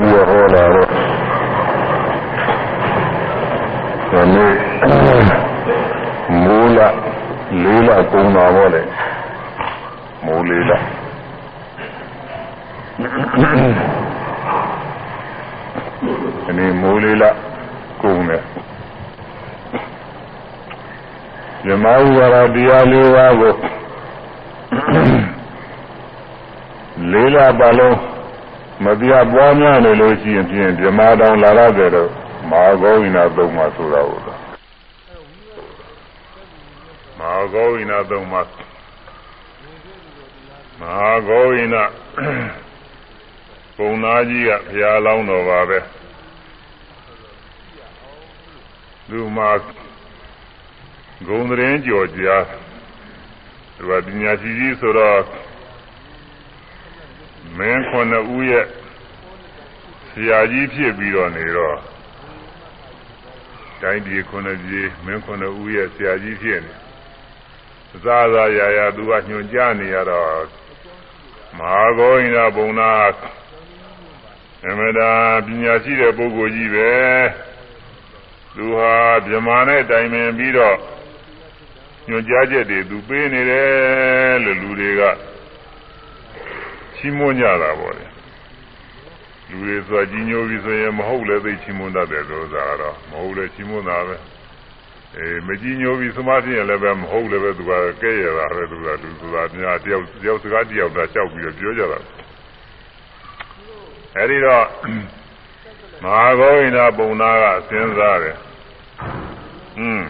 ပြီးတော့ဟောလာတော့ဒီနေ့မူလလေးလကုံတာပေါ့လေမူလေးလဒီနေ့မူလေးလကုံတယ်ဇမဝရတရားလေးပါးကိုလေးလပါလုံး မပြပွားများနေလို့ရှိရင်ဖြင့်ဓမ္မတောင်လာရတယ်တော့မဟာဂောဝိနာသုံးပါဆိုတာဟုတ်လားမဟာဂောဝိနာသုံးပါမဟာဂောဝိနာပုံနာကြီးကဘုရားလောင်းတော်ပါပဲသူမှာဂုံတရင်ကြော်ကြားသူကပညာရှိကြီးဆိုတော့ မင်းခုနှစ်ဦးရဲ့ဆရာကြီးဖြစ်ပြီးတော့နေတော့တိုင်းပြည်ခုနှစ်ပြည်မင်းခုနှစ်ဦးရဲ့ဆရာကြီးဖြစ်နေသာသာရာရာသူကညွှန်ကြားနေရတော့မဟာဂောဣန္ဒဘုံနာအမဒါပညာရှိတဲ့ပုဂ္ဂိုလ်ကြီးပဲသူဟာဗြဟ္မာနဲ့တိုင်ပင်ပြီးတော့ညွှန်ကြားချက်တွေသူပေးနေတယ်လို့လူတွေကချီး မွမ်းကြတာပေါ့လေလူတွေဆိုကြီးညိုပြီဆိုရင်မဟုတ်လည်းသိချီးမွမ်းတတ်တယ်ဆိုတာကတော့မဟုတ်လည်းချီးမွမ်းတာပဲအေးမကြီးညိုပြီသမားဖြစ်ရင်လည်းပဲမဟုတ်လည်းပဲသူကကဲရတာပဲသူကလူဆိုတာများတယောက်တယောက်စကားတယောက်သာလျှောက်ပြီးတော့ပြောကြတာအဲဒီတော့မဟာဂောဝိနာပုံနာကစဉ်းစားတယ်อืม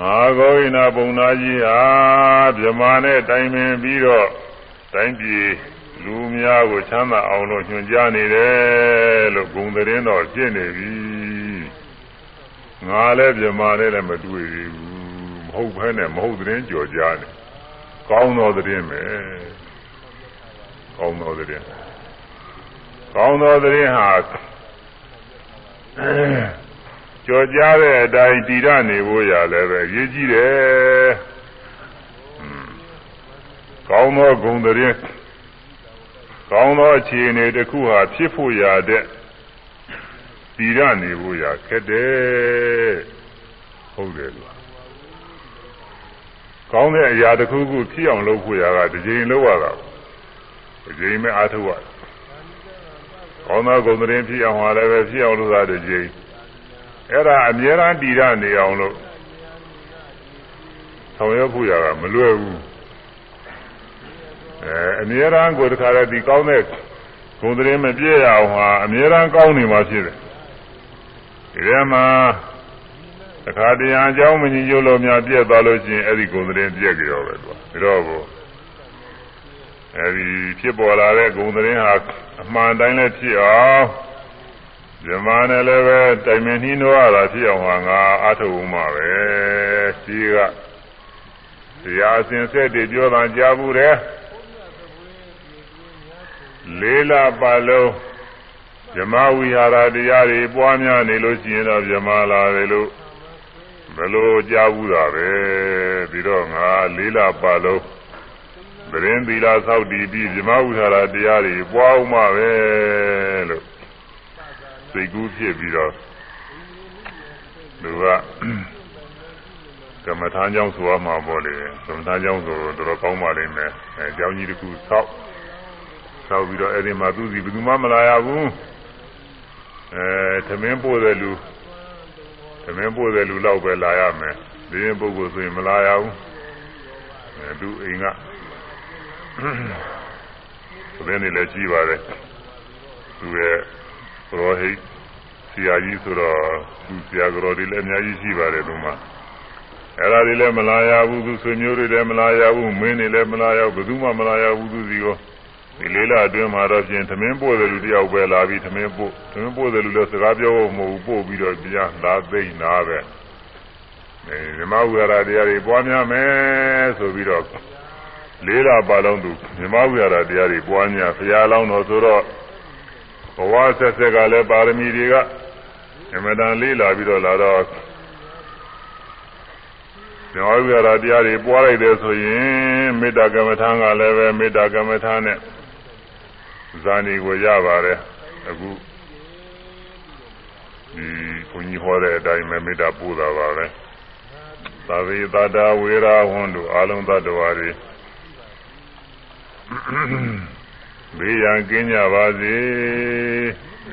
ငါဂောဝိနာပုံနာကြီးဟာဗြဟ္မာနဲ့တိုင်ပင်ပြီးတော့တိုင်းပြည်လူများကိုချမ်းသာအောင်လို့ညွှန်ကြားနေတယ်လို့ဂုံသတင်းတော်ဖြစ်နေပြီငါလည်းဗြဟ္မာနဲ့လည်းမတွေ့ဘူးမဟုတ်ဘဲနဲ့မဟုတ်သတင်းကြော်ကြားနေကောင်းသောသတင်းပဲကောင်းသောသတင်းကောင်းသောသတင်းဟာ ကြော်ကြားတဲ့အတိုင်းတည်ရနေဖို့ရလည်းပဲရည်ကြီးတယ်။ကောင်းသောဂုဏ်သတင်းကောင်းသောအခြေအနေတစ်ခုဟာဖြစ်ဖို့ရတဲ့တည်ရနေဖို့ရခက်တယ်။ဟုတ်တယ်လို့။ကောင်းတဲ့အရာတစ်ခုခုဖြစ်အောင်လုပ်ဖို့ရကတစ်ချိန်လုပ်ရတာ။တစ်ချိန်မဲ့အားထုတ်ရ။ကောင်းသောဂုဏ်သတင်းဖြစ်အောင်ဟာလည်းပဲဖြစ်အောင်လုပ်တာတစ်ချိန်။ အဲ့ဒါအမြဲတမ်းတည်ရနေအောင်လို့ဆောင်ရွက်ဖို့ရတာမလွယ်ဘူးအဲအမြဲတမ်းကိုတခါတည်းဒီကောင်းတဲ့ဂုဏ်သတင်းမပြည့်ရအောင်ဟာအမြဲတမ်းကောင်းနေမှာဖြစ်တယ်ဒီထဲမှာတခါတည်းအကြောင်းမညီညွတ်လို့များပြည့်သွားလို့ရှိရင်အဲ့ဒီဂုဏ်သတင်းပြည့်ကြရောပဲသူကဒါတော့ကိုအဲဒီဖြစ်ပေါ်လာတဲ့ဂုဏ်သတင်းဟာအမှန်တိုင်းလည်းဖြစ်အောင် ဇမနဲ့လည်းပဲတိုင်မင်နှီးနှောရတာဖြစ်အောင်ဟာငါအာထုံမှာပဲရှိကတရားအစဉ်ဆက်တည်ပြောတာကြားဘူးတယ်လေးလပါလုံးဇမဝိဟာရတရားတွေပွားများနေလို့ရှိရင်တော့ဇမလာတယ်လို့ဘယ်လိုကြားဘူးတာပဲပြီးတော့ငါလေးလပါလုံးသရင်သီလာသောက်တည်ပြီးဇမဝိဟာရတရားတွေပွားအောင်မှာပဲလို့ စိတ်ကူးဖြစ်ပြီးတော့သူကကမ္မထာကြောင့်ဆိုရမှာပေါ့လေကမ္မထာကြောင့်ဆိုတော့တော်တော်ကောင်းပါလိမ့်မယ်အဲအကြောင်းကြီးတစ်ခုဆောက်ဆောက်ပြီးတော့အဲ့ဒီမှာသူစီဘယ်သူမှမလာရဘူးအဲသမင်းပို့တဲ့လူသမင်းပို့တဲ့လူတော့ပဲလာရမယ်ဒီရင်ပုဂ္ဂိုလ်ဆိုရင်မလာရဘူးအဲသူအိမ်ကသမင်းနေလည်းရှိပါတယ်သူရဲ့ ရောဟိတ်ဆရာကြီးဆိုတော့သူဆရာကြော်တွေလည်းအများကြီးရှိပါတယ်သူမှအဲ့ဒါတွေလည်းမလာရဘူးသူဆွေမျိုးတွေလည်းမလာရဘူးမင်းတွေလည်းမလာရဘူးဘယ်သူမှမလာရဘူးသူစီကိုဒီလေးလအတွင်းမှာတော့ပြင်သမင်းပို့တယ်လူတယောက်ပဲလာပြီးသမင်းပို့သမင်းပို့တယ်လူလည်းစကားပြောဖို့မဟုတ်ဘူးပို့ပြီးတော့ပြန်လာသိမ့်နာပဲအဲဓမ္မဝိဟာရတရားတွေပွားများမယ်ဆိုပြီးတော့လေးလပါလုံးသူဓမ္မဝိဟာရတရားတွေပွားများဘုရားလောင်းတော်ဆိုတော့ ဘဝဆက်ဆက်ကလည်းပါရမီတွေကအမတန်လေးလာပြီးတော့လာတော့ဇောဝိရတရားတွေပွားလိုက်တယ်ဆိုရင်မေတ္တာကမ္မထာကလည်းပဲမေတ္တာကမ္မထာနဲ့ဇာနေကိုရပါတယ်အခုဒီဘုန်းကြီးဟောတဲ့အတိုင်းပဲမေတ္တာပို့တာပါပဲသာဝေသတ္တဝေရာဝန္တုအာလုံးသတ္တဝါတွေ ဘေးရန်ကင်းကြပါစေ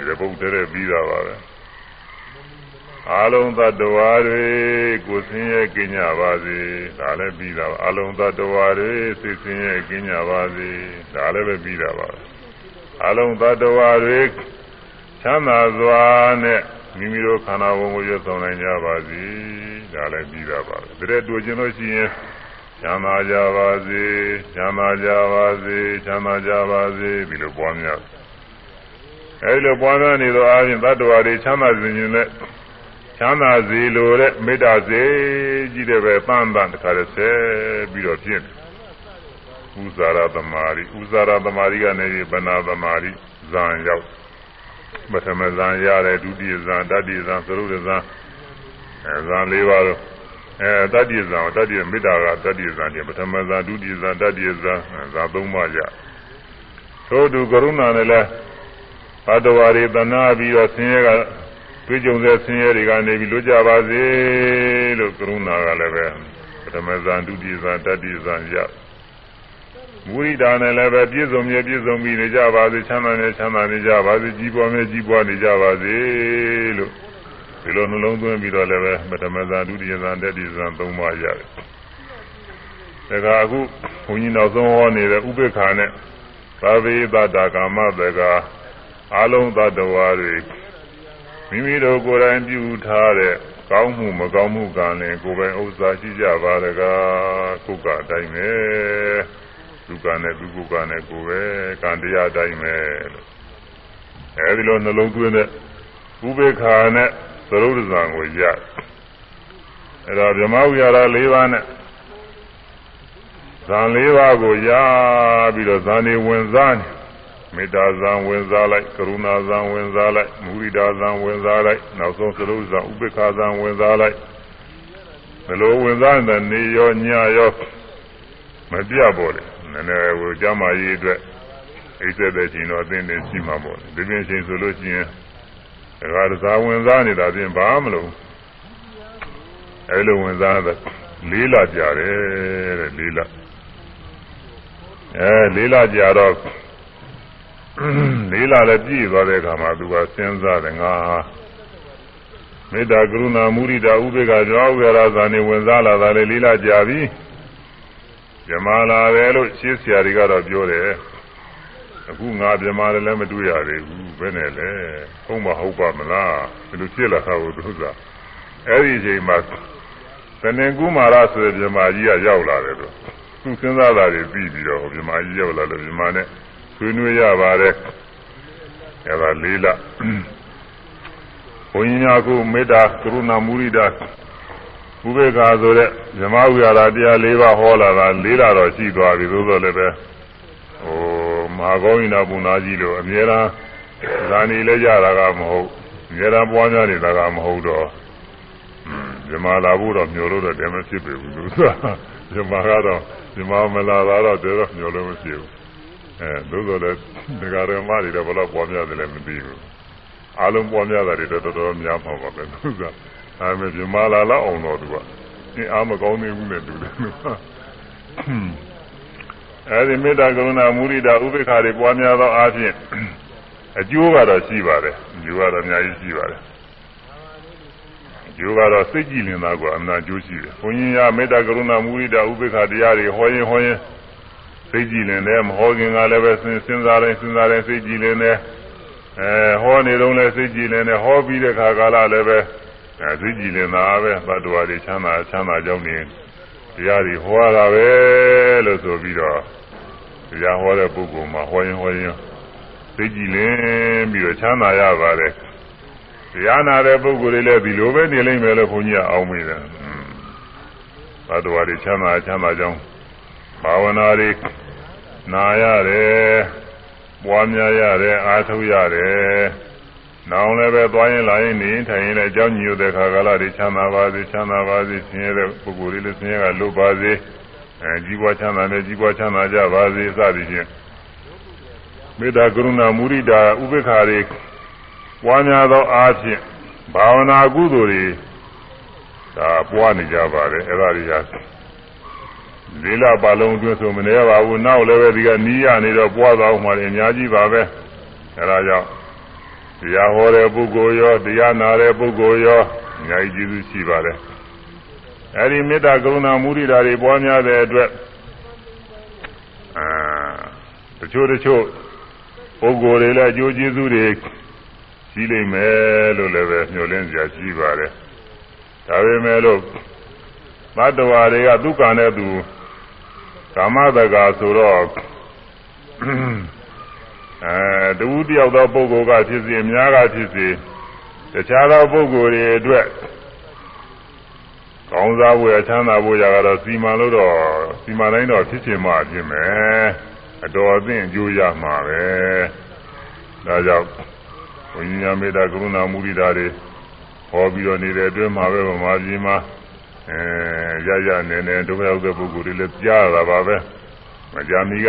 ဒီဘုဒ္ဓရဲ့ပြီးတာပါပဲအာလုံးသတ္တဝါတွေကိုဆင်းရဲကင်းကြပါစေဒါလည်းပြီးတာပါအာလုံးသတ္တဝါတွေစိတ်ဆင်းရဲကင်းကြပါစေဒါလည်းပဲပြီးတာပါအာလုံးသတ္တဝါတွေချမ်းသာစွာနဲ့မိမိတို့ခန္ဓာဝင်ကိုရွတ်ဆောင်နိုင်ကြပါစေဒါလည်းပြီးတာပါပဲဒါတူကျင်လို့ရှိရင် ချမ်းသာကြပါစေချမ်းသာကြပါစေချမ်းသာကြပါစေဒီလိုပွားများအဲဒီလိုပွားများနေသောအားဖြင့်တတ္တဝါတွေချမ်းသာစေခြင်းနဲ့ချမ်းသာစေလိုတဲ့မေတ္တာစေကြီးတဲ့ပဲပန်းပန်းတခါတည်းဆဲပြီးတော့ဖြစ်ဥဇာရသမารိဥဇာရသမารိကနေပြီးဗနာသမารိဇံရောက်ပထမဇံရတယ်ဒုတိယဇံတတိယဇံသရုပ်ဇံအဲဇံ၄ပါးတော့ အဲတတိယဇံတတိယမေတ္တာကတတိယဇံတယ်ပထမဇံဒုတိယဇံတတိယဇံဇံသုံးပါးရထို့သူကရုဏာနဲ့လဲဘဒဝါရီတနာပြီးတော့ဆင်းရဲကတွေ့ကြုံတဲ့ဆင်းရဲတွေကနေပြီးလွတ်ကြပါစေလို့ကရုဏာကလည်းပဲပထမဇံဒုတိယဇံတတိယဇံရမူရိတာနဲ့လည်းပဲပြည့်စုံမြဲပြည့်စုံပြီးနေကြပါစေချမ်းသာနေချမ်းသာနေကြပါစေကြီးပွားမြဲကြီးပွားနေကြပါစေလို့ ဒီလိုနှလုံးသွင်းပြီးတော့လည်းပဲပထမဇာဒုတိယဇာတတိယဇာသုံးပါးရတယ်။ဒါကအခုဘုန်းကြီးနောက်ဆုံးဟောနေတဲ့ဥပေက္ခာနဲ့သာဝေသတ္တကာမတကအလုံးသတ္တဝါတွေမိမိတို့ကိုယ်တိုင်ပြုထားတဲ့ကောင်းမှုမကောင်းမှုကလည်းကိုယ်ပိုင်ဥစ္စာရှိကြပါတကားခုကအတိုင်းပဲဒုက္ခနဲ့ဒုက္ခနဲ့ကိုယ်ပဲကံတရားတိုင်းပဲလို့အဲဒီလိုနှလုံးသွင်းတဲ့ဥပေက္ခာနဲ့ သရုပ်ဇံကိုရအဲဒါဗြဟ္မဝိဟာရ၄ပါးနဲ့ဇံ၄ပါးကိုရပြီးတော့ဇာနေဝင်စားနေမေတ္တာဇံဝင်စားလိုက်ကရုဏာဇံဝင်စားလိုက်မုရိဒာဇံဝင်စားလိုက်နောက်ဆုံးသရုပ်ဇံဥပေက္ခာဇံဝင်စားလိုက်ဘယ်လိုဝင်စားတဲ့နေရောညရောမပြပေါ်တယ်နည်းနည်းဟိုကျမ်းမာရေးအတွက်အိဆက်တဲ့ချိန်တော့အသင်းနဲ့ရှိမှာပေါ့ဒီပြင်ချိန်ဆိုလို့ရှိရင် ဒါကသာဝင်စားနေတာပြင်ဘာမလို့အဲလိုဝင်စားတဲ့လေးလကြာတယ်တဲ့လေးလအဲလေးလကြာတော့လေးလလည်းပြည့်သွားတဲ့အခါမှာသူကစဉ်းစားတယ်ငါမေတ္တာကရုဏာမုရိဒာဥပေက္ခကြောင့်ဝေရဇာနေဝင်စားလာတာလေလေးလကြာပြီဇမာလာတယ်လို့ရှင်းဆရာတွေကတော့ပြောတယ် အခုငါပြမာလည်းမတွေ့ရသေးဘူးဘယ်နဲ့လဲဟုတ်မဟုတ်ပါမလားဘယ်လိုဖြစ်လာတာကိုသူကအဲ့ဒီအချိန်မှာသနေကူမာရဆိုတဲ့ပြမာကြီးကရောက်လာတယ်လို့သူစဉ်းစားတာတွေပြီးပြီးတော့ပြမာကြီးရောက်လာလို့ပြမာနဲ့ဆွေးနွေးရပါတယ်အဲ့ဒါလေးလဘုန်းကြီးများကမေတ္တာကရုဏာမုရိဒာဥပေက္ခာဆိုတဲ့ဇမဝိဟာရတရား၄ပါးဟောလာတာ၄လတော့ရှိသွားပြီသို့သောလည်းပဲ ဟိုမဟာကောင်းရင်ဘုံသားကြီးလို့အများအားဇာနေလဲကြတာကမဟုတ်အများအားပွားများနေတာကမဟုတ်တော့ဇမလာဖို့တော့မျှော်လို့တော့တည်းမဖြစ်ပေဘူးသူကဇမကတော့ဇမမလာတာတော့တည်းတော့မျှော်လို့မဖြစ်ဘူးအဲသို့သောလည်းဒကာရမတွေတော့ဘယ်တော့ပွားများတယ်လဲမသိဘူးအလုံးပွားများတာတွေတော့တော်တော်များမှာပါပဲသူကအဲမဲ့ဇမလာလောက်အောင်တော့သူကအင်းအားမကောင်းသေးဘူးနဲ့တူတယ် အဲဒီမေတ္တာကရုဏာမုရိဒာဥပေက္ခတွေပွားများသောအားဖြင့်အကျိုးကတော့ရှိပါတယ်အကျိုးကတော့အများကြီးရှိပါတယ်အကျိုးကတော့စိတ်ကြည်လင်တာကအမှန်အကျိုးရှိတယ်ဘုန်းကြီးကမေတ္တာကရုဏာမုရိဒာဥပေက္ခတရားတွေဟောရင်ဟောရင်စိတ်ကြည်လင်တယ်မဟောခင်ကလည်းပဲစဉ်းစားတိုင်းစဉ်းစားတိုင်းစိတ်ကြည်လင်တယ်အဲဟောနေတော့လည်းစိတ်ကြည်လင်တယ်ဟောပြီးတဲ့ခါကာလလည်းပဲအဲစိတ်ကြည်လင်တာပဲဘတ်တော်တွေချမ်းသာချမ်းသာကြောင်းနေ တရားတွေဟောရတာပဲလို့ဆိုပြီးတော့တရားဟောတဲ့ပုဂ္ဂိုလ်မှာဟောရင်ဟောရင်သိကြည်လင်းပြီးတော့ချမ်းသာရပါတယ်တရားနာတဲ့ပုဂ္ဂိုလ်တွေလည်းဒီလိုပဲနေလိမ့်မယ်လို့ဘုန်းကြီးကအောင်းမိတယ်သတ္တဝါတွေချမ်းသာချမ်းသာကြောင်းဘာဝနာတွေနာရတယ်ပွားများရတယ်အားထုတ်ရတယ် နောင်လည်းပဲသွားရင်လာရင်နေထိုင်ရင်လည်းအကြောင်းညို့တဲ့ခါကာလတွေချမ်းသာပါစေချမ်းသာပါစေဆင်းရဲတဲ့ပုဂ္ဂိုလ်တွေလည်းဆင်းရဲကလွတ်ပါစေအဲကြီးပွားချမ်းသာနဲ့ကြီးပွားချမ်းသာကြပါစေစသည်ဖြင့်မေတ္တာကရုဏာမုရိဒာဥပေက္ခာတွေပွားများသောအားဖြင့်ဘာဝနာကုသိုလ်တွေဒါပွားနေကြပါတယ်အဲ့ဒါတွေကလေးလပါလုံးအတွင်းဆိုမနေပါဘူးနောက်လည်းပဲဒီကနီးရနေတော့ပွားသွားအောင်မှလည်းအများကြီးပါပဲအဲ့ဒါကြောင့် တရားဟောတဲ့ပုဂ္ဂိုလ်ရောတရားနာတဲ့ပုဂ္ဂိုလ်ရောအများကြီးကျေးဇူးရှိပါတယ်အဲ့ဒီမေတ္တာကရုဏာမုဒိတာတွေပွားများတဲ့အတွက်အာတချို့တချို့ပုဂ္ဂိုလ်တွေလည်းအကျိုးကျေးဇူးတွေရှိလိမ့်မယ်လို့လည်းပဲညှို့လင်းစရာရှိပါတယ်ဒါပေမဲ့လို့သတ္တဝါတွေကဒုက္ခနဲ့သူကာမတက္ကာဆိုတော့ အဲတဝူတယောက်သောပုဂ္ဂိုလ်ကဖြစ်စေအများကဖြစ်စေတခြားသောပုဂ္ဂိုလ်တွေအတွက်ကောင်းစားဖို့အချမ်းသာဖို့ရကတော့စီမံလို့တော့စီမံတိုင်းတော့ဖြစ်ချင်မှဖြစ်မယ်အတော်အသင့်အကျိုးရမှာပဲဒါကြောင့်ဝိညာဉ်မေတ္တာကရုဏာမုဒိတာတွေဟောပြီးတော့နေတဲ့အတွင်းမှာပဲဗမာပြည်မှာအဲရရနေနေဒုက္ခရောက်တဲ့ပုဂ္ဂိုလ်တွေလည်းကြားရတာပါပဲမကြာမီက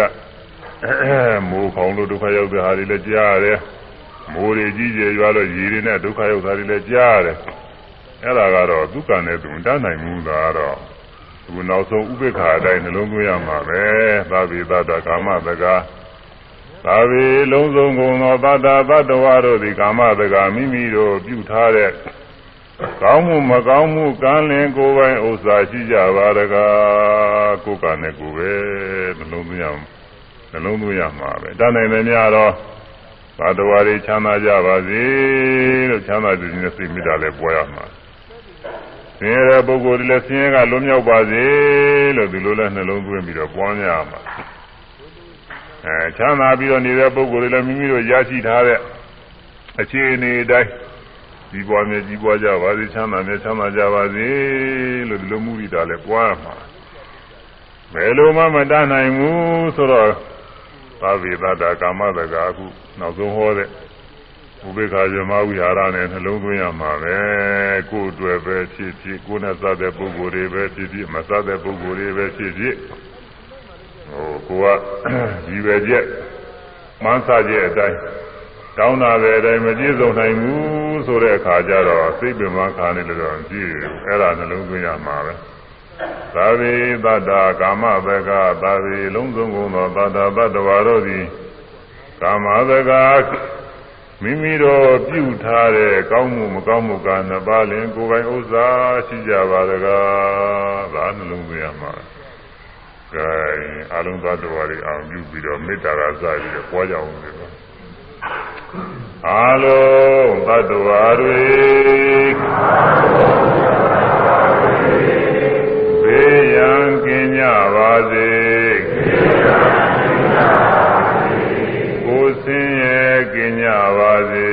မိုးခေါင်လို့ဒုက္ခရောက်တဲ့ဟာတွေလည်းကြားရတယ်မိုးတွေကြီးကျယ်ရွာလို့ရေတွေနဲ့ဒုက္ခရောက်တာတွေလည်းကြားရတယ်အဲ့ဒါကတော့ဒုက္ခနဲ့သူတတ်နိုင်မှုသာတော့အခုနောက်ဆုံးဥပေက္ခအတိုင်းနှလုံးသွင်းရမှာပဲသာဝိသတ္တကာမတကာသာဝေလုံးစုံကုန်သောသတ္တသတ္တဝါတို့သည်ကာမတကာမိမိတို့ပြုထားတဲ့ကောင်းမှုမကောင်းမှုကံလင်ကိုယ်ပိုင်ဥစ္စာရှိကြပါတကားကိုယ်ကနဲ့ကိုယ်ပဲနှလုံးသွင်းရ နှလုံးသွင်းရမှာပဲတတ်နိုင်တယ်များတော့သတ္တဝါတွေချမ်းသာကြပါစေလို့ချမ်းသာခြင်းနဲ့စိတ်မေတ္တာလည်းပွားရမှာဆင်းရဲတဲ့ပုဂ္ဂိုလ်တွေလည်းဆင်းရဲကလွတ်မြောက်ပါစေလို့ဒီလိုလဲနှလုံးသွင်းပြီးတော့ပွားများမှာအဲချမ်းသာပြီးတော့နေတဲ့ပုဂ္ဂိုလ်တွေလည်းမိမိတို့ရရှိထားတဲ့အခြေအနေအတိုင်းကြီးပွားမြဲကြီးပွားကြပါစေချမ်းသာမြဲချမ်းသာကြပါစေလို့ဒီလိုမှုရတာလည်းပွားမှာဘယ်လိုမှမတတ်နိုင်ဘူးဆိုတော့ သာဝေသတာကာမတကာအခုနောက်ဆုံးဟောတဲ့ဥပေက္ခဇမဝိဟာရနဲ့နှလုံးသွင်းရမှာပဲကိုယ်အတွက်ပဲဖြစ်ဖြစ်ကိုယ်နဲ့စတဲ့ပုဂ္ဂိုလ်တွေပဲဖြစ်ဖြစ်မစတဲ့ပုဂ္ဂိုလ်တွေပဲဖြစ်ဖြစ်ဟိုကိုကရည်ပဲချက်မှန်းဆချက်အတိုင်းတောင်းတာပဲအတိုင်းမပြည့်စုံနိုင်ဘူးဆိုတဲ့အခါကျတော့စိတ်ပင်မခါနေလို့တော့ကြည့်အဲ့ဒါနှလုံးသွင်းရမှာပဲ သာဝေသတ္တာကာမဘကသာဝေလုံးစုံကုန်သောသတ္တသတ္တဝါတို့သည်ကာမဘကမိမိတို့ပြုထားတဲ့ကောင်းမှုမကောင်းမှုကနှစ်ပါးလင်ကိုယ်ပိုင်ဥစ္စာရှိကြပါတကားဒါနှလုံးသွင်းရမှာကဲအလုံးသတ္တဝါတွေအောင်ပြုပြီးတော့မေတ္တာကစပြီးတော့ပွားကြအောင်ဒီလိုအလုံးသတ္တဝါတွေဘေးရန် ကင်းကြပါစေကိုယ်ဆင်းရဲကင်းကြပါစေ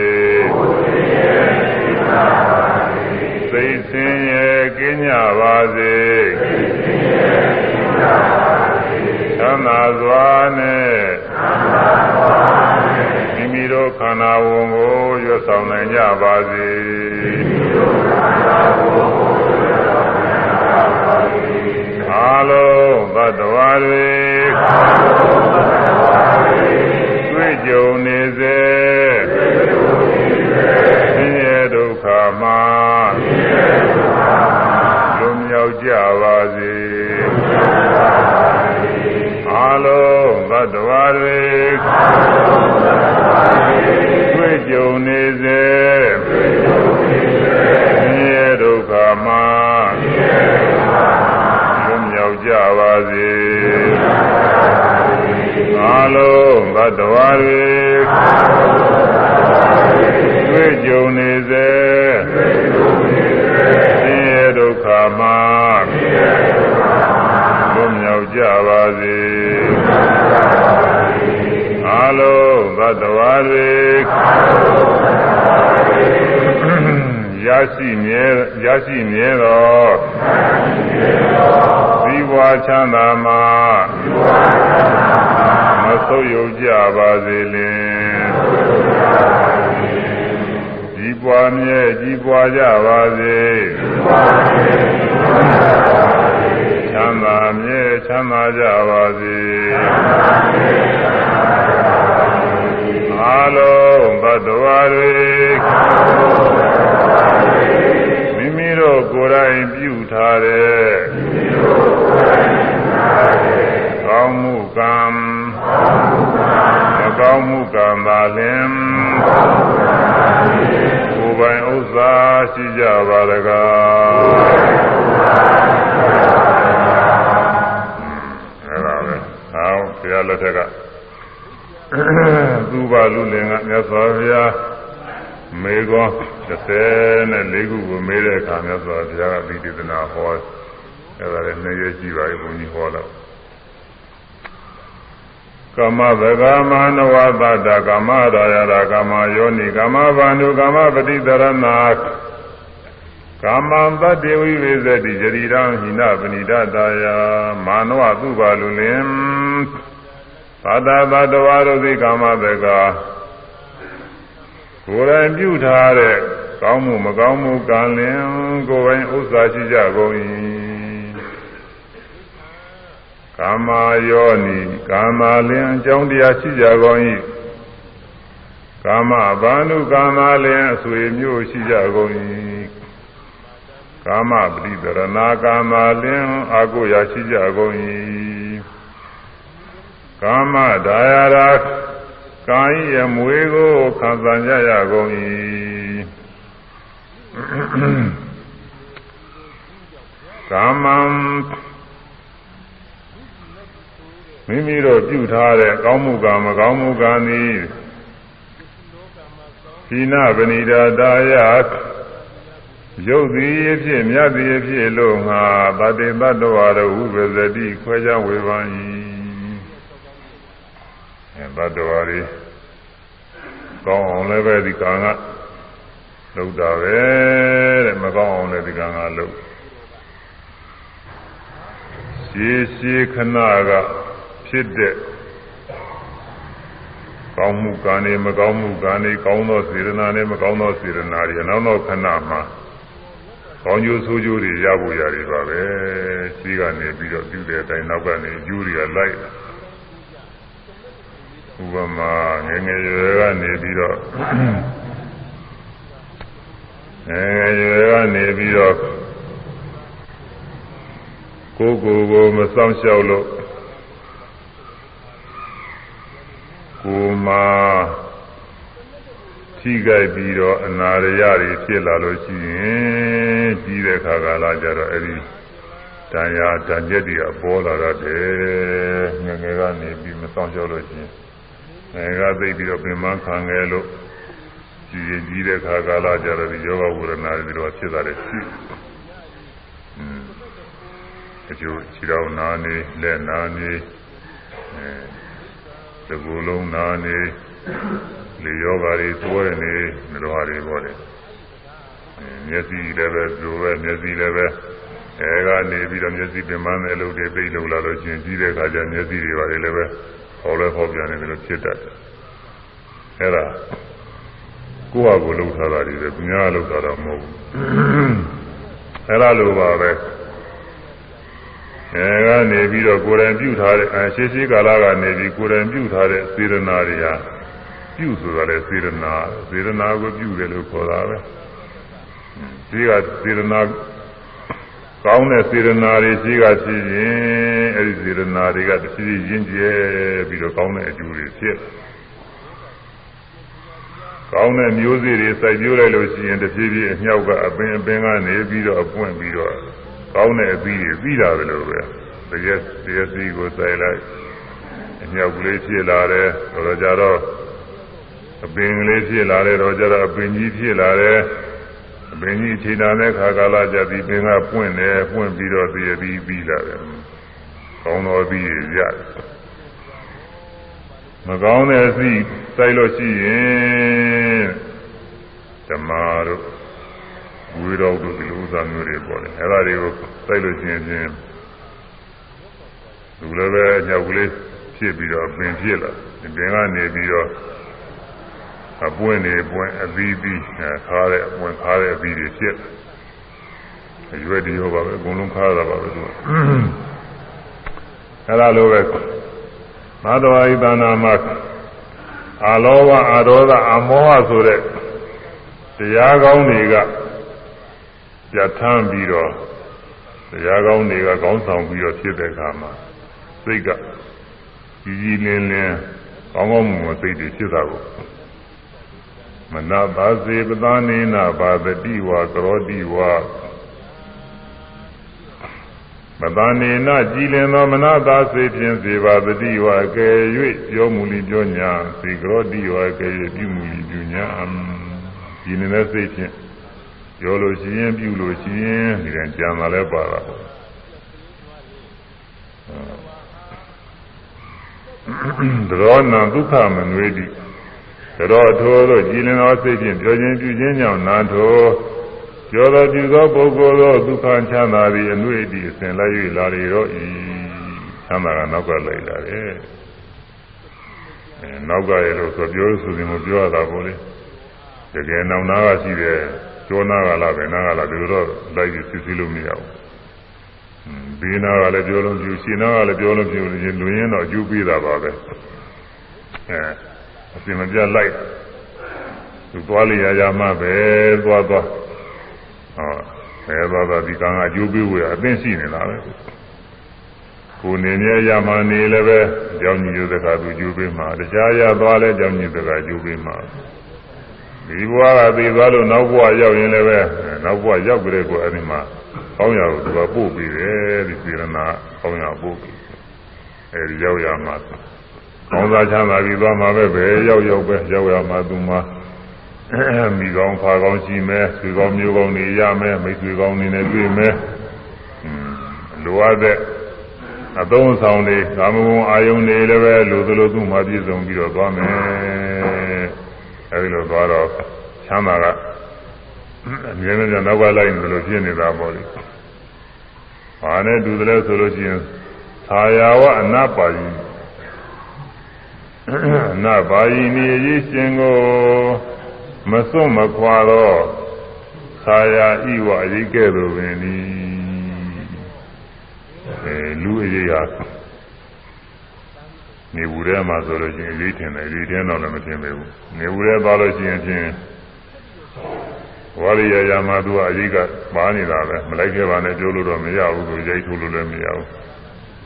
စိတ်ဆင်းရဲကင်းကြပါစေသမ်းသာစွာနဲ့မိမိတို့ခန္ဓာဝန်ကိုရွတ်ဆောင်နိုင်ကြပါစေ အလုံးသတ္တဝါတွေတွေ့ကြုံနေစေ ရှိမြဲရရှိမြဲတော်သီဝါချမ်းသာမှာမဆုတ်ယုတ်ကြပါစေလင်ကြီးပွားမြဲကြီးပွားကြပါစေချမ်းသာမြဲချမ်းသာကြပါစေအလုံးဘတ်တော်တွေ လင်ကိုယ်ပိုင်ဥစ္စာရှိကြပါတကားအဲ့ဒါပဲဟောဘုရားလက်ထက်ကသူပါလူလင်ကမြတ်စွာဘုရားမေကော34ခုကိုမေးတဲ့အခါမြတ်စွာဘုရားကဒီဒေသနာဟောအဲ့ဒါလည်းနှစ်ရက်ရှိပါပြီဘုန်းကြီးဟောတော့ ကမ္မဗဂမနဝသတ္တကမ္မရာယရာကမ္မယောနိကမ္မဗန္ဓုကမ္မပတိတရဏကာမံတတ္တေဝိဝေဇတိယတိရံဟိနပဏိဒတာယမာနဝသုဘာလူလင်သာတသတ္တဝါတို့သိကာမဗကကိုယ်တိုင်ပြုထားတဲ့ကောင်းမှုမကောင်းမှုကံလင်ကိုယ်ပိုင်ဥစ္စာရှိကြကုန်၏ ကာမယောနိကာမလင်အကြောင်းတရားရှိကြကုန်၏ကာမဘာနုကာမလင်အဆွေမျိုးရှိကြကုန်၏ကာမပရိဒရဏကာမလင်အာကိုရာရှိကြကုန်၏ကာမဒါယရာကာယရမွေကိုခံစားကြရကုန်၏ကာမံ မိမိတို့ပြုထားတဲ့ကောင်းမှုကမကောင်းမှုကသည်သီနာပဏိတာတာယရုပ်သည်အဖြစ်မြတ်သည်အဖြစ်လို့ငါတတေတ္တဝါတို့ဥပဇတိခွဲခြားဝေဖန်၏အဲတတ္တဝါတွေကောင်းအောင်လည်းပဲဒီကံကလုပ်တာပဲတဲ့မကောင်းအောင်လည်းဒီကံကလုပ်ရှေးရှေးခဏက ဖြစ်တဲ့ကောင်းမှုကံတွေမကောင်းမှုကံတွေကောင်းသောစေရနာနဲ့မကောင်းသောစေရနာတွေနောက်နောက်ခဏမှာကောင်းကျိုးဆိုးကျိုးတွေရဖို့ရတယ်ပါပဲရှိကနေပြီးတော့ပြုတဲ့အတိုင်းနောက်ကနေကျိုးတွေကလိုက်ဥပမာငငယ်ရွယ်ကနေပြီးတော့ငငယ်ရွယ်ကနေပြီးတော့ကိုယ်ကိုယ်ကိုမစောင့်ရှောက်လို့ ကိုမှထိခိုက်ပြီးတော့အနာရရတွေဖြစ်လာလို့ရှိရင်ကြီးတဲ့ခါကာလကျတော့အဲ့ဒီတန်ရာတန်ကျက်တွေကပေါ်လာတယ်ငငယ်ကနေပြီးမဆောင်ကြောက်လို့ရှိရင်ငယ်ကသိပြီးတော့ပြင်မခံငယ်လို့ကြီးရင်ကြီးတဲ့ခါကာလကျတော့ဒီယောဂဝေဒနာတွေတော့ဖြစ်လာတယ်ရှိอืมအကျိုးခြေတော်နာနေလက်နာနေအဲ သကူလုံးနာနေလေယောဂါတွေသွဲနေမျိုးဟာတွေပေါ့လေမျက်စိလည်းပဲသူပဲမျက်စိလည်းပဲအဲကနေပြီးတော့မျက်စိပင်ပန်းတဲ့အလုပ်တွေပြိတ်လို့လာလို့ချင်းကြီးတဲ့အခါကျမျက်စိတွေပါလေလည်းပဲဟောလဲဟောပြန်နေတယ်လို့ဖြစ်တတ်တယ်အဲဒါကိုယ့်ဟာကိုယ်လှုပ်ထားတာတွေပဲများလှုပ်တာတော့မဟုတ်ဘူးအဲဒါလိုပါပဲ အဲကနေပြီးတော့ကိုယ်တိုင်ပြုထားတဲ့အဲရှေးရှေးကာလကနေပြီးကိုယ်တိုင်ပြုထားတဲ့စေရနာတွေဟာပြုဆိုတာလေစေရနာစေရနာကိုပြုတယ်လို့ခေါ်တာပဲဒီကစေရနာကောင်းတဲ့စေရနာတွေရှိကဖြစ်ရင်အဲဒီစေရနာတွေကတဖြည်းဖြည်းရင့်ကျဲပြီးတော့ကောင်းတဲ့အကျိုးတွေဖြစ်ကောင်းတဲ့မျိုးစေ့တွေစိုက်ပျိုးလိုက်လို့ရှိရင်တဖြည်းဖြည်းအမြောက်က အပင်အပင်ကနေပြီးတော့အပွင့်ပြီးတော့ ကောင်းတဲ့အပြီးတွေပြီးတာပဲလို့ပဲတကယ်တကယ်စီကိုစိုက်လိုက်အမြောက်ကလေးဖြစ်လာတယ်တော့ကြတော့အပင်ကလေးဖြစ်လာတယ်တော့ကြတော့အပင်ကြီးဖြစ်လာတယ်အပင်ကြီးခြေနာတဲ့ခါကာလကြပြီးပင်ကပွင့်တယ်ပွင့်ပြီးတော့တည်ပြီးပြီးလာတယ်ကောင်းတော်ပြီးရတယ်မကောင်းတဲ့အစီစိုက်လို့ရှိရင်ဓမ္မတို့ ဝေတော်တို့ဒီလိုဥစ္စာမျိုးတွေပေါ်တယ်အဲ့ဒါတွေကိုစိုက်လို့ရှိရင်ချင်းလူလည်းပဲညောက်ကလေးဖြစ်ပြီးတော့ပင်ဖြစ်လာဒီပင်ကနေပြီးတော့အပွင့်နေပွင့်အသီးသီးခါတဲ့အပွင့်ခါတဲ့အသီးတွေဖြစ်အရွယ်ဒီရောပါပဲအကုန်လုံးခါရတာပါပဲသူအဲ့ဒါလိုပဲမသဝါယိတနာမှာအာလောဘအာဒေါသအမောဟဆိုတဲ့တရားကောင်းတွေက ပြဋ္ဌာန်းပြီးတော့တရားကောင်းတွေကကောင်းဆောင်ပြီးတော့ဖြစ်တဲ့အခါမှာစိတ်ကကြီးကြီးလင်းလင်းကောင်းကောင်းမွန်မွန်စိတ်တွေဖြစ်တာကိုမနာပါစေပသနေနာဘာတတိဝါကရောတိဝါမသာနေနကြည်လင်သောမနာသာစေဖြင့်စေပါတတိဝါကဲ၍ပြောမူလီပြောညာစေကရောတိဝါကဲ၍ပြုမူလီပြုညာကြည်နေတဲ့စိတ်ဖြင့် ပြောလို့ရှိရင်ပြုလို့ရှိရင်ဒီကံကြံလာလဲပါတာပေါ့သရောနံဒုက္ခမနွေးတိသရောထိုသောကြည်လင်သောစိတ်ဖြင့်ပြောခြင်းပြုခြင်းကြောင့်နာထိုပြောသောပြုသောပုဂ္ဂိုလ်သောဒုက္ခချမ်းသာသည်အနွေးတိအစဉ်လိုက်၍လာရတော့ဤချမ်းသာကနောက်ကလိုက်လာတယ်အဲနောက်ကရလို့ဆိုပြောဆိုရင်မပြောရတာဘူးလေတကယ်နောင်နာကရှိတယ် ကျောနာကလာပဲနာကလာဒီလိုတော့လိုက်ပြီးစစ်စစ်လို့မရဘူးဘေးနာကလည်းပြောလို့ပြုရှင်နာကလည်းပြောလို့ပြုရင်လူရင်းတော့အကျိုးပေးတာပါပဲအဲအစင်မပြတ်လိုက်သူသွားလေရရမှပဲသွားသွားဟောဘယ်သွားသွားဒီကံကအကျိုးပေးဝယ်အသိရှိနေတာပဲကိုနေမြဲရမှနေလည်းပဲကြောင်းကြီးရတဲ့ကသူကျိုးပေးမှာတရားရသွားလဲကြောင်းကြီးတဲ့ကကျိုးပေးမှာ ဒီဘဝကသိသွားလို့နောက်ဘဝရောက်ရင်လည်းပဲနောက်ဘဝရောက်ကြတဲ့ကိုအဲ့ဒီမှာကောင်းရကိုသူကပို့ပြီးတယ်ဒီစေရနာကောင်းရပို့ပြီးအဲဒီရောက်ရမှာကောင်းစားချမ်းသာပြီးသွားမှာပဲပဲရောက်ရောက်ပဲရောက်ရမှာသူမှာမိကောင်းဖာကောင်းရှိမယ်ဆွေကောင်းမျိုးကောင်းနေရမယ်မိတ်ဆွေကောင်းနေနဲ့တွေ့မယ်လိုအပ်တဲ့အသုံးဆောင်တွေကာမဂုဏ်အာယုန်တွေလည်းပဲလိုသလိုသူ့မှာပြည့်စုံပြီးတော့သွားမယ် အဲဒီလိုသွားတော့ချမ်းသာကအမြဲတမ်းနောက်ကလိုက်နေလို့ဖြစ်နေတာပေါ့လေ။ဘာနဲ့တူတယ်လဲဆိုလို့ရှိရင်သာယာဝအနာပါယီအနာပါယီနေရေးရှင်ကိုမစွန့်မခွာတော့သာယာဤဝအရေးကဲ့သို့ပင်ဒီအဲလူအရေးဟာ နေဘူးထဲမှာဆိုလို့ရှိရင်လေးထင်တယ်လေးထင်းတော့လည်းမထင်ပေဘူးနေဘူးထဲသွားလို့ရှိရင်ဖြင့်ဝါရိယယာမသူကအရေးကပါနေတာပဲမလိုက်ခဲ့ပါနဲ့ပြောလို့တော့မရဘူးသူရိုက်ထုတ်လို့လည်းမရဘူး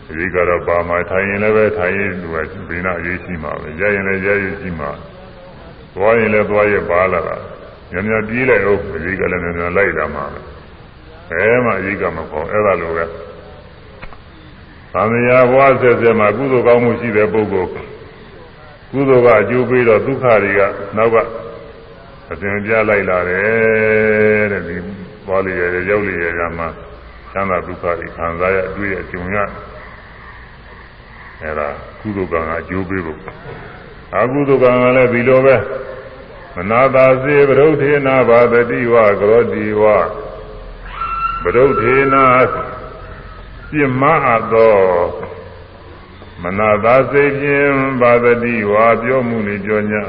အရေးကတော့ပါမှထိုင်ရင်လည်းပဲထိုင်ရင်သူကဘိနာအရေးရှိမှာပဲရရင်လည်းရရရှိမှာသွားရင်လည်းသွားရပါလာတာညံ့ညံ့ပြေးလိုက်အောင်အရေးကလည်းညံ့ညံ့လိုက်တာမှာပဲဘယ်မှအရေးကမပေါ့အဲ့ဒါလိုပဲ သံဃာဘဝဆက်ဆက်မှာကုသိုလ်ကောင်းမှုရှိတဲ့ပုဂ္ဂိုလ်ကုသိုလ်ကအကျိုးပေးတော့ဒုက္ခတွေကနောက်ကအစဉ်ပြလိုက်လာတယ်တဲ့ဒီသွားလေရရောက်လေရကမှသံသာဒုက္ခတွေခံစားရအတွေ့အကြုံရအဲဒါကုသိုလ်ကံကအကျိုးပေးဖို့အကုသိုလ်ကံကလည်းဒီလိုပဲမနာတာစေဗရုထေနာဘာတတိဝကရောတိဝဗရုထေနာ ပြစ်မှားအပ်သောမနာသာစိတ်ဖြင့်ဘာတတိဝပြောမှုနေပြောညာ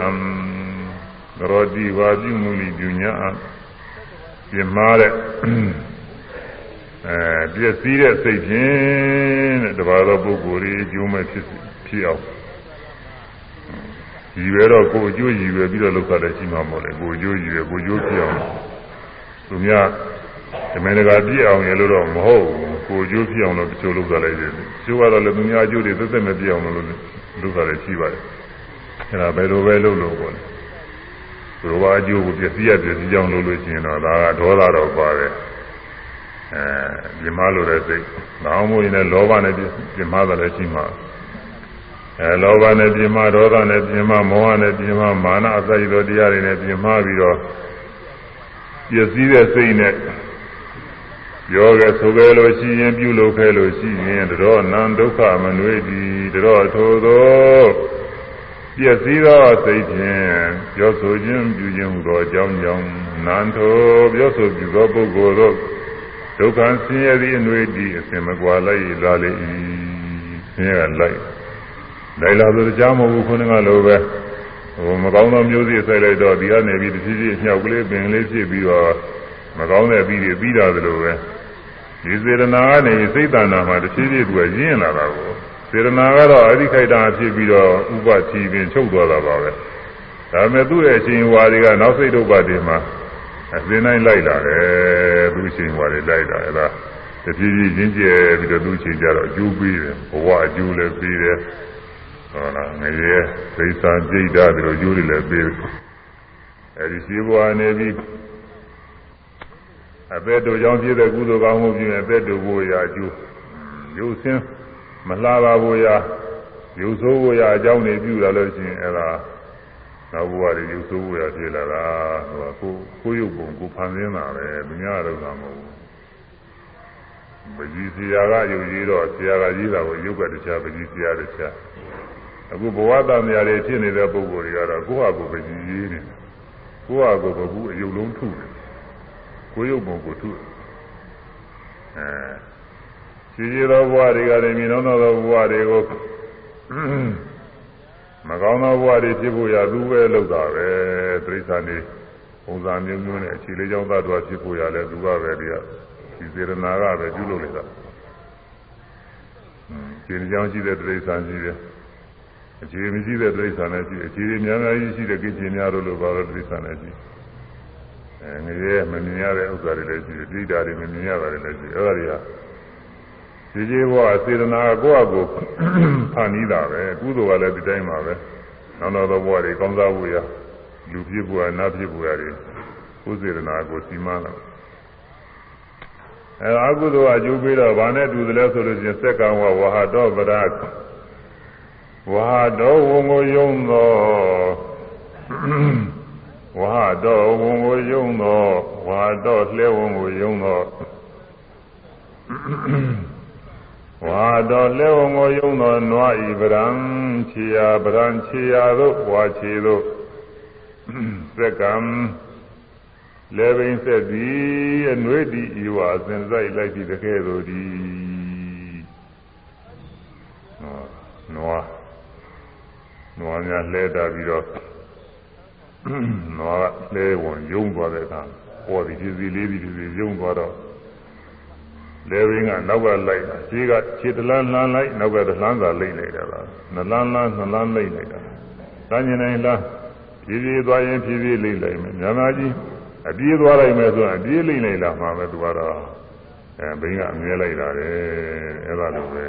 ရောတိဝါပြုမှုလိပြုညာပြမားတဲ့အဲပြည့်စည်တဲ့စိတ်ဖြင့်တဲ့တပါးသောပုဂ္ဂိုလ်ကြီးအကျိုးမဲ့ဖြစ်ဖြစ်အောင်ရည်ရွယ်တော့ကိုအကျိုးရည်ရွယ်ပြီးတော့လောက်တာလည်းရှိမှာမဟုတ်လေကိုအကျိုးရည်ရွယ်ကိုအကျိုးဖြစ်အောင်သူများ ဓမ္မနဂါပြည့်အောင်ရလို့တော့မဟုတ်ဘူးကိုအကျိုးဖြစ်အောင်လို့တချို့လောက်တာလည်းရှိတယ်ကျိုးကတော့လည်းသူများအကျိုးတွေသက်သက်မပြည့်အောင်လို့လောက်တာလည်းရှိပါတယ်အဲဒါဘယ်လိုပဲလုပ်လို့ပေါ့လေဘုရားအကျိုးကိုပြည့်စည်ရပြည့်စည်ကြောင်းလုပ်လို့ရှိရင်တော့ဒါကဒေါသတော့ပါတယ်အဲပြမလို့တဲ့စိတ်။နောက်မို့ရင်လည်းလောဘနဲ့ပြမတယ်လည်းရှိမှာ။အဲလောဘနဲ့ပြမဒေါသနဲ့ပြမမောဟနဲ့ပြမမာနအစရှိသောတရားတွေနဲ့ပြမပြီးတော့ပြည့်စည်တဲ့စိတ်နဲ့ ပြောခဲ့ဆိုခဲ့လို့ရှိရင်ပြုလုပ်ခဲ့လို့ရှိရင်တော့နံဒုက္ခမနွေးသည်တော့ထို့သောပြည့်စည်သောစိတ်ဖြင့်ပြောဆိုခြင်းပြုခြင်းဟူသောအကြောင်းကြောင့်နံထိုပြောဆိုပြုသောပုဂ္ဂိုလ်တို့ဒုက္ခဆင်းရဲသည့်အနွေတည်အစဉ်မကွာလိုက်လာလေ၏ဆင်းရဲကလိုက်လိုက်လာဆိုကြားမဟုတ်ဘူးခုနကလိုပဲဟိုမကောင်းသောမျိုးစိဆိုင်လိုက်တော့ဒီကနေပြီးတစ်ဖြည်းဖြည်းအမြောက်ကလေးပင်လေးဖြစ်ပြီးတော့မကောင်းတဲ့ပြီးပြီးပြီးတာသလိုပဲ ဒီစေတနာကနေစိတ်တဏ္ဍာမှာတစ်ဖြည်းဖြည်းသူကရင်းလာတာကိုစေတနာကတော့အဓိခိုက်တာဖြစ်ပြီးတော့ဥပတိပင်ချုပ်သွားတာပါပဲဒါပေမဲ့သူ့ရဲ့အရှင်ဝါတွေကနောက်စိတ်ဒုပ္ပတိမှာအစဉ်တိုင်းလိုက်လာတယ်သူ့အရှင်ဝါတွေလိုက်လာအဲ့ဒါတဖြည်းဖြည်းချင်းကျဲပြီးတော့သူ့အရှင်ကြတော့အကျိုးပေးတယ်ဘဝအကျိုးလည်းပေးတယ်ဟုတ်လားငရဲသိစာကြိတ်တာတို့ကျိုးတွေလည်းပေးအဲဒီရှိဘွားနေပြီး အသက်တို့ကြောင့်ပြည့်တဲ့ကုသိုလ်ကောင်းမှုပြုရင်အသက်တို့ဘိုးရာကျိုးရုပ်ဆင်းမလှပါဘိုးရာရုပ်ဆိုးဘိုးရာအကြောင်းတွေပြုလာလို့ရှိရင်အဲဒါနောက်ဘဝတွေရုပ်ဆိုးဘိုးရာဖြစ်လာတာဟိုကိုကိုရုပ်ပုံကိုဖန်ဆင်းတာပဲသူများတော့ကမဟုတ်ဘူးပကြီးဆရာကယုံကြည်တော့ဆရာကကြီးတာကိုရုပ်ကတခြားပကြီးဆရာတခြားအခုဘဝတန်မြာတွေဖြစ်နေတဲ့ပုဂ္ဂိုလ်တွေကတော့ကိုယ့်ဟာကိုယ်ပကြီးရေးနေကိုယ့်ဟာကိုယ်ကဘူးအယုတ်လုံးထုတယ် ကိုယ်ရုပ်ပုံကိုထုတယ်အဲရှိရသောဘဝတွေကလည်းမြင်တော့သောဘဝတွေကိုမကောင်းသောဘဝတွေဖြစ်ဖို့ရသူပဲလုပ်တာပဲတိရစ္ဆာန်တွေပုံစံမျိုးမျိုးနဲ့အခြေလေးကြောင့်သတ္တဝါဖြစ်ဖို့ရလဲသူကပဲဒီကဒီစေရနာကပဲပြုလုပ်နေတာခြေကြောင်ရှိတဲ့တိရစ္ဆာန်ရှိတယ်အခြေမရှိတဲ့တိရစ္ဆာန်လည်းရှိတယ်အခြေများများကြီးရှိတဲ့ကိစ္စများတို့လိုပါတော့တိရစ္ဆာန်လည်းရှိအဲ ငရဲမမြင်ရတဲ့ဥစ္စာတွေလည်းရှိတယ်တိတာတွေမမြင်ရတာတွေလည်းရှိတယ်အဲ့ဒါတွေကဒီကြီးဘဝစေတနာကိုယ့်အကိုဖန်ပြီးတာပဲကုသိုလ်ကလည်းဒီတိုင်းပါပဲနောက်တော့ဘဝတွေကောင်းစားဖို့ရလူဖြစ်ဖို့ရနတ်ဖြစ်ဖို့ရတွေကိုယ်စေတနာကိုစီမံလာအဲအကုသိုလ်အကျိုးပေးတော့ဗာနဲ့တူတယ်လဲဆိုလို့ချင်းစက္ကံဝဝဟာတော်ဗရဝဟာတော်ဝံကိုယုံသော ဝဟာတော်ဝံကိုယုံသောဝဟာတော်လှဲဝံကိုယုံသောဝါတော်လဲဝံကိုယုံသောနွားဤဗရံခြေရာဗရံခြေရာတို့ဝါခြေတို့စက္ကံလေဘိန်ဆက်သည်အနွေတိဤဝါစင်ဆိုင်လိုက်ပြီးတကဲ့သို့ဒီနွားနွားများလဲတာပြီးတော့ နွားလဲဝင်ယုံသွားတဲ့အခါပေါ်ဒီပြည်စီလေးဒီပြည်စီယုံသွားတော့လေဘင်းကနောက်ကလိုက်တာခြေကခြေတလန်းလှမ်းလိုက်နောက်ကတလှမ်းသာလိမ့်နေတာပါနှလန်းလန်းနှလန်းလိမ့်နေတာတန်းကျင်နေလားဖြည်းဖြည်းသွားရင်ဖြည်းဖြည်းလိမ့်လိုက်မယ်များများကြီးအပြေးသွားလိုက်မယ်ဆိုရင်အပြေးလိမ့်လိုက်လာမှာပဲသူကတော့အဲဘင်းကအမြဲလိုက်တာလေအဲ့ဒါလိုပဲ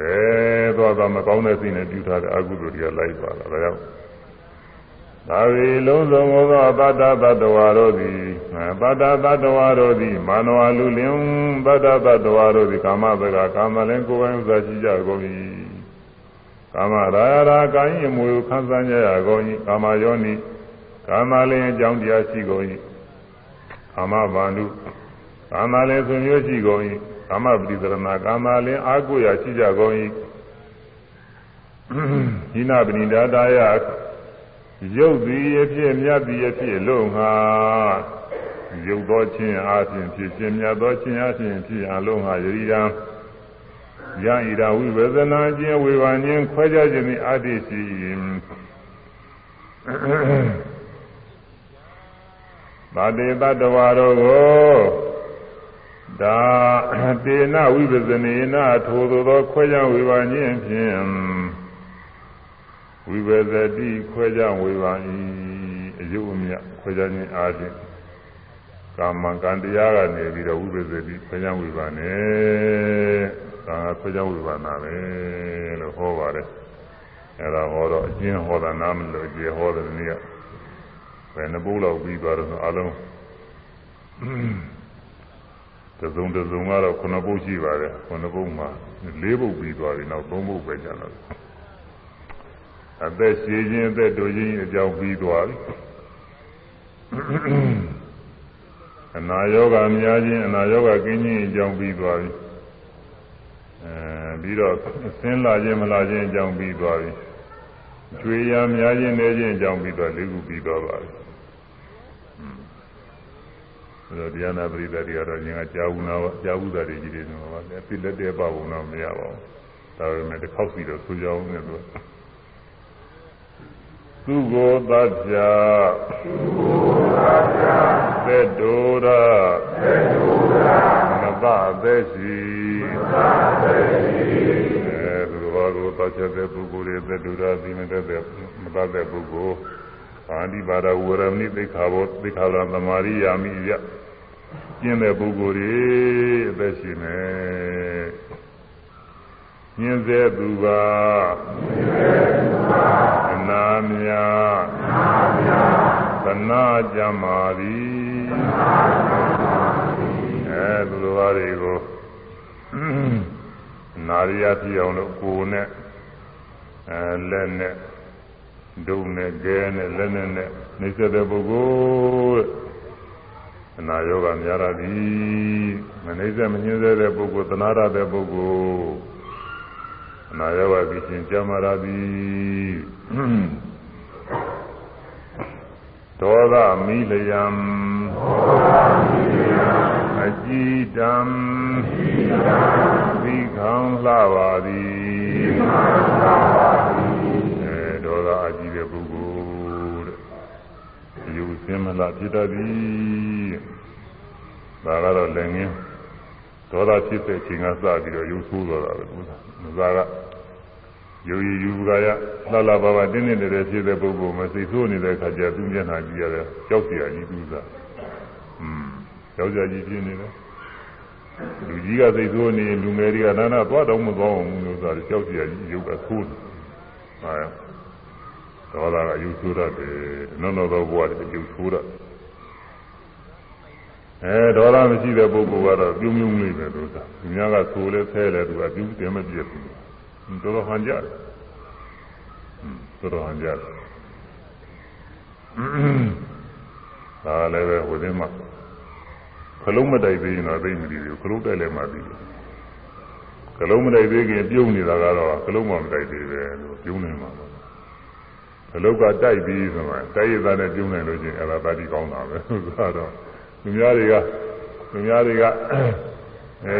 အဲသွားသွားမကောင်းတဲ့စိတ်နဲ့ပြုထားတဲ့အကုသိုလ်တွေကလိုက်ပါလားဒါကြောင့် သာဝေလုံးစုံသောသတ္တသတ္တဝါတို့သည်သတ္တသတ္တဝါတို့သည်မာနဝလူလင်သတ္တသတ္တဝါတို့သည်ကာမတကကာမလင်ကိုယ်ပိုင်ဥစ္စာရှိကြကုန်၏ကာမရာရာကာယမွေခံစားကြရကုန်၏ကာမယောနိကာမလင်အကြောင်းတရားရှိကုန်၏ကာမဗန္ဓုကာမလင်ဆွမျိုးရှိကုန်၏ကာမပတိသရဏကာမလင်အာကိုရာရှိကြကုန်၏ဟိနပဏိဒါတာယ ရုပ်သည်အဖြစ်မြတ်သည်အဖြစ်လို့ငါရုပ်သောခြင်းအပြင်ဖြစ်ခြင်းမြတ်သောခြင်းအပြင်ဖြစ်အလုံးငါယရိယံယံဣရာဝိဝေဒနာခြင်းဝေဘာခြင်းခွဲခြားခြင်းသည်အတ္တိရှိသာတေတတဝါတို့ကိုဒါတေနဝိပဇနေနထိုသို့သောခွဲခြားဝေဘာခြင်းဖြင့် ဝိပဇတိခွဲခြားဝေဘာ၏အယုအမြခွဲခြားခြင်းအားဖြင့်ကာမကံတရားကနေပြီးတော့ဝိပဇတိခွဲခြားဝေဘာနဲ့ကာခွဲခြားဝေဘာနာပဲလို့ဟောပါတယ်အဲဒါဟောတော့အကျဉ်းဟောတာနားမလို့ကျေဟောတဲ့နေ့ကဘယ်နှပုတ်လောက်ပြီးသွားတော့အလုံးတစုံတစုံကတော့ခုနှစ်ပုတ်ရှိပါတယ်ခုနှစ်ပုတ်မှာလေးပုတ်ပြီးသွားပြီနောက်သုံးပုတ်ပဲကျန်တော့ အသက်ရှည်ခြင်းအသက်တိုခြင်းအကြောင်းပြီးသွားပြီအနာယောဂများခြင်းအနာယောဂကင်းခြင်းအကြောင်းပြီးသွားပြီအဲပြီးတော့ဆင်းလာခြင်းမလာခြင်းအကြောင်းပြီးသွားပြီကျွေရများခြင်းနေခြင်းအကြောင်းပြီးတော့လေးခုပြီးသွားပါပြီအဲတော့တရားနာပရိသတ်တွေကတော့ဉာဏ်ကကြာဘူးနာကြာဘူးတာတွေကြီးတွေတော့ပါလေအပြစ်လက်တဲ့ပါဘူးတော့မရပါဘူးဒါပေမဲ့တစ်ခေါက်စီတော့ဆိုကြအောင်နဲ့သူ သူကိုသတ္တသူကိုသတ္တသက်တူရသက်တူရမပသက်စီမပသက်စီအဲသူတော်ကိုသတ်ချက်တဲ့ပုဂ္ဂိုလ်တွေသက်တူရသိမတတ်တဲ့မတတ်တဲ့ပုဂ္ဂိုလ်အာဒီပါဒဝရမိသိခါဘောသိခါလာသမာရိယာမိယကျင့်တဲ့ပုဂ္ဂိုလ်တွေအသက်ရှင်နေညင်စေသူကအ နာမြသနာကြမာသည်အဲသူတို့ဘာတွေကိုနာရီယပြအောင်လို့ကိုယ်နဲ့အဲလက်နဲ့ဒုံနဲ့ဂဲနဲ့လက်နဲ့နဲ့နှိစ္စတဲ့ပုဂ္ဂိုလ်အနာယောဂများရသည်မနှိစ္စမညှင်းစေတဲ့ပုဂ္ဂိုလ်သနာရတဲ့ပုဂ္ဂိုလ် အနာယောဂပြီးရှင်ကြမှာရသည်ဒေါသမီလယံအကြည်တံသီခံလှပါသည်အဲဒေါသအကြည်တဲ့ပုဂ္ဂိုလ်တဲ့ယူစင်းမလားဖြစ်တတ်သည်ဒါကတော့လည်းငင်းဒေါသဖြစ်တဲ့ချိန်ကစပြီးတော့ယူဆိုးတော့တာပဲဘုရား မစားကယုံရည်ယူကရလှလှပါပါတင်းတင်းတယ်တယ်ဖြစ်တဲ့ပုဂ္ဂိုလ်မစိတ်ဆိုးနေတဲ့အခါကျသူမျက်နှာကြည့်ရတယ်ကြောက်စရာကြီးသူစားอืมကြောက်စရာကြီးဖြစ်နေတယ်လူကြီးကစိတ်ဆိုးနေလူငယ်တွေကနာနာသွားတော့မသွားအောင်လို့ဆိုတာကြောက်ကြရကြီးရုပ်ကဆိုးတယ်။ဟာဒေါသကရုပ်ဆိုးတတ်တယ်။နောင်တော့ဘဝတွေရုပ်ဆိုးတတ်တယ် အဲဒေါသမရှိတဲ့ပုဂ္ဂိုလ်ကတော့ပြုံးပြုံးလေးပဲလို့သာသူများကဆိုလဲဆဲလဲသူကပြုံးတယ်မပြည့်ဘူးတော်တော်ဟန်ကြတယ်တော်တော်ဟန်ကြတယ်ဒါလည်းပဲဟိုတင်းမှာခလုံးမတိုက်သေးရင်တော့သိမသိဘူးခလုံးတိုက်လည်းမသိဘူးခလုံးမတိုက်သေးခင်ပြုံးနေတာကတော့ခလုံးမမတိုက်သေးပဲလို့ပြုံးနေမှာပါခလုံးကတိုက်ပြီးဆိုမှတိုက်ရတဲ့ပြုံးနေလို့ချင်းအဲ့ဒါတတိကောင်းတာပဲဆိုတော့ လူများတွေကလူများတွေကအဲ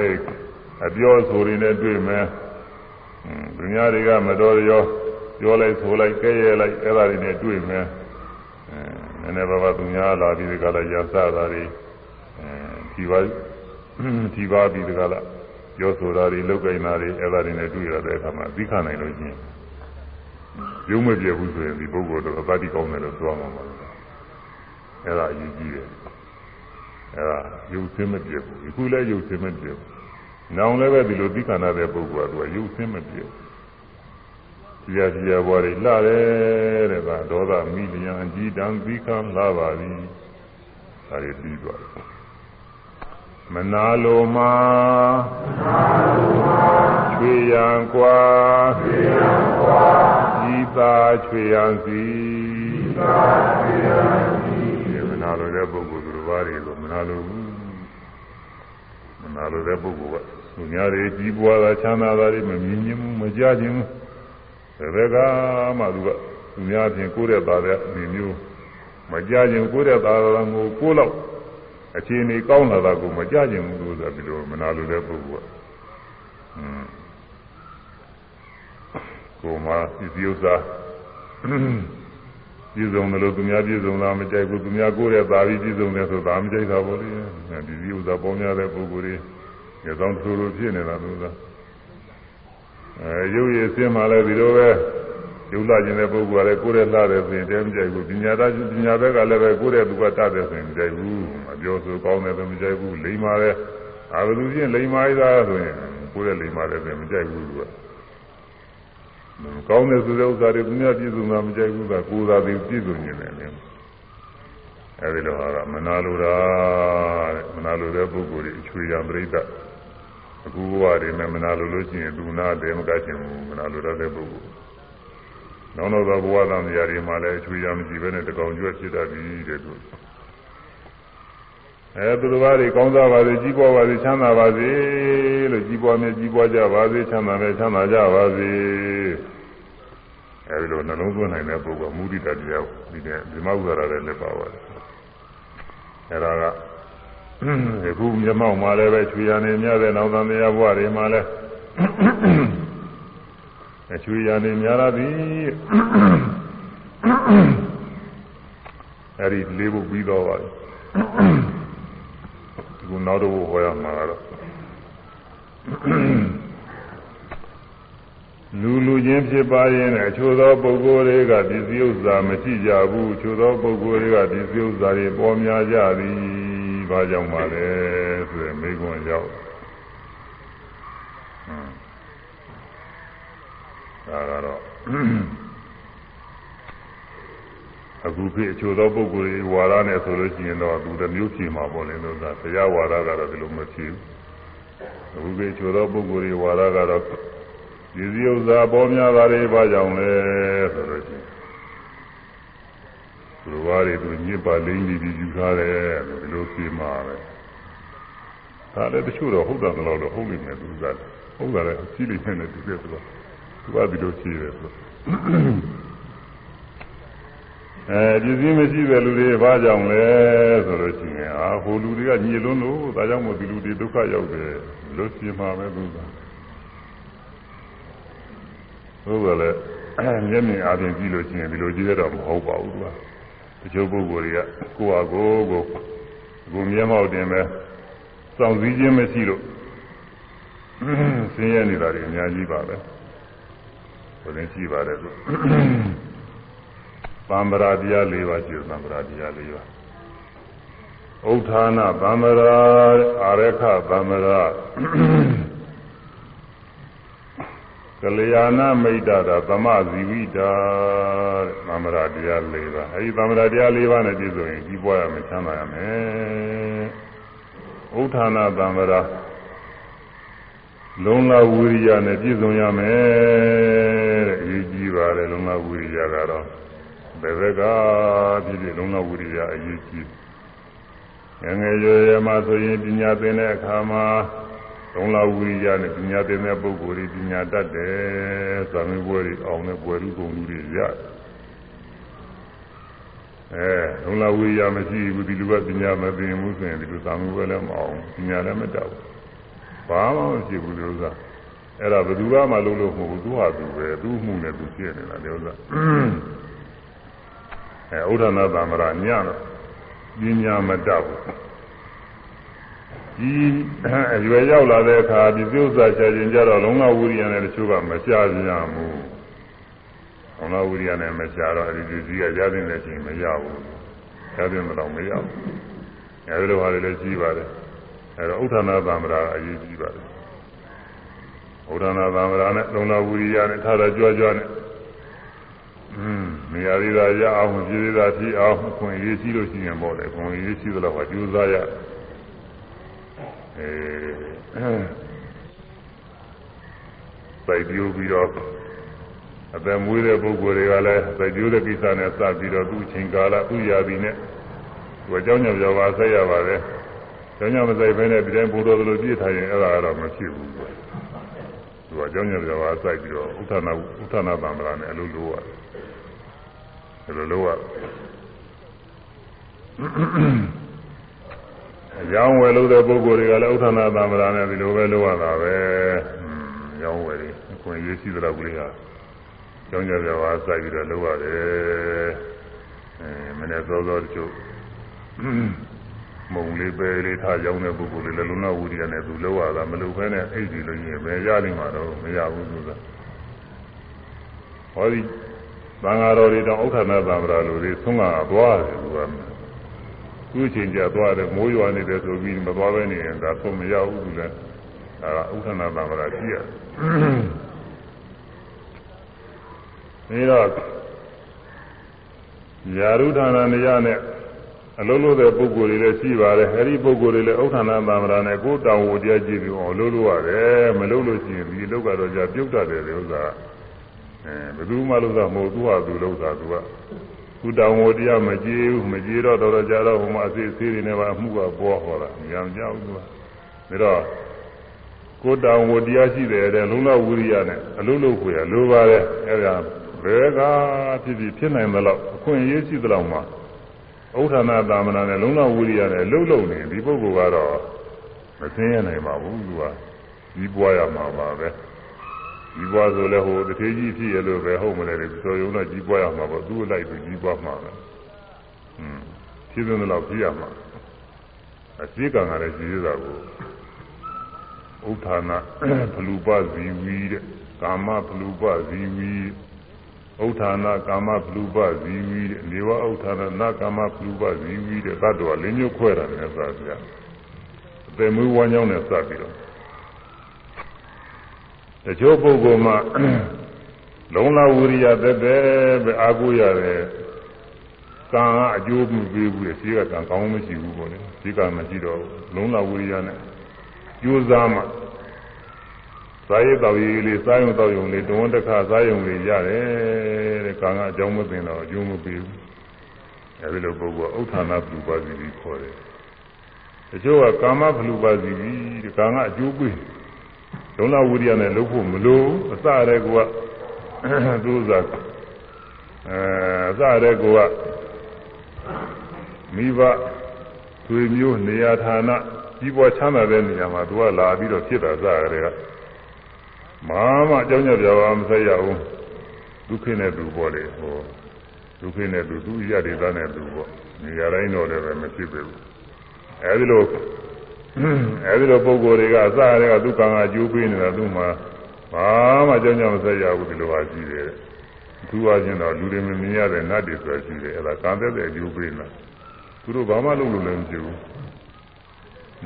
အပြောဆိုရင်းနဲ့တွေ့မယ်လူများတွေကမတော်ရောပြောလိုက်ဆိုလိုက်ကဲရဲလိုက်အဲ့ဒါတွေနဲ့တွေ့မယ်အဲနည်းနည်းပါးပါးသူများလာပြီးဒီကလာရစတာတွေအဲဒီပါဒီပါပြီးဒီကလာပြောဆိုတာတွေလောက်ကင်တာတွေအဲ့ဒါတွေနဲ့တွေ့ရတဲ့အခါမှာသိခနိုင်လို့ချင်းရုံးမပြဘူးဆိုရင်ဒီပုဂ္ဂိုလ်တော့အပတိကောင်းတယ်လို့ပြောမှာပါအဲ့ဒါအရေးကြီးတယ် အဲ့ဒါရုပ်ဆင်းမပြဘူးအခုလည်းရုပ်ဆင်းမပြဘူးနောင်လည်းပဲဒီလိုသိခဏတဲ့ပုဂ္ဂိုလ်ကသူကရုပ်ဆင်းမပြဘူးကြည်ရကြည်ရဘွားတွေလှတယ်တဲ့ကဒေါသမိလျံအကြည်တံသိခံလှပါသည်ဒါတွေပြီးသွားတယ်မနာလိုမှာချွေရန်กว่าချွေရန်กว่าဤသာချွေရန်စီဤသာချွေရန်စီမနာလိုတဲ့ပုဂ္ဂိုလ်သူဘာတွေကိုမ နာလိုဘူးမနာလိုတဲ့ပုဂ္ဂိုလ်ကသူများတွေကြီးပွားတာချမ်းသာတာတွေမမြင်ခြင်းမကြားခြင်းဘယ်ကမှသူကသူများချင်းကိုယ်တဲ့သားတဲ့အနေမျိုးမကြားခြင်းကိုယ်တဲ့သားတော်ကိုကိုယ်လောက်အခြေအနေကောင်းလာတာကိုမကြကျင်ဘူးလို့ဆိုတာဒီလိုမနာလိုတဲ့ပုဂ္ဂိုလ်ကอืมကိုမစီစီဥစ္စာ ပြည်စုံတယ်လို့သူများပြည်စုံတာမကြိုက်ဘူးသူများကိုယ်ရဲ့သာပြီးပြည်စုံတယ်ဆိုတာမကြိုက်တာပေါ့လေဒီစီဥစ္စာပေါင်းများတဲ့ပုဂ္ဂိုလ်တွေရသောသူလိုဖြစ်နေတာလို့သာအဲရုပ်ရည်စင်းမှလည်းဒီလိုပဲယုံလာခြင်းတဲ့ပုဂ္ဂိုလ်ကလည်းကိုယ်ရဲ့လှတယ်ဆိုရင်တဲမကြိုက်ဘူးပညာသားပညာဘက်ကလည်းပဲကိုယ်ရဲ့သူကတတ်တယ်ဆိုရင်မကြိုက်ဘူးအပြောဆိုကောင်းတယ်ဆိုမကြိုက်ဘူးလိမ္မာတယ်အာဘလူချင်းလိမ္မာရတာဆိုရင်ကိုယ်ရဲ့လိမ္မာတယ်ဆိုရင်မကြိုက်ဘူးသူက ကောင်းတယ်ဆိုတဲ့ဥစ္စာတွေသူများပြည့်စုံတာမကြိုက်ဘူးကကိုယ်သာသိပြည့်စုံနေတယ်လေအဲဒီလိုဟာကမနာလိုတာတဲ့မနာလိုတဲ့ပုဂ္ဂိုလ်တွေအချွေရံပြိဋ္ဌအခုဘဝတွေနဲ့မနာလိုလို့ရှိရင်သူနာတယ်မကချင်ဘူးမနာလိုတဲ့ပုဂ္ဂိုလ်နောက်တော့ဘဝသံဃာတွေမှာလည်းအချွေရမရှိဘဲနဲ့တကောင်ကျွတ်ဖြစ်တတ်ပြီတဲ့သူ အဲသူတော်ဘာတွေကောင်းစားပါစေကြီးပွားပါစေချမ်းသာပါစေလို့ကြီးပွားမြဲကြီးပွားကြပါစေချမ်းသာမြဲချမ်းသာကြပါစေအဲဒီလိုနှလုံးသွင်းနိုင်တဲ့ပုဂ္ဂိုလ်မုဒိတတရားဒီနဲ့ဒီမဥဒရာလည်းလက်ပါပါတယ်အဲဒါကအခုမြမောက်မှာလည်းပဲချွေရနေများတဲ့နောက်သံဃာဘဝတွေမှာလည်းအချွေရနေများရသည်အဲဒီလေးဖို့ပြီးတော့ပါဒီ ကနောက်တော့ဟောရမှာတော့လူလူချင်းဖြစ်ပါရင်အချို့သောပုဂ္ဂိုလ်တွေကဒီစည်းဥစ္စာမရှိကြဘူးအချို့သောပုဂ္ဂိုလ်တွေကဒီစည်းဥစ္စာတွေပေါ်များကြသည်ဘာကြောင့်ပါလဲဆိုရင်မိကွန်းရောက်ဒါကတော့ အခုဖြစ်အချို့သောပုဂ္ဂိုလ်တွေဝါဒနဲ့ဆိုလို့ရှိရင်တော့သူတစ်မျိုးဖြေမှာပေါ့လေလို့သာတရားဝါဒကတော့ဒီလိုမဖြစ်ဘူးအခုဖြစ်အချို့သောပုဂ္ဂိုလ်တွေဝါဒကတော့ဒီစည်းဥစ္စာပေါ်များတာတွေဘာကြောင့်လဲဆိုလို့ရှိရင်သူဝါတွေသူညစ်ပါလိမ့်ပြီးပြီးယူထားတယ်ဒီလိုဖြေမှာပဲဒါလည်းတချို့တော့ဟုတ်တယ်လို့တော့ဟုတ်နေတယ်သူကဟုတ်တယ်အကြည့်လိုက်နေတယ်သူကသူကဒီလိုဖြေတယ်ဆို အဲပစ္စည်းမရှိတဲ့လူတွေဘာကြောင့်လဲဆိုလို့ရှိရင်အာဟိုလူတွေကညှိလွန်းလို့ဒါကြောင့်မို့ဒီလူတွေဒုက္ခရောက်တယ်လို့ရှင်းမှာပဲသူကဟုတ်ကဲ့လေမျက်မြင်အားဖြင့်ကြည့်လို့ရှိရင်ဒီလိုကြည့်ရတော့မဟုတ်ပါဘူးသူကတချို့ပုဂ္ဂိုလ်တွေကကိုယ့်ဟာကိုယ်ကိုကိုမျက်မှောက်တင်ပဲစောင့်စည်းခြင်းမရှိလို့ဆင်းရဲနေတာတွေအများကြီးပါပဲဘယ်လိုရှိပါတယ် လို့သံဗရာတရား၄ပါးရှိတယ်သံဗရာတရား၄ပါးဥဋ္ဌာဏသံဗရာအာရခသံဗရာကလျာဏမိတ်တာသမဇီဝိတာသံဗရာတရား၄ပါးအဲဒီသံဗရာတရား၄ပါးနဲ့ပြည့်စုံရင်ကြီးပွားရမယ်ချမ်းသာရမယ်ဥဋ္ဌာဏသံဗရာလုံလဝိရိယနဲ့ပြည့်စုံရမယ်တဲ့အရေးကြီးပါတယ်လုံလဝိရိယကတော့ ဘယ်ဘက်ကဖြစ်ဖြစ်လုံးဝဝိရိယအရေးကြီးငငယ်ရွယ်ရွယ်မှာဆိုရင်ပညာသင်တဲ့အခါမှာလုံးဝဝိရိယနဲ့ပညာသင်တဲ့ပုဂ္ဂိုလ်တွေပညာတတ်တယ်။သာမန်ဘွယ်တွေအောင်တဲ့ဘွယ်လူကုန်လူတွေရတယ်။အဲလုံးဝဝိရိယမရှိဘူးဒီလူကပညာမသင်ဘူးဆိုရင်ဒီလိုသာမန်ဘွယ်လည်းမအောင်ပညာလည်းမတတ်ဘူး။ဘာမှမရှိဘူးဒီဥစ္စာ။အဲ့ဒါဘယ်သူမှမလုပ်လို့မဟုတ်ဘူးသူဟာသူပဲသူ့မှုနဲ့သူဖြစ်နေတာဒီဥစ္စာ။ အဲဥဒ္ဒနာသမရညတော့ပညာမတတ်ဘူးဒီအရွယ်ရောက်လာတဲ့အခါဒီပြုစာချခြင်းကြတော့လုံလဝိရိယနဲ့တချို့ကမရှားကြဘူးလုံလဝိရိယနဲ့မရှားတော့အဲဒီဒီကြီးကရတဲ့တဲ့အချိန်မရဘူးရတဲ့တော့မရဘူးအဲဒီလိုဟာတွေလည်းကြီးပါတယ်အဲတော့ဥဒ္ဒနာသမရအရေးကြီးပါတယ်ဥဒ္ဒနာသမရနဲ့လုံလဝိရိယနဲ့ထားတာကြွကြွနဲ့ อืมနေရာသေးတာရအောင်ပြည်သေးတာဖြစ်အောင်ခွင့်ရေးရှိလို့ရှိရင်ပေါ့လေခွင့်ရေးရှိသလောက်ဟာကြိုးစားရအဲစိုက်ပြိုးပြီးတော့အသက်မွေးတဲ့ပုဂ္ဂိုလ်တွေကလည်းစိုက်ပြိုးတဲ့ကိစ္စနဲ့စပြီးတော့သူ့ချိန်ကာလသူ့ရာသီနဲ့သူအကြောင်းကြောင့်ပြောပါဆက်ရပါတယ်ကျောင်းကြောင့်မဆိုင်ဘဲနဲ့ဒီတိုင်းဘုရားလိုပြည့်ထားရင်အဲ့ဒါကတော့မဖြစ်ဘူးသူကအကြောင်းကြောင့်ပြောပါစိုက်ပြီးတော့ဥထနာဥထနာတံ္ဍရာနဲ့အလိုလိုရတယ် ဒီလိုလိုရရောင်းဝယ်လို့တဲ့ပုဂ္ဂိုလ်တွေကလည်းဥထနာတံ္ဍရာနဲ့ဒီလိုပဲလိုရတာပဲရောင်းဝယ်တွေအခွင့်အရေးရှိတဲ့လောက်ကလေးဟာကျောင်းကြပြပါစိုက်ပြီးတော့လိုရတယ်အဲမနေ့စောစောတချို့မုံလေးပဲလေးထားရောင်းတဲ့ပုဂ္ဂိုလ်တွေလည်းလုံလဝိရိယနဲ့သူလိုရတာမလိုဘဲနဲ့အိတ်ဒီလို့ရင်ပဲရနိုင်မှာတော့မရဘူးသူကဟောဒီ သံဃာတော်တွေတောင်ဥက္ခဏသံဃာလူတွေသုံးကသွားတယ်သူကသူ့ချိန်ကျသွားတယ်မိုးရွာနေတယ်ဆိုပြီးမသွားဘဲနေရင်ဒါသုံးမရဘူးသူလည်းဒါကဥက္ခဏသံဃာရှိရပြီးတော့ယာရုဌာနနေရနဲ့အလုံးလို့တဲ့ပုဂ္ဂိုလ်တွေလည်းရှိပါတယ်အဲဒီပုဂ္ဂိုလ်တွေလည်းဥဋ္ဌာဏသံဃာနဲ့ကိုယ်တောင်ဝတရားကြည့်ပြီးအောင်လုံးလို့ရတယ်မလုံးလို့ရှိရင်ဒီလောကတော့ကြာပြုတ်တတ်တယ်ဒီဥစ္စာ အဲဘယ်သူမှလို့သာမဟုတ်သူ့ဟာသူလို့သာသူကသူတောင်ဝတရားမကြည့်ဘူးမကြည့်တော့တော်တော်ကြာတော့ဟိုမှာအစီအစီတွေနဲ့ပါအမှုကပေါ်ဟောတာညံကြောက်သူကဒါတော့ကိုယ်တောင်ဝတရားရှိတယ်တဲ့လုံးလောက်ဝိရိယနဲ့အလုံးလို့ခွေရလိုပါတယ်အဲဒါဘယ်ကဖြစ်ဖြစ်ဖြစ်နိုင်သလောက်အခွင့်အရေးရှိသလောက်မှာဥထာဏသာမဏေနဲ့လုံးလောက်ဝိရိယနဲ့လှုပ်လှုပ်နေဒီပုဂ္ဂိုလ်ကတော့မသိရနိုင်ပါဘူးသူကကြီးပွားရမှာပါပဲ ကြီးပွားဆိုလဲဟိုတထေးကြီးဖြစ်ရလို့ပဲဟုတ်မလဲဆိုရုံတော့ကြီးပွားရမှာပေါ့သူ့လိုက်သူကြီးပွားမှာပဲอืมဖြစ်တဲ့လောက်ပြရမှာအစိကံကလည်းကြီးရတာကိုဥထာဏဖလူပဇီဝီတဲ့ကာမဖလူပဇီဝီဥထာဏကာမဖလူပဇီဝီတဲ့နေဝဥထာဏနာကာမဖလူပဇီဝီတဲ့သတ္တဝါလေးမျိုးခွဲတာနဲ့သာပြအပေမွေးဝမ်းကြောင်းနဲ့စပ်ပြီးတော့ တချို့ပုဂ္ဂိုလ်မှာလုံလဝိရိယသက်သက်ပဲအာကိုရတယ်ကံကအကျိုးမပေးဘူးလေရှိကကံကောင်းမရှိဘူးပေါ့လေရှိကမရှိတော့လုံလဝိရိယနဲ့ကြိုးစားမှစားရတော့ရည်လေးစားရုံတော့ရုံလေးတုံးတစ်ခါစားရုံလေးရတယ်တဲ့ကံကအကြောင်းမသိတော့အကျိုးမပေးဘူးအဲဒီလိုပုဂ္ဂိုလ်ဥဋ္ဌာဏပြုပါစီပြီးခေါ်တယ်တချို့ကကာမဖလူပါစီပြီးဒီကံကအကျိုးပေး လုံလဝိရိယနဲ့လုပ်ဖို့မလိုအစရဲကသူဥစားအဲအစရဲကမိဘသွေမျိုးနေရာဌာနကြီးပွားချမ်းသာတဲ့နေရာမှာသူကလာပြီးတော့ဖြစ်တာစရဲကမာမအကြောင်းကြောင့်ပြောမဆက်ရဘူးဒုက္ခနဲ့သူပေါ့လေဟောဒုက္ခနဲ့သူသူရတဲ့သားနဲ့သူပေါ့နေရာတိုင်းတော့လည်းပဲမဖြစ်ပေဘူးအဲဒီလို အဲဒီလိုပုံကိုယ်တွေကအစရဲကသူကံကကျိုးပေးနေတာသူ့မှာဘာမှကြောင်းကြောင်းမဆက်ရဘူးဒီလိုပါရှိတယ်သူအချင်းတော့လူတွေမမြင်ရတဲ့နတ်တွေဆိုရှိတယ်အဲ့ဒါကံသက်တဲ့အကျိုးပေးနေတာသူတို့ဘာမှလုပ်လို့လည်းမဖြစ်ဘူး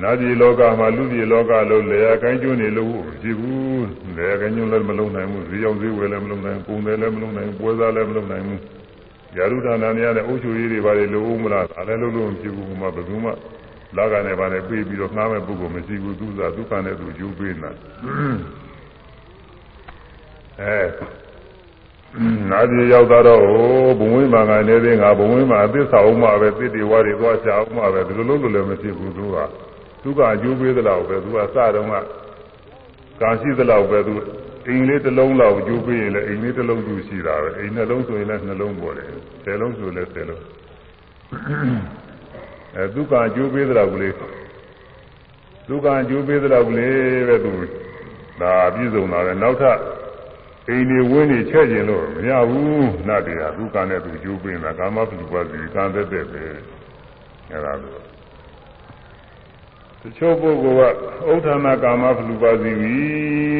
နတ်ပြည်လောကမှာလူပြည်လောကလို့လေယာကိုင်းကျွန်းနေလို့မရှိဘူးလေယာကိုင်းကျွန်းလည်းမလုံးနိုင်ဘူးဈေးရောက်ဈေးဝယ်လည်းမလုံးနိုင်ဘူးပုံတယ်လည်းမလုံးနိုင်ဘူးပွဲစားလည်းမလုံးနိုင်ဘူးယာရုဌာနများနဲ့အုပ်ချုပ်ရေးတွေပါလေလို့ဦးမလားဒါလည်းလုပ်လို့မဖြစ်ဘူးမှဘယ်သူမှ လာကနေပါနဲ့ပြေးပြီးတော့ငှားမဲ့ပုဂ္ဂိုလ်မရှိဘူးသူစားဒုက္ခနဲ့သူကျိုးပေးနေတာအဲနာပြည်ရောက်တော့ဘုံဝင်းမှာကနေသေးငါဘုံဝင်းမှာအသစ္စာဥမှာပဲသစ်တွေဝါတွေသွားချအောင်မှာပဲဒီလိုလိုလည်းမရှိဘူးသူကသူကအကျိုးပေးသလောက်ပဲသူကစတော့ကကာရှိသလောက်ပဲသူအိမ်လေးတစ်လုံးလောက်အကျိုးပေးရင်လည်းအိမ်လေးတစ်လုံးကျူရှိတာပဲအိမ်နှလုံးဆိုရင်လည်းနှလုံးပေါ်တယ်ဆယ်လုံးဆိုလည်းဆယ်လုံး အဲသူကအကျိုးပေးသလောက်ကလေးသူကအကျိုးပေးသလောက်ကလေးပဲသူဒါပြည့်စုံတာပဲနောက်ထပ်အိမ်နေဝင်းနေချဲ့ကျင်လို့မရဘူးနတ်တွေကသူကနဲ့သူကျိုးပင်းတာကာမပုပ္ပစီကံသက်သက်ပဲအဲဒါလိုတချို့ပုဂ္ဂိုလ်ကဥဋ္ဌာဏကာမပုပ္ပစီပြီ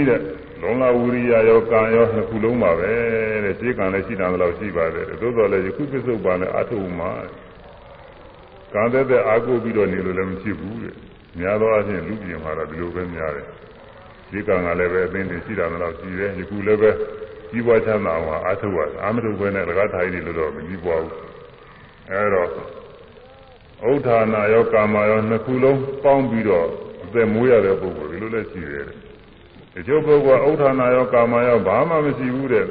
တဲ့လုံလဝိရိယရောကံရောနှစ်ခုလုံးပါပဲတဲ့ခြေကံလည်းရှိတယ်လို့ရှိပါတယ်သို့တော်လည်းယခုပစ္စုပန်နဲ့အထုံမှာကံသ က်သက်အာကိုပြီးတော့နေလို့လည်းမရှိဘူးတဲ့များသောအားဖြင့်လူပြည်မှာတော့ဒီလိုပဲများတယ်ဒီကံကလည်းပဲအသိဉာဏ်ရှိတာတော့ရှိတယ်ယခုလည်းပဲကြီးပွားချမ်းသာအောင်အားထုတ်ရအာမထုတ်ပဲနဲ့လကားထိုင်နေလို့တော့မကြီးပွားဘူးအဲတော့ဥဋ္ဌာဏရောကာမရောနှစ်ခုလုံးပေါင်းပြီးတော့အသက်မွေးရတဲ့ပုဂ္ဂိုလ်ဒီလိုလည်းရှိတယ်ဒီကျုပ်ပုဂ္ဂိုလ်ကဥဋ္ဌာဏရောကာမရောဘာမှမရှိဘူးတဲ့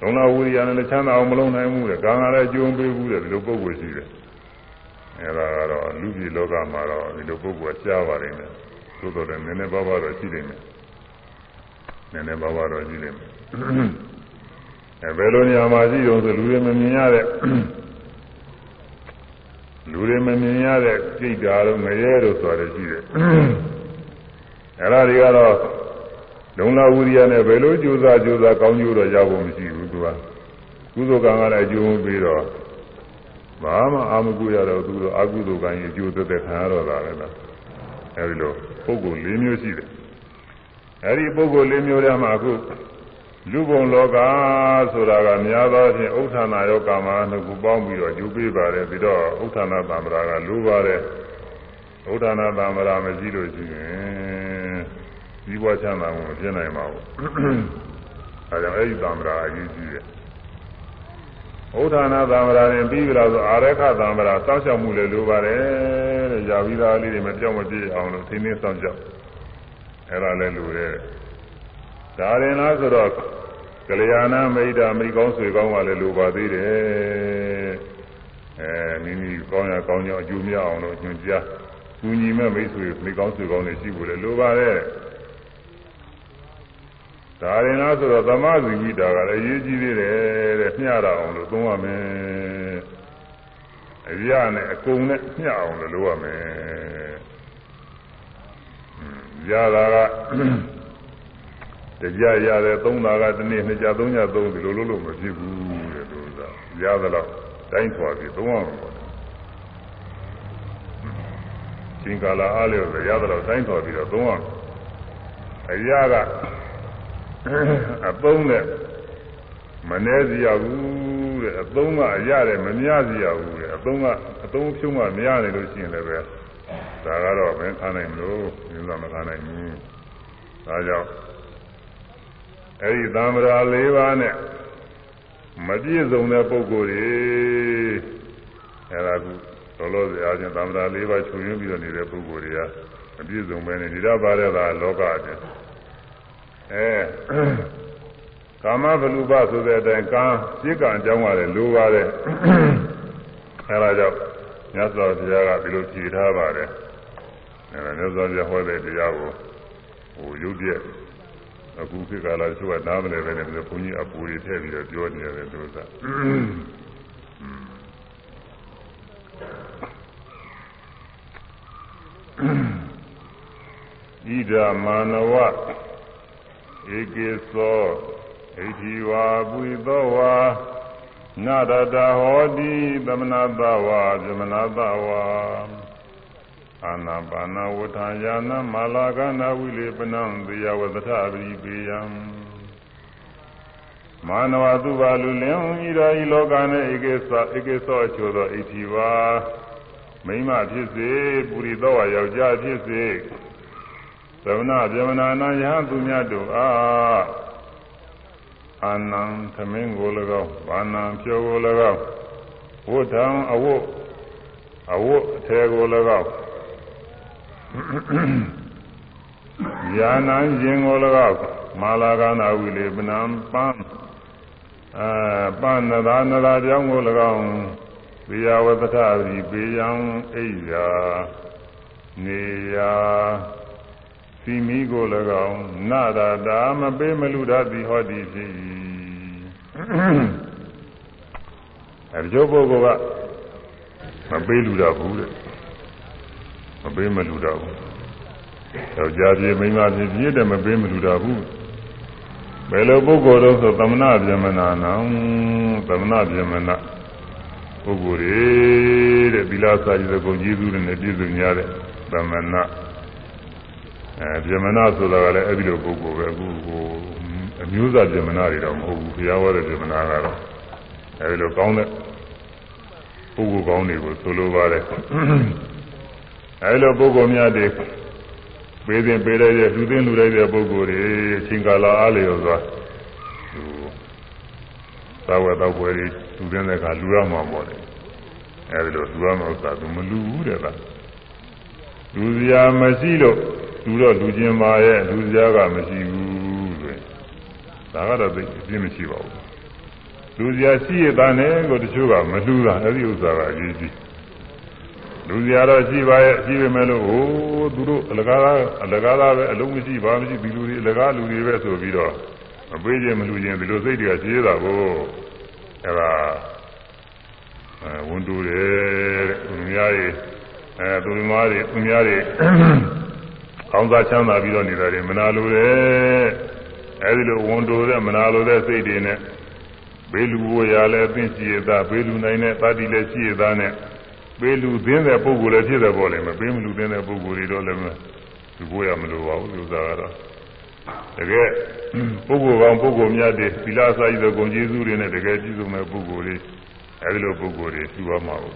လုံလဝိရိယနဲ့ချမ်းသာအောင်မလုံးနိုင်ဘူးတဲ့ကံကလည်းကြုံပေးဘူးတဲ့ဒီလိုပုဂ္ဂိုလ်ရှိတယ် အဲဒါကတော့လူပြည်လောကမှာတော့ဒီလိုပုဂ္ဂိုလ်ကြားပါတယ်နဲ့သို့တော်လည်းနည်းနည်းပါးပါးတော့ရှိနေတယ်နည်းနည်းပါးပါးတော့ရှိနေတယ်အဲဘယ်လိုနေရာမှာရှိတော့ဆိုလူတွေမမြင်ရတဲ့လူတွေမမြင်ရတဲ့စိတ်ဓာတ်တို့ငရဲတို့ဆိုတယ်ရှိတယ်အဲဒါတွေကတော့လုံလဝိရိယနဲ့ဘယ်လိုကြိုးစားကြိုးစားကောင်းကျိုးတော့ရဖို့မရှိဘူးသူကကုသိုလ်ကံကလည်းအကျိုးပေးတော့ ဘာမှအာမကုရတော့သူတို့အကုသိုလ်ကံရဲ့အကျိုးသက်သက်ခံရတော့တာပဲလားအဲဒီလိုပုဂ္ဂိုလ်၄မျိုးရှိတယ်အဲဒီပုဂ္ဂိုလ်၄မျိုးထဲမှာအခုလူဘုံလောကဆိုတာကများသောဖြင့်ဥဋ္ဌာဏယောကာမနှစ်ခုပေါင်းပြီးတော့ယူပေးပါတယ်ပြီးတော့ဥဋ္ဌာဏသံ္ဍရာကလိုပါတယ်ဥဋ္ဌာဏသံ္ဍရာမရှိလို့ရှိရင်ဒီဘဝချမ်းသာမှုမဖြစ်နိုင်ပါဘူးအဲကြောင့်အဲဒီသံ္ဍရာအရေးကြီးတယ် ဥဋ္ဌာဏသံ္ဍရာရင်ပြီးပြီလားဆိုအာရခသံ္ဍရာစောင့်ရှောက်မှုလည်းလိုပါတယ်တဲ့။ယာဝီသားလေးတွေမပြောင်းမပြေအောင်လို့သိနေစောင့်ရှောက်အဲ့ဒါလည်းလိုတယ်။ဒါရင်လားဆိုတော့ကလျာဏမိတ်တာမိကောင်းဆွေကောင်းကလည်းလိုပါသေးတယ်။အဲမိမိကောင်းရကောင်းကြောင်းအကျိုးများအောင်လို့ညွှန်ကြားကူညီမဲ့မိတ်ဆွေမိကောင်းဆွေကောင်းတွေရှိဖို့လည်းလိုပါတယ်။ ဒါရင်လားဆိုတော့သမာဓိဝိတာကလည်းရေးကြည့်သေးတယ်တဲ့မျှရအောင်လို့သုံးရမယ်အရာနဲ့အကုန်နဲ့မျှအောင်လို့လုပ်ရမယ်ရတာကတရားရတယ်သုံးတာကဒီနေ့နှစ်ကြသုံးကြသုံးဒီလိုလုပ်လို့မဖြစ်ဘူးတဲ့လို့သာရသလောက်တိုင်းထွာပြီးသုံးရမှာပေါ့ရှင်ကာလာအားလျော်ဆိုရသလောက်တိုင်းထွာပြီးတော့သုံးရမှာအရာက အသုံးနဲ့မနှဲစီရဘူးတဲ့အသုံးကအရတယ်မများစီရဘူးတဲ့အသုံးကအသုံးဖြုံးမှမရနိုင်လို့ရှိရင်လည်းပဲဒါကတော့မင်းခံနိုင်လို့မြင်သာမခံနိုင်ဘူးဒါကြောင့်အဲဒီသံဗရာ၄ပါးနဲ့မပြည့်စုံတဲ့ပုဂ္ဂိုလ်တွေအဲဒါကလောလောဆယ်အားဖြင့်သံဗရာ၄ပါးချုပ်ရင်းပြီးတော့နေတဲ့ပုဂ္ဂိုလ်တွေကမပြည့်စုံပဲနဲ့ဒီတော့ပါတဲ့ကလောကအပြင် အဲကာမဘလူပဆိုတဲ့အတိုင်းကံစိတ်ကံအကြောင်းကလည်းလိုပါတယ်အဲဒါကြောင့်မြတ်စွာဘုရားကဒီလိုဖြေထားပါတယ်အဲဒါမြတ်စွာဘုရားဟောတဲ့တရားကိုဟိုရုပ်ပြည့်အခုခေတ်ကာလတချို့ကနားမလည်ပဲနဲ့ဘုန်းကြီးအပူတွေထည့်ပြီးတော့ပြောနေရတယ်သူကဣဒာမာနဝ ဧကေသောဣတိဝါပုရိသောဝါနာရတဟောတိသမနာတဝါဇမနာတဝါအာနာပါနာဝဋ္ဌာယာနမာလာကနာဝိလေပနံသေယဝသထပရိပေယံမာနဝသူပါလူလင်ဤရာဤလောကနဲ့ဧကေသောဧကေသောအချို့သောဣတိဝါမိမဖြစ်စေပုရိသောဝါယောက်ျားဖြစ်စေ သမဏဗြဟ္မနာနာယဟသူများတို့အားအာနံသမင်းကို၎င်းဘာနံဖြောကို၎င်းဝဋ္ဌံအဝတ်အဝတ်အထေကို၎င်းယာနံရင်ကို၎င်းမာလာကနာဝိလေပနံပန်းအဲပန်းနသာနသာကြောင်းကို၎င်းဝိယဝတ္ထရီပေယံအိယာနေယာ စီမီကို၎င်းနာတာတာမပေးမလူတတ်သည်ဟောသည်ဖြစ်၏အဲဒီကျုပ်ပုဂ္ဂိုလ်ကမပေးလူတော့ဘူးတဲ့မပေးမလူတော့ဘူးယောက်ျားပြေမိန်းမပြေပြည့်တယ်မပေးမလူတော့ဘူးဘယ်လိုပုဂ္ဂိုလ်တော့ဆိုသမဏဗြဟ္မနာနံသမဏဗြဟ္မနာပုဂ္ဂိုလ်တွေတဲ့သီလစာရည်ကိုကျေးဇူးတွေနဲ့ပြည့်စုံကြတဲ့သမဏ အဲဗြဟ္မဏဆိုတာကလည်းအဲ့ဒီလိုပုဂ္ဂိုလ်ပဲအခုဟိုအမျိုးသားဗြဟ္မဏတွေတော့မဟုတ်ဘူးဘုရားဟောတဲ့ဗြဟ္မဏကတော့အဲဒီလိုကောင်းတဲ့ပုဂ္ဂိုလ်ကောင်းတွေကိုဆိုလိုပါတယ်အဲဒီလိုပုဂ္ဂိုလ်များတွေပေးတင်ပေးလိုက်တဲ့လူသိလူလိုက်တဲ့ပုဂ္ဂိုလ်တွေအချိန်ကာလအားလျော်စွာသူသာဝတ္တဘွယ်တွေလူသိတဲ့အခါလူရမှာပေါ့လေအဲဒီလိုလူရမှာဥစ္စာသူမလူဘူးတဲ့ကလူစရာမရှိလို့ လူတော့လူချင်းပါရဲ့လူစရာကမရှိဘူးဆိုရင်ဒါကတော့သိအပြင်းမရှိပါဘူးလူစရာရှိရတဲ့နဲ့ကိုတချို့ကမလူတာအဲ့ဒီဥစ္စာကအရေးကြီးလူစရာတော့ရှိပါရဲ့ရှိပေမဲ့လို့ဟိုသူတို့အလကားအလကားပဲအလုံးမရှိပါမရှိဒီလူတွေအလကားလူတွေပဲဆိုပြီးတော့မပေးခြင်းမလူခြင်းဒီလိုစိတ်တွေကရှိရတာကိုအဲ့ဒါအဲဝန်တူတယ်တဲ့သူများတွေအဲသူများတွေသူများတွေ ကောင်းစားချမ်းသာပြီးတော့နေတာတွေမနာလိုတဲ့အဲဒီလိုဝန်တိုတဲ့မနာလိုတဲ့စိတ်တွေနဲ့ဘေးလူဘိုးရလည်းအသိရှိရတာဘေးလူနိုင်တဲ့တတိလည်းရှိရတာနဲ့ဘေးလူသင်းတဲ့ပုဂ္ဂိုလ်လည်းဖြစ်တယ်ပေါ့လေမဘေးမလူသင်းတဲ့ပုဂ္ဂိုလ်တွေတော့လည်းလူဘိုးရမလိုပါဘူးလူသားကတော့တကယ်ပုဂ္ဂိုလ်ကောင်းပုဂ္ဂိုလ်များတွေသီလစာရည်သောဂုဏ်ကျေးဇူးတွေနဲ့တကယ်ပြည့်စုံတဲ့ပုဂ္ဂိုလ်တွေအဲဒီလိုပုဂ္ဂိုလ်တွေရှိရမှာပေါ့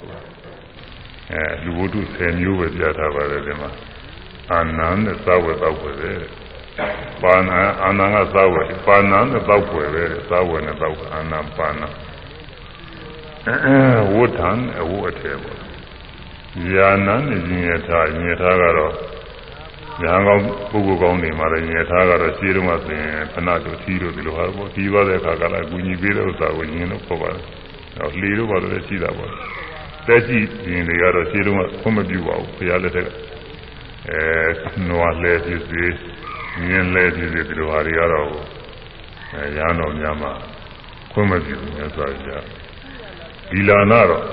အဲလူဝတ္ထု10မျိုးပဲပြထားပါတယ်ဒီမှာ အာနန္တဲ့သာဝေတောက်ွယ်ပဲပါဏာအာနန္ကသာဝေပါဏာနဲ့တောက်ွယ်ပဲသာဝေနဲ့တောက်အာနပါဏဝဋ္ဌံအဝတ်အထည်ပေါ့ယာနံနဲ့ညင်ရထားညင်ရထားကတော့ညာကောင်းပုဂ္ဂိုလ်ကောင်းနေမှာလည်းညင်ရထားကတော့ရှင်းတော့မှဆိုရင်ဖဏတို့ထီးတို့ဒီလိုဟာပေါ့ထီးသွားတဲ့အခါကလည်းအကူညီပေးတဲ့ဥစ္စာကိုညင်လို့ခေါ်ပါတယ်ဟောလေတို့ပါလို့ရှိတာပေါ့တက်ရှိရင်တွေကတော့ရှင်းတော့မှခွင့်မပြုပါဘူးဘုရားလက်ထက်က အဲနွားလဲဖြစ်စေမြင်းလဲဖြစ်စေဒီလိုဟာတွေကတော့အဲရဟန်းတော်များမှာခွင့်မပြုဘူးမြတ်စွာဘုရားဒီလာနာတော့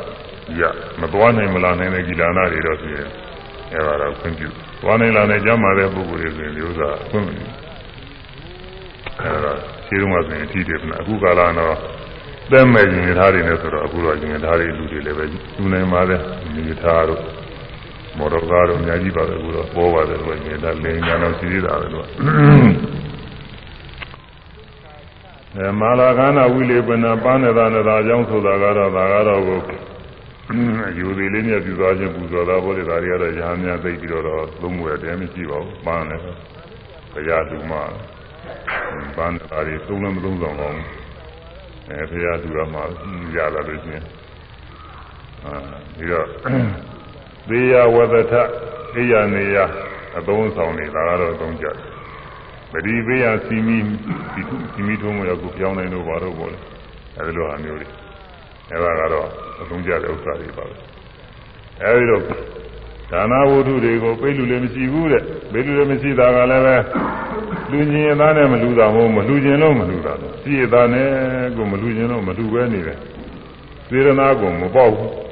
ရမသွားနိုင်မလာနိုင်တဲ့ဒီလာနာတွေတော့ဆိုရင်အဲဒါတော့ခွင့်ပြုသွားနိုင်လာနိုင်ကြမှာတဲ့ပုဂ္ဂိုလ်တွေဆိုရင်ဒီဥစ္စာခွင့်မပြုအဲဒါခြေတုံးကဆိုရင်အထီးတယ်အခုကာလတော့သက်မဲ့ရင်ထားတွေနဲ့ဆိုတော့အခုတော့ရင်ထားတွေလူတွေလည်းပဲသူနိုင်ပါတဲ့မိသားတို့ မော်တော်ကားတို့အများကြီးပါပဲအခုတော့ပေါ်ပါတယ်လို့ညင်တာလင်းညာတော့ရှိသေးတာပဲလို့အဲမာလာခန္ဓာဝိလေပနာပန်းနေတာနေတာအကြောင်းဆိုတာကတော့ဒါကတော့ကိုယူသေးလေးနဲ့ပြူသွားခြင်းပူဇော်တာဘောလေဒါတွေကတော့ရဟန်းများသိပြီးတော့သုံးဝယ်တယ်မရှိပါဘူးပန်းလည်းဘုရားလူမပန်းတာတွေသုံးလည်းမသုံးဆောင်ပါဘူးအဲဖရာသူတော်မှာရလာလို့ရှိရင်အာပြီးတော့ သေယဝဒထအိယနေယအသုံးဆောင်နေတာကတော့အသုံးကြတယ်ပရိပေယစီမီစီမီထုံးမရကိုပြောင်းနိုင်လို့ဘာလို့ပေါ့လဲအဲဒီလိုအမျိုးတွေအဲဒါကတော့အသုံးကြတဲ့ဥစ္စာတွေပါပဲအဲဒီတော့ဒါနာဝတ္ထုတွေကိုပိတ်လူလည်းမရှိဘူးတဲ့ပိတ်လူလည်းမရှိတာကလည်းပဲလူညင်သားနဲ့မလူတာမဟုတ်မလူကျင်လို့မလူတာပြည့်သားနဲ့ကိုမလူကျင်လို့မလူပဲနေတယ်သေရနာကိုမပေါ့ဘူး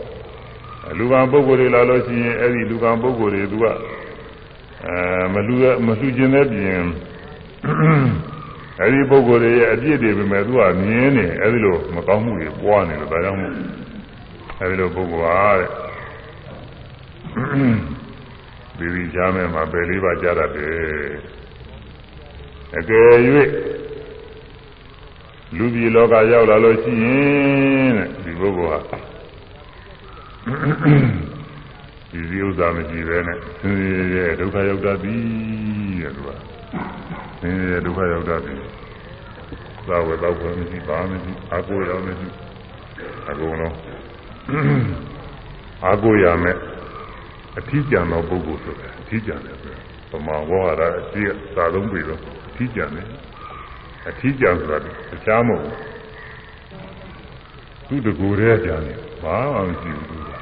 လူကံပုဂ္ဂိုလ်တွေလာလို့ရှိရင်အဲ့ဒီလူကံပုဂ္ဂိုလ်တွေသူကအဲမလူမလူကျင်တဲ့ပြင်အဲ့ဒီပုဂ္ဂိုလ်တွေရဲ့အပြစ်တွေပဲမဲ့သူကမြင်နေအဲ့ဒီလိုမကောင်းမှုတွေပွားနေလို့ဒါကြောင့်မို့အဲ့ဒီလိုပုဂ္ဂိုလ်ဟာတဲ့ဒီဒီကြားမဲ့မှာပယ်လေးပါးကြားရတယ်အကယ်၍လူပြည်လောကရောက်လာလို့ရှိရင်တဲ့ဒီပုဂ္ဂိုလ်ဟာ ဒီဒီဥစ္စာမရှိပဲနဲ့ဆင်းရဲဒုက္ခရောက်တတ်သည်တဲ့သူကဆင်းရဲဒုက္ခရောက်တတ်သည်သာဝေတော့ဘယ်မရှိပါမရှိအာကိုရောမရှိအကုန်လုံးအာကိုရမယ်အထီးကျန်သောပုဂ္ဂိုလ်ဆိုတယ်အထီးကျန်တယ်ဆိုပမာဝါရအရှိသာလုံးပြီတော့အထီးကျန်တယ်အထီးကျန်ဆိုတာတခြားမဟုတ်ဘူးသူတကူရဲကျန်တယ်ဘာမှမရှိဘူး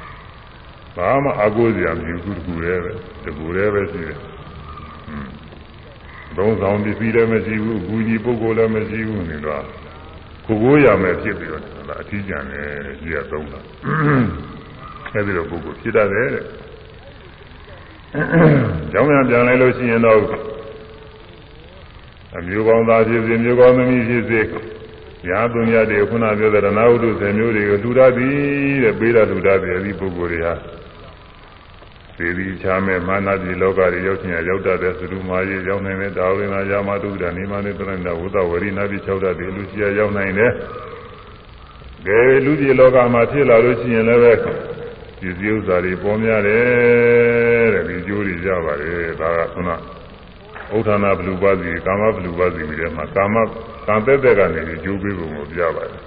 ဘာမှအကိုးစရာမရှိဘူးတကူရဲပဲတကူရဲပဲရှိတယ်ဟွန်းသုံးဆောင်ပစ္စည်းလည်းမရှိဘူးဂူကြီးပုဂ္ဂိုလ်လည်းမရှိဘူးနေတော့ကိုကိုရမယ်ဖြစ်ပြီးတော့အထီးကျန်တယ်ကြီးရသုံးတာအဲဒီလိုပုဂ္ဂိုလ်ဖြစ်တတ်တယ်တဲ့ကျောင်းပြန်ပြန်လိုက်လို့ရှိရင်တော့အမျိုးကောင်းသားဖြစ်စေမျိုးကောင်းသမီးဖြစ်စေရာသူများတွေခုနပြောတဲ့ရဏဝတ္ထုဆယ်မျိုးတွေကိုလူရသည်တဲ့ပေးတာလူရသည်အဲဒီပုဂ္ဂိုလ်တွေဟာ သေသည်ချာမဲ့မာနတိလောကတွေရောက်ချင်ရောက်တတ်တဲ့သုမာရေရောက်နိုင်တဲ့ဒါဝိနာယာမတုဒ္ဒနေမနေတရဏဝုဒ္ဒဝရိနာတိ၆တတ်တယ်လူရှိရရောက်နိုင်တယ်ကဲလူကြီးလောကမှာဖြစ်လာလို့ရှိရင်လည်းပဲဒီစည်းဥစ္စာတွေပေါ်များတယ်တဲ့ဒီကျိုးတွေကြပါတယ်ဒါကခုနဥထာဏဘလူပါစီကာမဘလူပါစီပြီးတဲ့မှာကာမကံသက်သက်ကနေကျိုးပေးပုံကိုပြပါတယ်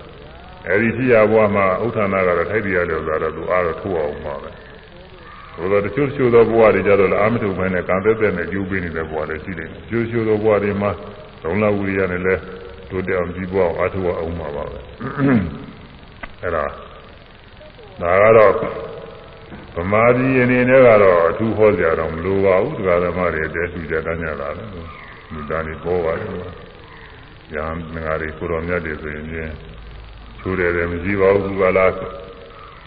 အဲဒီဖြစ်ရဘွားမှာဥထာဏကတော့ထိုက်တရားလို့ဆိုတော့သူအားတော့ထိုးအောင်ပါပဲ ဘုရားတချို့တချို့သောဘဝတွေကြတော့လည်းအာမထုံပိုင်းနဲ့ကံသက်သက်နဲ့ကျိုးပေးနေတဲ့ဘဝလည်းရှိတယ်ကျိုးကျိုးသောဘဝတွေမှာလုံလဝိရိယနဲ့လည်းတို့တောင်ကြီးဘဝအားထုတ်အောင်ပါပါပဲအဲဒါဒါကတော့ဗမာပြည်အနေနဲ့ကတော့အထူးဟောကြတော့မလိုပါဘူးတရားဓမ္မတွေတဲသူကြတန်းကြတာလေလူသားတွေပေါ်ပါတယ်။ညာငါတွေကိုတော်မြတ်တွေဆိုရင်ချင်းချိုးတယ်တယ်မရှိပါဘူးကလား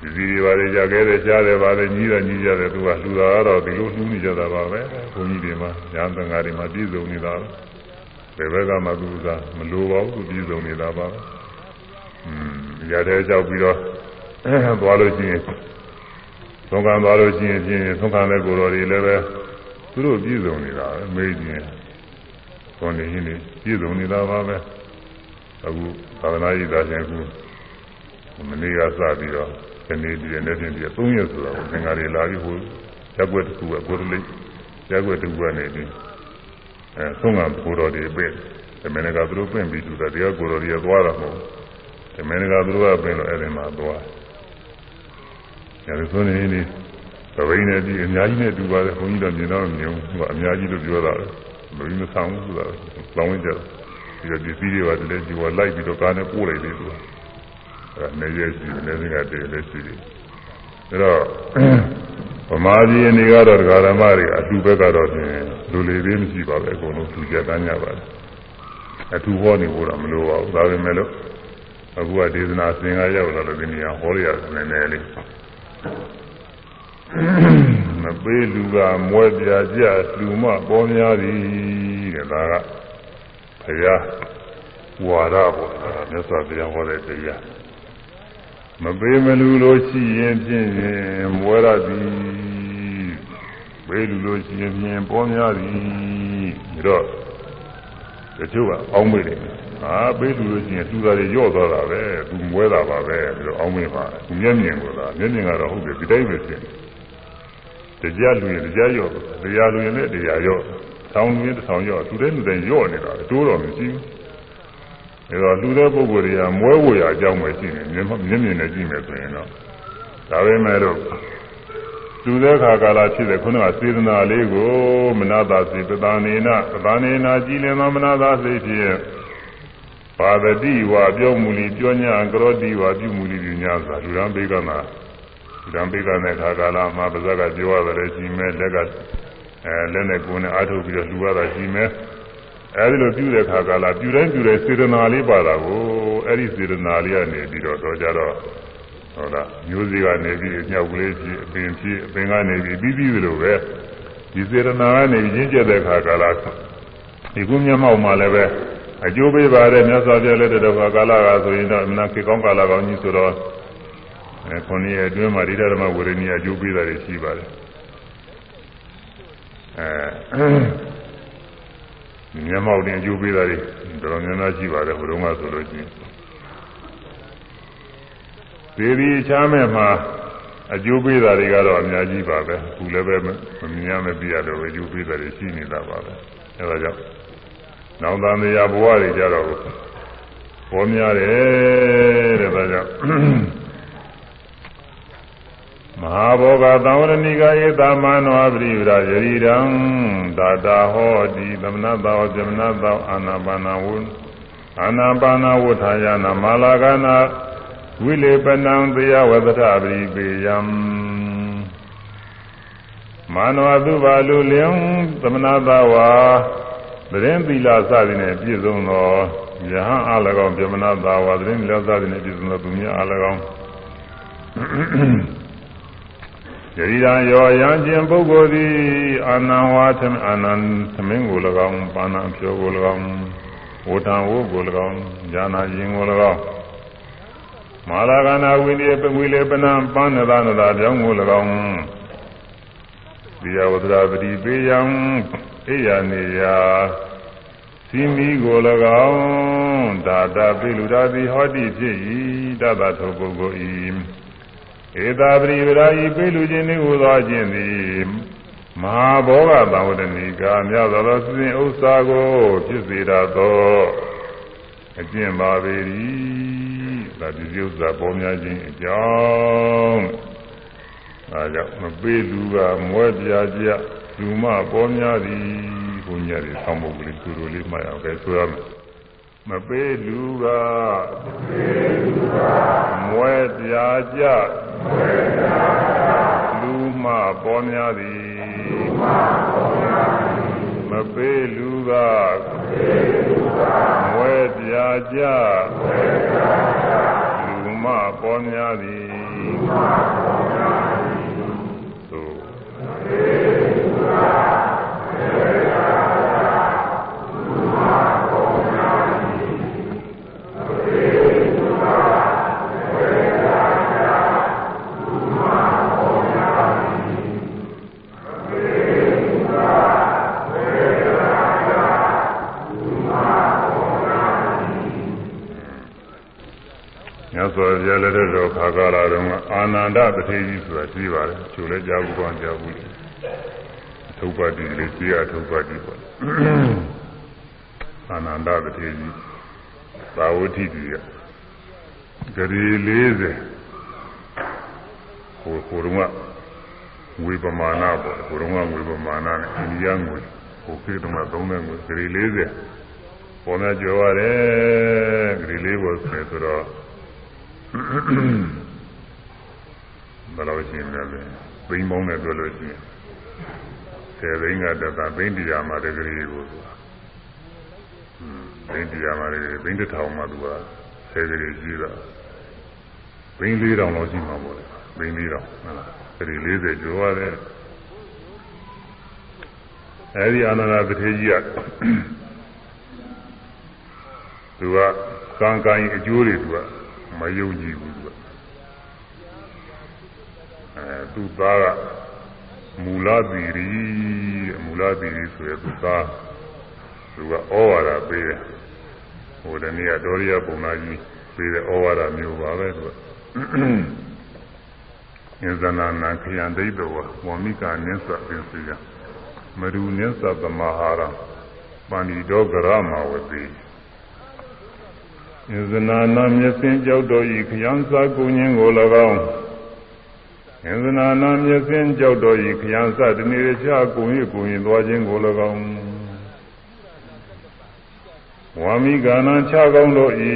ဒီစီတွေပါလေကြခဲ့တယ်ကြားတယ်ပါလေညီးတယ်ညီးကြတယ်သူကလူသားကတော့ဒီလိုနှူးနေကြတာပါပဲဘုန်းကြီးတွေမှာညာသံဃာတွေမှာပြည့်စုံနေတာဘယ်ဘက်ကမှသူကမလိုပါဘူးသူပြည့်စုံနေတာပါပဲ။อืมရတဲ့ကြောက်ပြီးတော့သွားလို့ရှိရင်သုံးခံသွားလို့ရှိရင်ဖြင့်သုံးခံတဲ့ကိုယ်တော်တွေလည်းပဲသူတို့ပြည့်စုံနေတာပဲမေးခြင်းသွန်နေရင်ပြည့်စုံနေတာပါပဲအခုသာသနာ့ရည်သားချင်းအခုမနေ့ကစပြီးတော့ ဒီနေ့ဒီနေ့ချင်းဒီ3ရက်ဆိုတော့သင်္ဃာတွေလာပြီးဟိုရက်ွက်တစ်ခုကကိုယ်တလေးရက်ွက်တစ်ခုကနေပြီးအဲသုံးခံကိုယ်တော်တွေပြည့်ဒီမင်းကသူတို့ပြင့်ပြီးသူတာတရားကိုယ်တော်တွေသွားတာမဟုတ်ဒီမင်းကသူတို့ကပြင့်လို့အဲ့ဒီမှာသွားတယ်ဒါဆိုနေနေသဘိန်းနဲ့ဒီအများကြီးနဲ့တူပါတယ်ဘုန်းကြီးတော့မြင်တော့မြင်ဘူးသူကအများကြီးလို့ပြောတာမပြီးမဆောင်ဘူးဆိုတာလောင်းဝင်ကြတယ်ဒီတော့ဒီစီးတွေကလည်းဒီဝလိုက်ပြီးတော့ကားနဲ့ပို့လိုက်တယ်သူက အဲနေရရှိနေစင်ကတည်းကလည်းရှိတယ်ဒါတော့ဗမာပြည်အနေကတော့ဒကာရမတွေအတူဘက်ကတော့ဖြင့်လူလေသေးမရှိပါပဲအကုန်လုံးသူကြတန်းကြပါတယ်အတူဟောနေဖို့တော့မလိုပါဘူးဒါပေမဲ့လို့အခုကဒေသနာသင်္ဃာရောက်လာတော့ဒီနေရာဟောရရတယ်နည်းနည်းလေးမပေးလူကမွဲပြကြလူမပေါ်များသည်တဲ့ဒါကဘုရားဝါရပေါ့မြတ်စွာဘုရားဟောတဲ့တရား မပေးမလူလို့ရှိရင်ဖြင့်မွဲရသည်ပေးလူလို့ရှိရင်ဖြင့်ပေါ်များသည်ဒါတော့တချို့ကအောင်းမေးတယ်ဟာပေးလူလို့ရှိရင်သူသားတွေညော့သွားတာပဲသူမွဲတာပါပဲပြီးတော့အောင်းမေးပါသူမျက်မြင်ကိုသာမျက်မြင်ကတော့ဟုတ်တယ်ဒီတိုင်းပဲဖြစ်တရားလူရင်တရားရော့တရားလူရင်လည်းတရားရော့ဆောင်းလူရင်တစ်ဆောင်ရော့သူတဲ့လူတိုင်းရော့နေတာတိုးတော့မရှိဘူး အဲတော့လူတဲ့ပုဂ္ဂိုလ်တွေကမွဲဝရအကြောင်းပဲရှိနေမျက်မျက်မြင်နဲ့ကြည့်မယ်ဆိုရင်တော့ဒါပဲမဲ့တော့လူတဲ့ခါကာလဖြစ်တဲ့ခုနကစေတနာလေးကိုမနာသာစေပတာနေနာပတာနေနာကြည်လင်သောမနာသာစေဖြင့်ပါဒတိဝါပြောမူလီပြောညာကရောတိဝါပြုမူလီပြုညာသာလူရန်ဘေကနာလူရန်ဘေကနဲ့ခါကာလမှာပါဇက်ကပြောရတယ်ရှိမဲ့လက်ကအဲလက်နဲ့ကိုယ်နဲ့အားထုတ်ပြီးတော့လူရတာရှိမဲ့ အဲဒီလိုပြုတဲ့ခါကာလပြုတိုင်းပြုတိုင်းစေတနာလေးပါတာကိုအဲဒီစေတနာလေးကနေပြီးတော့တော့ကြတော့ဟုတ်လားမျိုးစေ့ကနေပြီးအမြောက်ကလေးဖြစ်အပင်ဖြစ်အပင်ကနေပြီးပြီးပြီးလိုပဲဒီစေတနာကနေရင်းကျက်တဲ့ခါကာလဒီကုမျက်မှောက်မှာလည်းပဲအကျိုးပေးပါတယ်မြတ်စွာဘုရားလက်တော်ကာလကဆိုရင်တော့အမှန်ခေကောင်းကာလကောင်းကြီးဆိုတော့အဲခုနှစ်ရဲ့အတွင်းမှာဒိဋ္ဌဓမ္မဝေရဏီအကျိုးပေးတာတွေရှိပါတယ်အဲ မျက်မှောက်တင်အကျိုးပေးတာတွေတော်တော်များများရှိပါတယ်ဘုရုံးကဆိုလို့ချင်းသေဒီချားမဲ့မှာအကျိုးပေးတာတွေကတော့အများကြီးပါပဲခုလည်းပဲမမြင်ရမပြရတော့အကျိုးပေးတာတွေရှိနေတာပါပဲအဲဒါကြောင့်နောင်တန်တရားဘဝတွေကြတော့ပေါ်များတယ်တဲ့ဒါကြောင့် မဟာဘောဂသံဝရဏိကဧသမနောပရိဝရယရိရံသာတာဟောတိသမဏတောသမဏတောအာနာပါနာဝအာနာပါနာဝဋ္ဌာယနာမာလာကနာဝိလေပနံတရားဝသထပရိပေယံမာနဝတုပါလူလျံသမဏတဝါသတင်းသီလစသည်နဲ့ပြည့်စုံသောယဟန်အား၎င်းပြမနာသာဝသတင်းသီလစသည်နဲ့ပြည့်စုံသောသူများအား၎င်း ယရိရာယောယံခြင်းပုဂ္ဂိုလ်သည်အာနံဝါသမအာနံသမင်းကို၎င်းပါဏံဖြောကို၎င်းဝဋ္ဌံဝုကို၎င်းဉာဏရင်ကို၎င်းမာလာကနာဝိနည်းပဝိလေပနံပန်းနသာနသာပြောင်းကို၎င်းဒီယဝဒရာပတိပေယံအိယာနေယာစီမီကို၎င်းဒါတာပိလူရာတိဟောတိဖြစ်၏တတထုပုဂ္ဂိုလ်၏ ဧတာပရိဝရာဤပိလူခြင်းနှင့်ဟူသောခြင်းသည်မဟာဘောဂသံဝတ္တနိကာမြတ်သောစင်ဥစ္စာကိုဖြစ်စေတတ်သောအကျင့်ပါပေ၏ဒါဒီဥစ္စာပေါ်များခြင်းအကြောင်းအဲကြောင့်မပေးလူကမွဲပြကြလူမပေါ်များသည်ဘုညာတွေဆောင်းဖို့ကလေးသူတို့လေးမှတ်အောင်ပဲဆိုရမယ် မပေးလူကမွဲပြကြလူမပေါ်များသည်မပေးလူကမွဲပြကြလူမပေါ်များသည် စွာဘုရားလက်ထက်တော်ခါကာလတုန်းကအာနန္ဒတထေကြီးဆိုတာရှိပါတယ်။ချိုလည်းကြားဘူးကောင်းကြားဘူးလေ။ထုပ်ပါတိလေးကြီးအထုပ်ပါတိပေါ့။အာနန္ဒတထေကြီးသာဝတိကြီးကဂရီ40ဟိုဟိုတုန်းကဝေပမာဏပေါ့ဟိုတုန်းကဝေပမာဏနဲ့အိန္ဒိယငွေဟိုခေတ်တုန်းကသုံးတဲ့ငွေဂရီ40ပေါ်များကြော်ရတယ်ဂရီလေးပေါ်ဆိုဆိုတော့ ဘယ်လိုရှိနေလဲဘိန်းပေါင်းနဲ့တွေ့လို့ရှိရင်ဆယ်ဘိန်းကတက်ကဘိန်းတရားမှာတကလေးကိုဘိန်းတရားမှာတကလေးဘိန်းတစ်ထောင်မှသူကဆယ်ကလေးရှိတာဘိန်းလေးတောင်လောက်ရှိမှာပေါ့လေဘိန်းလေးတောင်ဟုတ်လားအဲဒီ40ကျော်ရတယ်အဲဒီအာနန္ဒပထေကြီးကသူကကံကံအကျိုးတွေသူက မယုံကြည်ဘူးသူကအဲသူသားကမူလသီရိမူလသီရိဆိုရသူသားသူကဩဝါဒပေးတယ်ဟိုတနေ့ကဒေါရိယပုံနာကြီးပေးတဲ့ဩဝါဒမျိုးပါပဲသူကဉာဏနာနာခယံဒိဋ္ဌဝဝမိကနိစ္စပင်စီယမရူနိစ္စသမဟာရပန္တိတောကရမဝတိ ယဇနာနာမျက်စင်ကြောက်တော်ဤခယံစာကုညင်းကို၎င်းယဇနာနာမျက်စင်ကြောက်တော်ဤခယံစာတနေ့ချကုညကုညင်းသွားခြင်းကို၎င်းဝါမိကာနံခြကောင်းတို့ဤ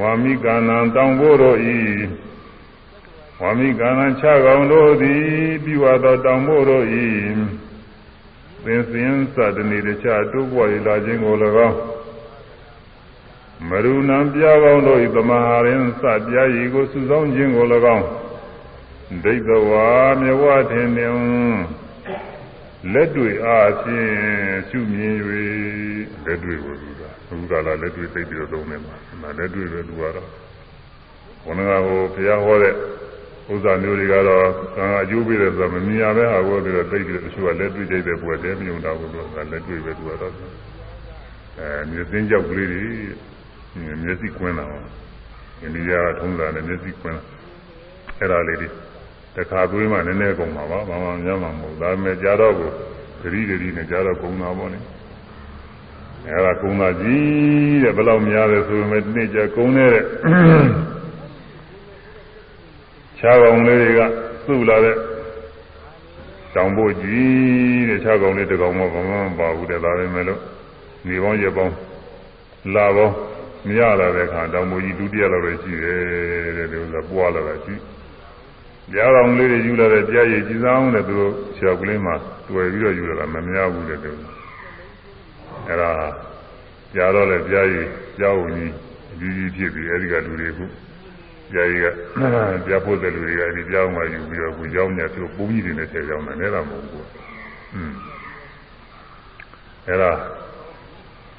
ဝါမိကာနံတောင်ဖို့တို့ဤဝါမိကာနံခြကောင်းတို့သည်ပြီးဝသောတောင်ဖို့တို့ဤ သင်စင်စတနေ့တခြားတိုးပွားရလာခြင်းကို၎င်းမရူဏံပြာကောင်းတို့ဤသမဟာရင်စပြာရည်ကိုစုဆောင်ခြင်းကို၎င်းဒိဋ္ဌဝါမြဝထင်တွင်လက်တွေ့အားဖြင့်ရှုမြင်၍လက်တွေ့ကိုသူကအခုကလာလက်တွေ့သိပြီးတော့သုံးနေမှာဒါလက်တွေ့ပဲသူကတော့ဘုန်းတော်ကဟိုဘုရားဟောတဲ့ ဥစ္စာမျိုးတွေကတော့ကံအကျိုးပေးတယ်ဆိုတော့မမြင်ရပဲဟာကိုပြီးတော့သိပြီးတော့တချို့ကလက်တွေ့ကြိုက်တဲ့ပွဲတဲမြုံတာကိုတော့လက်တွေ့ပဲသူကတော့အဲမြစင်းကြောက်ကလေးတွေမျက်စိကွင်းတာဟောအိန္ဒိယထုံးတာနဲ့မျက်စိကွင်းအဲ့ဒါလေးတွေတခါသွေးမှနည်းနည်းကုန်ပါပါဘာမှများမှာမဟုတ်ဒါပေမဲ့ကြာတော့ကိုဂရိဂရိနဲ့ကြာတော့ကုန်တာပေါ့လေအဲ့ဒါကုန်တာကြီးတဲ့ဘယ်လောက်များလဲဆိုပေမဲ့ဒီနေ့ကျကုန်နေတဲ့ ခြားကောင်လေးတွေကစုလာတဲ့တောင်ဖို့ကြီးတဲ့ခြားကောင်လေးတကောင်မှဘာမှမပါဘူးတဲ့ဒါပဲမဲ့လို့နေပေါင်းရက်ပေါင်းလာပေါင်းမရလာတဲ့အခါတောင်ဖို့ကြီးဒုတိယလောက်ပဲရှိတယ်တဲ့ဒီဥစ္စာပွားလာတာရှိကြားကောင်လေးတွေယူလာတဲ့ကြားရည်ကြည်စားတဲ့သူတို့ဆရာကလေးမှတွေ့ပြီးတော့ယူလာတာမများဘူးတဲ့သူအဲ့ဒါကြားတော့လေကြားရည်ကြားဝင်ကြီးကြီးဖြစ်ပြီးအဲဒီကလူတွေခု ကြာကြီးကကြာဖို့တဲ့လူတွေကဒီကြောင်းမှယူပြီးတော့ကိုကြောင်းညာသူပုံကြီးတွေနဲ့ဆယ်ကြောင်းနဲ့လည်းမဟုတ်ဘူး။อืมအဲ့ဒါ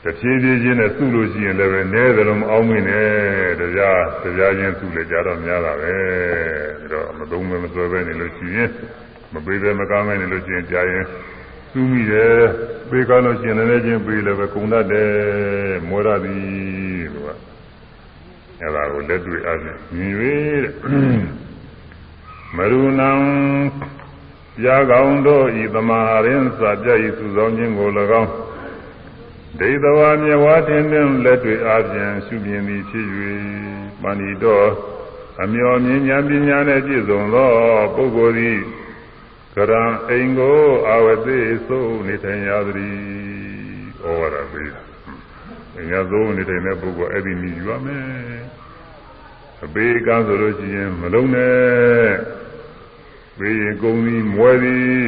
တဖြည်းဖြည်းချင်းနဲ့စုလို့ရှိရင်လည်းပဲနည်းသလိုမအောင်မင်းနဲ့တရားတရားချင်းစုလေကြတော့များတာပဲ။ဒါတော့မသုံးမဲမဆွဲပဲနေလို့ရှိရင်မပေးပဲမကားမဲနေလို့ရှိရင်ကြာရင်စုမိတယ်ပေးကားလို့ရှိရင်လည်းချင်းပေးလည်းပဲကုံတတ်တယ်မွဲရသည်လို့က အဲ့ဒါကိုလက်တွေ့အပြင်မြင်၍တဲ့မရူဏံပြာကောင်းတို့ဤသမာရင်စာပြဤစုဆောင်ခြင်းကို၎င်းဒိဋ္ဌဝါမြဝါတင်တင်လက်တွေ့အပြင်ရှုမြင်သည်ဖြစ်၍မဏိတော်အမျော်မြင်ညာပညာနဲ့ပြည့်စုံသောပုဂ္ဂိုလ်သည်ကရံအိမ်ကိုအာဝတိဆိုနေထိုင်ရသည်ဩဝါဒပေးတာအ ညာသုံးနေထိုင်တဲ့ပုဂ္ဂိုလ်အဲ့ဒီမြည်ယူရမယ်အပေကံဆိုလို့ရှိရင်မလုံးနဲ့ပေးရင်ကုံပြီးမွဲသည်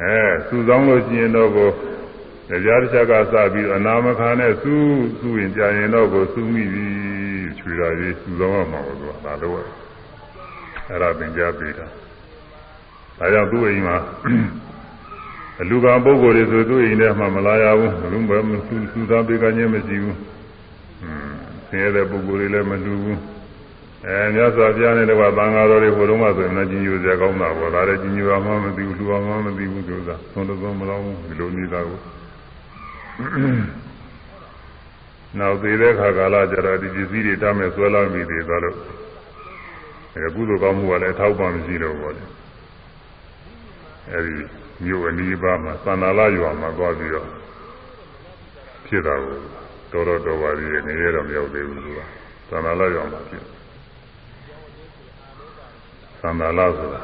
အဲစူဆောင်းလို့ရှိရင်တော့ကိုတရားတစ်ချက်ကစပြီးအနာမခါနဲ့စူးစူးရင်ကြာရင်တော့ကိုစူးမိပြီချွေတာကြီးစူဆောင်းရမှာလို့ဆိုတာဒါတော့အဲ့ဒါသင်ကြားပေးတာဒါကြောင့်သူ့အိမ်မှာ အလူကပုဂ္ဂိုလ်တွေဆိုသူ့အိမ်ထဲမှာမလာရဘူးဘယ်လိုမှသူသူသားပေးကခြင်းမရှိဘူးอืมဆင်းရဲတဲ့ပုဂ္ဂိုလ်တွေလည်းမလူဘူးအဲမြတ်စွာဘုရားနဲ့တကွာသံဃာတော်တွေဟိုတုန်းကဆိုရင်လည်းကြီးညိုစရာကောင်းတာပေါ့ဒါလည်းကြီးညိုအောင်မသိဘူးလူအောင်မသိဘူးဆိုတာသုံးသုံးမလောဘူးဒီလိုနေတာကိုနောက်သေးတဲ့ခါကာလကျတော့ဒီပစ္စည်းတွေတမ်းမဲ့ဆွဲလာမိသေးသလိုအဲကုသိုလ်ကောင်းမှုကလည်းအထောက်ပံ့မရှိတော့ဘူးလေအဲဒီ မြို့အနီးပါးမှာသန္တာလရွာမှာသွားပြီးတော့ဖြစ်တာကိုတော်တော်တော်ပါသေးတယ်နေရတော့မရောက်သေးဘူးသူကသန္တာလရွာမှာဖြစ်သန္တာလဆိုတာ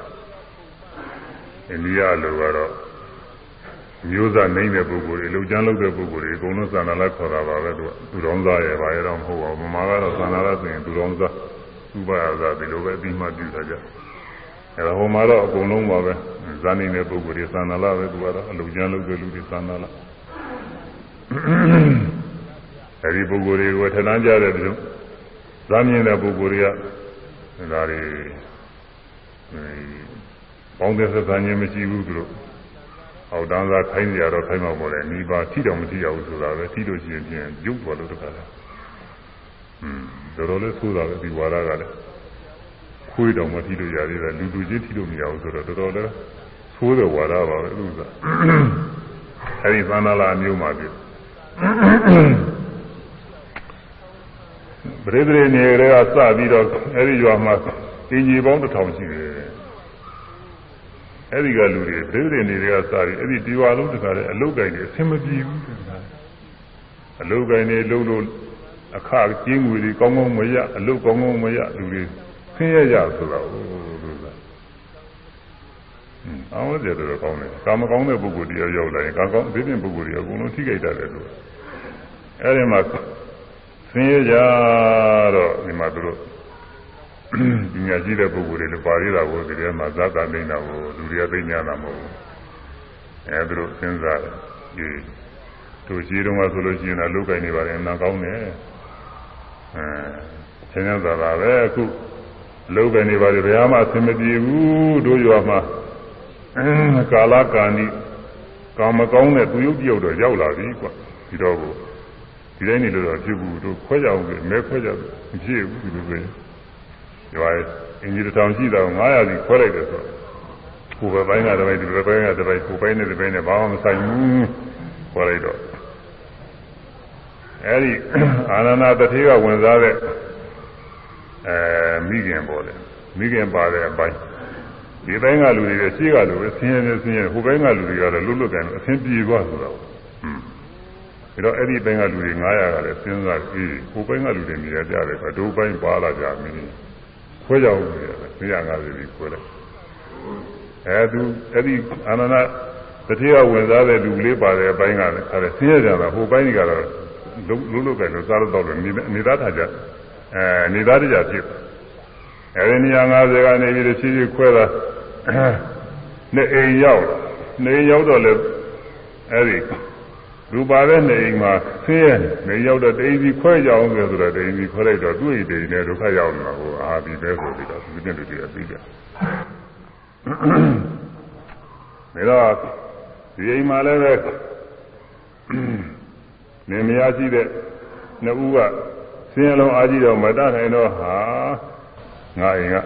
အိန္ဒိယလိုကတော့မျိုးစားနိုင်တဲ့ပုဂ္ဂိုလ်တွေလုံချမ်းလုပ်တဲ့ပုဂ္ဂိုလ်တွေအကုန်လုံးသန္တာလခေါ်တာပါပဲသူကသူတော်သားရဲ့ဘာရဲ့တော့မဟုတ်ပါဘူးမမကတော့သန္တာလဆိုရင်သူတော်သားဥပါယသာဒီလိုပဲအပြီးမှပြုတာကြ အဲဒါဟိုမှာတော့အကုန်လုံးပါပဲဇာနေတဲ့ပုဂ္ဂိုလ်တွေသန္တာလပဲသူကတော့အလုံချမ်းလုပ်တဲ့လူတွေသန္တာလအဲဒီပုဂ္ဂိုလ်တွေကိုထဏန်းကြတဲ့ပြုဇာမြင်တဲ့ပုဂ္ဂိုလ်တွေကဒါတွေပေါင်းတဲ့သက်သာခြင်းမရှိဘူးသူတို့အောက်တန်းစားခိုင်းကြတော့ခိုင်းမှာပေါ့လေမိဘထိတော့မထိရဘူးဆိုတာပဲထိလို့ရှိရင်ပြန်ရုပ်သွားလို့တခါလဲอืมတော်တော်လေးဆိုးတာပဲဒီဝါဒကလည်း ခွေးတော်မထိလို့ရသေးတယ်လူလူချင်းထိလို့မရဘူးဆိုတော့တော်တော်လေးဆိုးတဲ့ဝါဒပါပဲသူကအဲဒီသန္တာလာမျိုးမှာပြီပရိသေနေတွေကစပြီးတော့အဲဒီရွာမှာအင်ကြီးပေါင်းတစ်ထောင်ရှိတယ်အဲ့ဒီကလူတွေပြိဋိနေတွေကစပြီးအဲ့ဒီဒီဝါလုံးတခါလေအလုတ်ကြိုက်တယ်အဆင်မပြေဘူးတခါအလုတ်ကိုင်းနေလုံးလို့အခကျင်းငွေတွေကောင်းကောင်းမရအလုတ်ကောင်းကောင်းမရလူတွေ ဆင်းရဲကြဆိုတာဟုတ်လို့သာ။အောင်းကြတယ်တော့ကောင်းတယ်။ကာမကောင်းတဲ့ပုဂ္ဂိုလ်တရားရောက်လာရင်ကာကောင်းအသေးတဲ့ပုဂ္ဂိုလ်တွေအကုန်လုံးထိခိုက်တတ်တယ်လို့။အဲဒီမှာဆင်းရဲကြတော့ဒီမှာသူတို့ပညာရှိတဲ့ပုဂ္ဂိုလ်တွေလည်းပါရတာကိုဒီထဲမှာဇာတာနေတာကိုလူတွေကသိညာတာမဟုတ်ဘူး။အဲသူတို့စဉ်းစားတယ်ဒီတို့ရှိတော့မှဆိုလို့ရှိရင်တော့လုတ်ကင်နေပါလေနာကောင်းတယ်။အဲဆင်းရဲတာပါပဲအခု လုတ်ကင်နေပါလေဘယ်မှအဆင်မပြေဘူးတို့ရွာမှာအဲကာလကာဏီကာမကောင်းတဲ့သူရုပ်တယောက်တော့ရောက်လာပြီကွာဒီတော့ကိုဒီတိုင်းနေလို့တော့ဖြစ်ဘူးတို့ခွဲကြအောင်ပဲမဲခွဲကြမဖြစ်ဘူးဒီလိုပဲရွာရဲ့အင်ဂျီတောင်ရှိတော့900စီခွဲလိုက်တယ်ဆိုကိုယ်ပဲပိုင်းကတပိုင်းဒီပဲပိုင်းကတပိုင်းကိုယ်ပိုင်းနဲ့ဒီပိုင်းနဲ့ဘာမှမဆိုင်ဘူးခွဲလိုက်တော့အဲဒီအာနန္ဒတထေကဝင်စားတဲ့ အဲမိခင်ပေါ်တယ်မိခင်ပါတဲ့အပိုင်းဒီဘက်ကလူတွေရှေ့ကလူပဲဆင်းရဲဆင်းရဲဟိုဘက်ကလူတွေကတော့လွတ်လွတ်ကန်အဆင်ပြေသွားဆိုတော့ဟွန်းပြီးတော့အဲ့ဒီဘက်ကလူတွေ900ကလည်းစဉ်းစားအေးဟိုဘက်ကလူတွေနေရကြတယ်အတူပိုင်းပါလာကြမင်းခွဲကြအောင်နေရတယ်950ပြီးခွဲလိုက်အဲသူအဲ့ဒီအာနန္ဒတတိယဝင်စားတဲ့လူလေးပါတဲ့အပိုင်းကလည်းအဲဆင်းရဲကြတာဟိုပိုင်းကတော့လုံးလုံးကန်လို့စားလို့တော့နေသားထားကြ အဲနေသားတကြဖြစ်အဲဒီနေရာ50ကနေပြီးတော့ချီးချီးခွဲတာနဲ့အိမ်ရောက်နေရောက်တော့လေအဲဒီရူပါတဲ့နေအိမ်မှာဆင်းရဲနေရောက်တော့တိမ်စီခွဲကြအောင်ဆိုတော့တိမ်စီခွဲလိုက်တော့သူ့အိမ်တိမ်နဲ့ဒုက္ခရောက်နေတာဟိုအာဒီပဲဆိုပြီးတော့သူတင်တူတွေကပြီးကြဒါတော့ဒီအိမ်မှာလည်းပဲနေမရရှိတဲ့နှစ်ဦးက ဆင်းရဲလုံးအားကြီးတော့မတတ်နိုင်တော့ဟာငါအိမ်က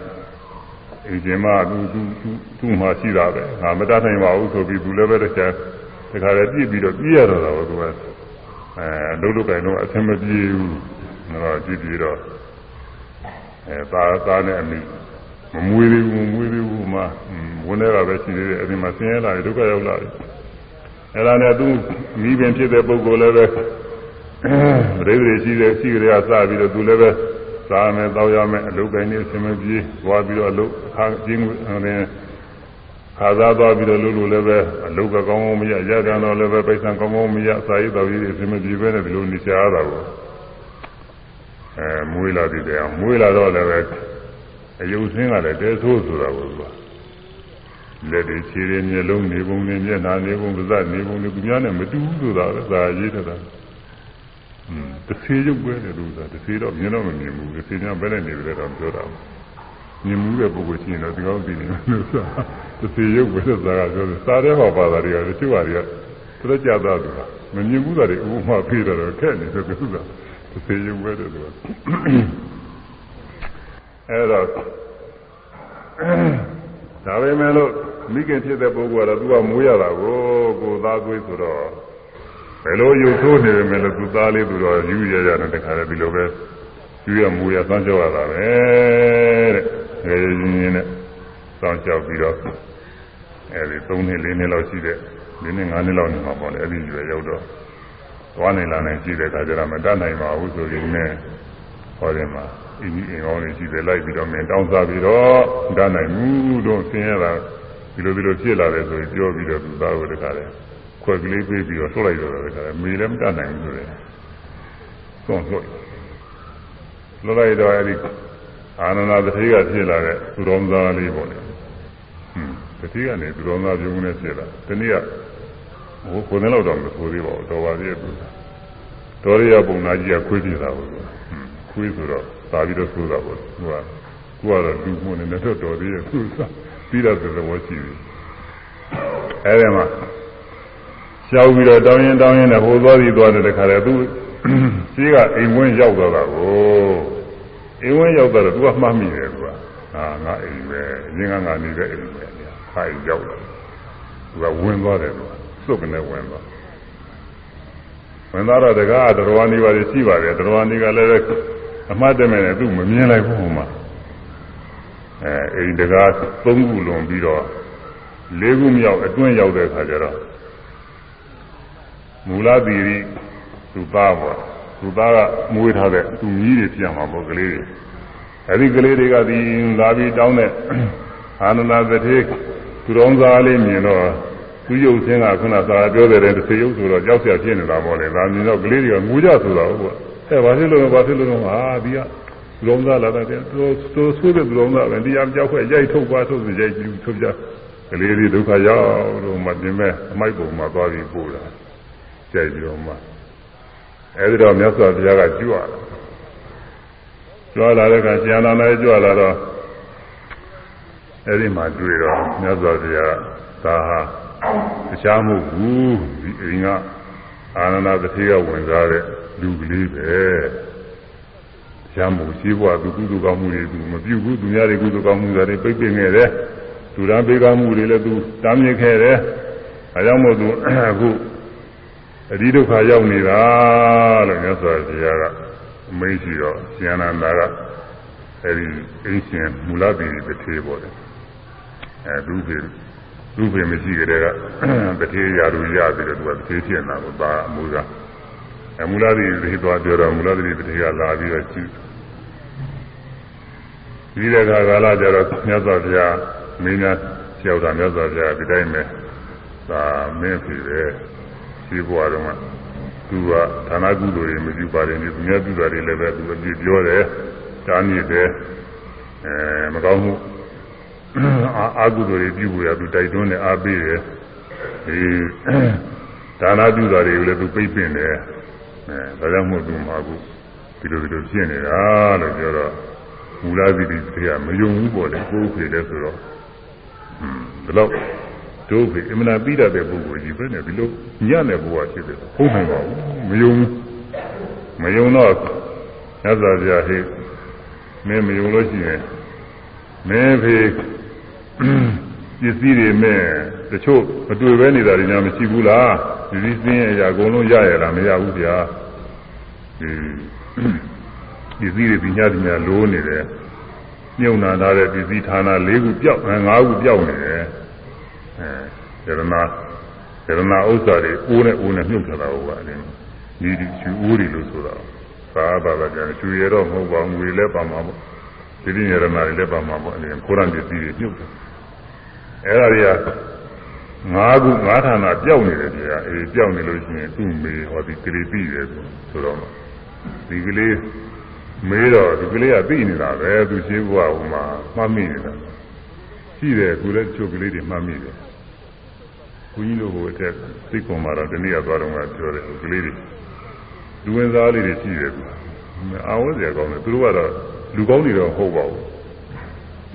အိမ်ကျင်မသူသူသူသူ့မှာရှိတာပဲငါမတတ်နိုင်ပါဘူးဆိုပြီးသူလည်းပဲတခြားတခါလည်းပြည့်ပြီးတော့ပြည့်ရတော့တာပဲသူကအဲလုံးလုံးကင်တော့အဆင်မပြေဘူးတော့ကြည့်ပြီးတော့အဲသားသားနဲ့အမိမမွေးသေးဘူးမမွေးသေးဘူးမှဝင်နေတာပဲရှိသေးတယ်အဲဒီမှာဆင်းရဲလာတယ်ဒုက္ခရောက်လာတယ်အဲဒါနဲ့သူမိပင်ဖြစ်တဲ့ပုဂ္ဂိုလ်လည်းပဲ ပရိသေရှိတဲ့ရှိကြရစပြီးတော့သူလည်းပဲစားမယ်တောက်ရမယ်အလုပ်ကိုင်းနေအဆင်မပြေသွားပြီးတော့အလုပ်အခါကျင်းဝင်ခါစားသွားပြီးတော့လို့လို့လည်းပဲအလုပ်ကကောင်းကောင်းမရရကြတော့လည်းပဲပိုက်ဆံကောင်းကောင်းမရစာရေးတော်ကြီးအဆင်မပြေပဲနဲ့ဒီလိုနေချရတာကိုအဲမွေးလာပြီတဲ့မွေးလာတော့လည်းပဲအယုတ်ဆင်းကလည်းတဲဆိုးဆိုတာကိုသူကလက်တွေခြေတွေမျက်လုံးနေပုံနေမျက်နှာနေပုံပါးစပ်နေပုံတွေသူများနဲ့မတူဘူးဆိုတာပဲသာရေးထတာတ စ်သေးရုပ်ပဲလေလို့ဆိုတာတစ်သေးတော့မြင်တော့မမြင်ဘူးတစ်သေးများဘယ်နဲ့နေလဲတော့ပြောတာမြင်မှုတဲ့ပုဂ္ဂိုလ်ရှိရင်တော့ဒီကောင်းသိနေလို့ဆိုတာတစ်သေးရုပ်ပဲဆိုတာကပြောတယ်စားတဲ့ဟောပါတာတွေကတချို့ဟာတွေကသူတို့ကြသားသူကမမြင်ဘူးတာတွေဥပမာပြတော့ခက်နေတယ်သူကတစ်သေးရုပ်ပဲတဲ့သူကအဲတော့ဒါပဲမဲ့လို့မိခင်ဖြစ်တဲ့ပုဂ္ဂိုလ်ကတော့သူကမွေးရတာကိုကိုသားသွေးဆိုတော့ ဘယ်လိုယူထိုးနေပေမဲ့လို့သူသားလေးသူတော့ယူရရတဲ့တခါတည်းဒီလိုပဲယူရမူရသမ်းကြောက်ရတာပဲတဲ့ငယ်ရင်းရင်းနဲ့သမ်းကြောက်ပြီးတော့အဲဒီ3နှစ်4နှစ်လောက်ရှိတဲ့4နှစ်5နှစ်လောက်နေမှာပေါ့လေအဲ့ဒီရွယ်ရောက်တော့သွားနေလာနိုင်ရှိတဲ့အခါကျတော့မတတ်နိုင်ပါဘူးဆိုပြီးနဲ့ဟောတယ်မှာအင်းကြီးအင်ကောင်းလေးရှိတယ်လိုက်ပြီးတော့မင်းတောင်းစားပြီးတော့တတ်နိုင်ဘူးတော့ဆင်းရဲတာဒီလိုဒီလိုဖြစ်လာတယ်ဆိုပြီးပြောပြီးတော့သူသားကိုတခါတည်း ခွက်ကလေးပေးပြီးတော့ထုတ်လိုက်တော့တခါတည်းမေလည်းမတတ်နိုင်ဘူးဆိုတယ်သွန်လွှတ်လွှတ်လိုက်တော့အဲဒီအာနန္ဒသတိကဖြစ်လာတဲ့သူတော်သားလေးပေါ့လေဟွန်းသတိကနေသူတော်သားပြုံးနေဖြစ်လာဒီနေ့ကဟိုကိုယ်နဲ့တော့တော့မဆိုသေးပါဘူးတော်ပါသေးရဲ့သူတော်ရရပုံနာကြီးကခွေးပြတာပေါ့ခွေးဆိုတော့သာပြီးတော့ဆိုတာပေါ့သူကကိုကတော့လူမှုနဲ့တော့တော်သေးရဲ့သူကပြီးတော့သဘောရှိပြီအဲဒီမှာ ရှောက်ပြီးတော့တောင်းရင်တောင်းရင်လည်းဟိုသွားပြီးသွားတဲ့တခါတည်းသူရှိကအိမ်ဝင်းရောက်တော့တာကိုအိမ်ဝင်းရောက်တော့သူကမှတ်မိတယ်သူကဟာငါအိမ်ပဲအရင်ကငါနေတဲ့အိမ်ပဲခိုင်ရောက်တယ်သူကဝင်သွားတယ်သူကစုပ်ကနေဝင်သွားဝင်သွားတော့တကားတော်နေပါလေရှိပါတယ်တော်နေကလည်းအမှတ်တမဲ့နဲ့သူမမြင်လိုက်ဘူးဟိုမှာအဲအိမ်တကားသုံးခုလွန်ပြီးတော့လေးခုမြောက်အတွင်းရောက်တဲ့ခါကျတော့ မူလသီရိသူသားပေါ့သူသားကမွေးထားတဲ့သူမြည်တွေပြန်မှာပေါ့ကလေးတွေအဲဒီကလေးတွေကဒီလာပြီးတောင်းတဲ့အာနန္ဒသတိသူတော်သားလေးမြင်တော့သူရုပ်ချင်းကခုနသာပြောတဲ့တစ်စေရုပ်ဆိုတော့ကြောက်ရဖြစ်နေတာပေါ့လေဒါမြင်တော့ကလေးတွေကငိုကြဆိုတော့ဟုတ်အဲဘာဖြစ်လို့လဲဘာဖြစ်လို့လဲဟာဒီကသူတော်သားလာတဲ့သူသူဆိုးတဲ့သူတော်သားပဲတရားကြောက်ခွဲရိုက်ထုတ်ပါထုတ်ရိုက်ကြည့်ထုတ်ကြကလေးတွေဒုက္ခရောက်လို့မှတင်မဲ့အမိုက်ပုံမှာသွားပြီးပို့တာ ကြိုက်ပြီးတော့မှအဲဒီတော့မြတ်စွာဘုရားကကြွလာကြွလာတဲ့အခါဆရာတော်လည်းကြွလာတော့အဲဒီမှာတွေ့တော့မြတ်စွာဘုရားသာဟာတရားမဟုတ်ဘူးဒီအိမ်ကအာနန္ဒသတိကဝင်စားတဲ့လူကလေးပဲရမှုရှိဘွားသူကုသိုလ်ကောင်းမှုတွေသူမပြုဘူးသူများတွေကုသိုလ်ကောင်းမှုတွေပိတ်ပင်ခဲ့တယ်သူရန်ပေးကောင်းမှုတွေလည်းသူတားမြစ်ခဲ့တယ်အဲကြောင့်မို့သူအခု အဒီဒုက္ခရောက်နေတာလို့မြတ်စွာဘုရားကအမိန့်ရှိတော့ဉာဏန္တာကအဲဒီအင်းရှင်မူလတိပတိပေါ်တယ်အဲဒုပေဒုပေမရှိကြတဲ့ကပတိရာလူရပြီးတော့သူကပတိဖြစ်နေတာကိုသာအမှုကအမူလတိပတိသွားပြောတော့မူလတိပတိကလာပြီးတော့ကြည့်ဒီတဲ့ခါကာလကျတော့မြတ်စွာဘုရားမင်းများကြောက်တာမြတ်စွာဘုရားဒီတိုင်းပဲသာမင်းဖြစ်တယ် ရှိဘွားတော့ကသူကဌာနကုသိုလ်တွေမပြုပါရင်ဒီသူများပြုတာတွေလည်းပဲသူအပြည့်ပြောတယ်တားမြစ်တယ်အဲမကောင်းမှုအာအာကုသိုလ်တွေပြုဖို့ရသူတိုက်တွန်းတယ်အားပေးတယ်ဒီဒါနပြုတာတွေကိုလည်းသူပိတ်ပင်တယ်အဲဒါကြောင့်မို့သူမှာအခုဒီလိုဒီလိုဖြစ်နေတာလို့ပြောတော့မူလသီတိတရားမယုံဘူးပေါ့လေကိုယ်ဖြစ်တယ်ဆိုတော့ဟွန်းဘယ်တော့ တို့ဖြစ်အမှန်ပြီးတတ်တဲ့ပုဂ္ဂိုလ်ကြီးပဲနဲ့ဒီလိုညံ့တဲ့ဘဝဖြစ်တယ်ဟုတ်နိုင်ပါဘူးမယုံမယုံတော့ညဇာပြဟိမင်းမယုံလို့ရှိရင်မင်းဖေပစ္စည်းတွေမဲ့တချို့မတွေ့ပဲနေတာတွေညာမရှိဘူးလားဒီစည်းစင်းရဲ့အရာအကုန်လုံးရရလားမရဘူးဗျာဒီပစ္စည်းတွေပညာပညာလိုးနေတယ်မြုံနာထားတဲ့ပစ္စည်းဌာန၄ခုပြောက်၅ခုပြောက်နေတယ် အဲရဏရဏဥစ္စာတွေအိုးနဲ့အိုးနဲ့မြုပ်ထားတာဟုတ်ပါလေဒီဒီချူအိုးတွေလို့ဆိုတာသာသာကကျန်ချူရတော့မဟုတ်ပါဘူးငွေလည်းပါမှာပေါ့ဒီဒီရဏတွေလည်းပါမှာပေါ့အဲကိုရံပစ္စည်းတွေမြုပ်တယ်အဲ့ဒါတွေကငါးခုငါးဌာနပြောက်နေတယ်ကြာအေးပြောက်နေလို့ရှိရင်သူ့မေဟောဒီကလေးပြီးတယ်ဆိုတော့ဒီကလေးမေးတော့ဒီကလေးကပြီးနေတာပဲသူရှိဘုရားဟိုမှာမှတ်မိနေတာရှိတယ်သူလည်းချုပ်ကလေးတွေမှတ်မိတယ် ဘုန်းကြီးတို့ဟိုအထက်သိကွန်မှာတော့ဒီနေ့ကသွားတော့မှပြောတယ်ကလေးတွေလူဝင်စားလေးတွေရှိတယ်သူအာဝတ်စရာကောင်းတယ်သူတို့ကတော့လူကောင်းတွေတော့ဟုတ်ပါဘူး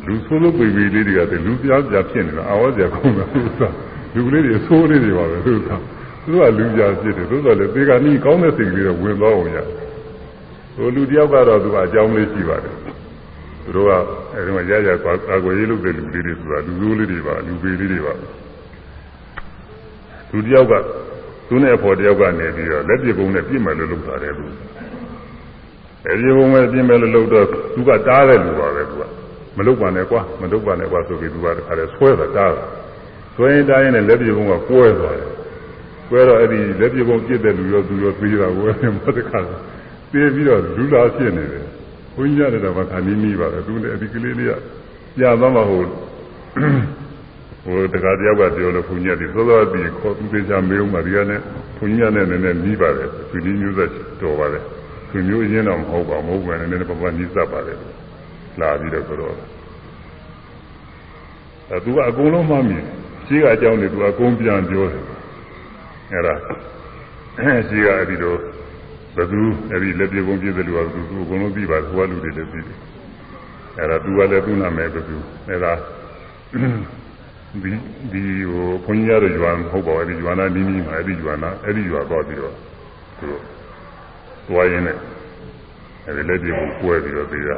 လူဆိုးလို့ပေပေလေးတွေကတည်းလူပြားပြားဖြစ်နေတာအာဝတ်စရာကောင်းတယ်သူကလူကလေးတွေဆိုးလေးတွေပါပဲသူကသူကလူပြားဖြစ်တယ်သို့တော်လည်းသေကနီးကောင်းတဲ့စိတ်ကလေးတော့ဝင်သွားအောင်ရဟိုလူတယောက်ကတော့သူကအကြောင်းလေးရှိပါတယ်သူတို့ကအဲဒီမှာရရကာကွယ်ရေးလုပ်တဲ့လူလေးတွေဆိုတာလူဆိုးလေးတွေပါလူပေလေးတွေပါ သူတယောက်ကသူနဲ့အဖော်တယောက်ကနေပြီးတော့လက်ပြပုံနဲ့ပြစ်မယ်လို့လုပ်တာတယ်သူအဲဒီပုံနဲ့ပြစ်မယ်လို့လုပ်တော့သူကတားတဲ့လူပါပဲသူကမလုပ်ပါနဲ့ကွာမလုပ်ပါနဲ့ကွာဆိုပြီးသူကတခါတည်းဆွဲတာတားတာဆွဲရင်တားရင်လည်းလက်ပြပုံကကွဲသွားတယ်ကွဲတော့အဲ့ဒီလက်ပြပုံပြစ်တဲ့လူရောသူရောသေးတာကွဲတယ်မဟုတ်တခါသေးပြီးတော့လူလာဖြစ်နေတယ်ဘုန်းကြီးရတယ်တော့ခါနီးနီးပါပဲသူလည်းဒီကလေးလေးကပြသွားမှဟုတ် ဟိုတခါတယောက်ကပြောလို့ဘုန်းကြီးကဒီသောသောတီခေါ်သူသေးချာမေးဦးမှာဒီကနေ့ဘုန်းကြီးကလည်းနည်းနည်းနီးပါတယ်သူဒီမျိုးသက်တော်ပါတယ်သူမျိုးရင်းတော့မဟုတ်ပါမဟုတ်ပဲနည်းနည်းပပနီးစပ်ပါတယ်လာပြီးတော့ဆိုတော့အဲသူကအကုန်လုံးမှမြင်ရှိကအကြောင်းတွေသူအကုန်ပြန်ပြောတယ်အဲဒါရှိကအဲ့ဒီတော့ဘသူအဲ့ဒီလက်ပြေကုန်ပြည့်တယ်လို့ကသူအကုန်လုံးသိပါသူကလူတွေလည်းသိတယ်အဲ့ဒါသူကလည်းသူ့နာမည်ဘသူအဲ့ဒါ ဒီဒီဟိုဘုန်းကြီးရတဲ့ရွာမဟုတ်ပါဘူးအဲ့ဒီရွာနာနီးနီးမှာအဲ့ဒီရွာနာအဲ့ဒီရွာသွားပြီးတော့သူတို့သွားရင်းနဲ့အဲ့ဒီလက်ပြေကုန်ကွဲပြီးတော့ပြီးတာ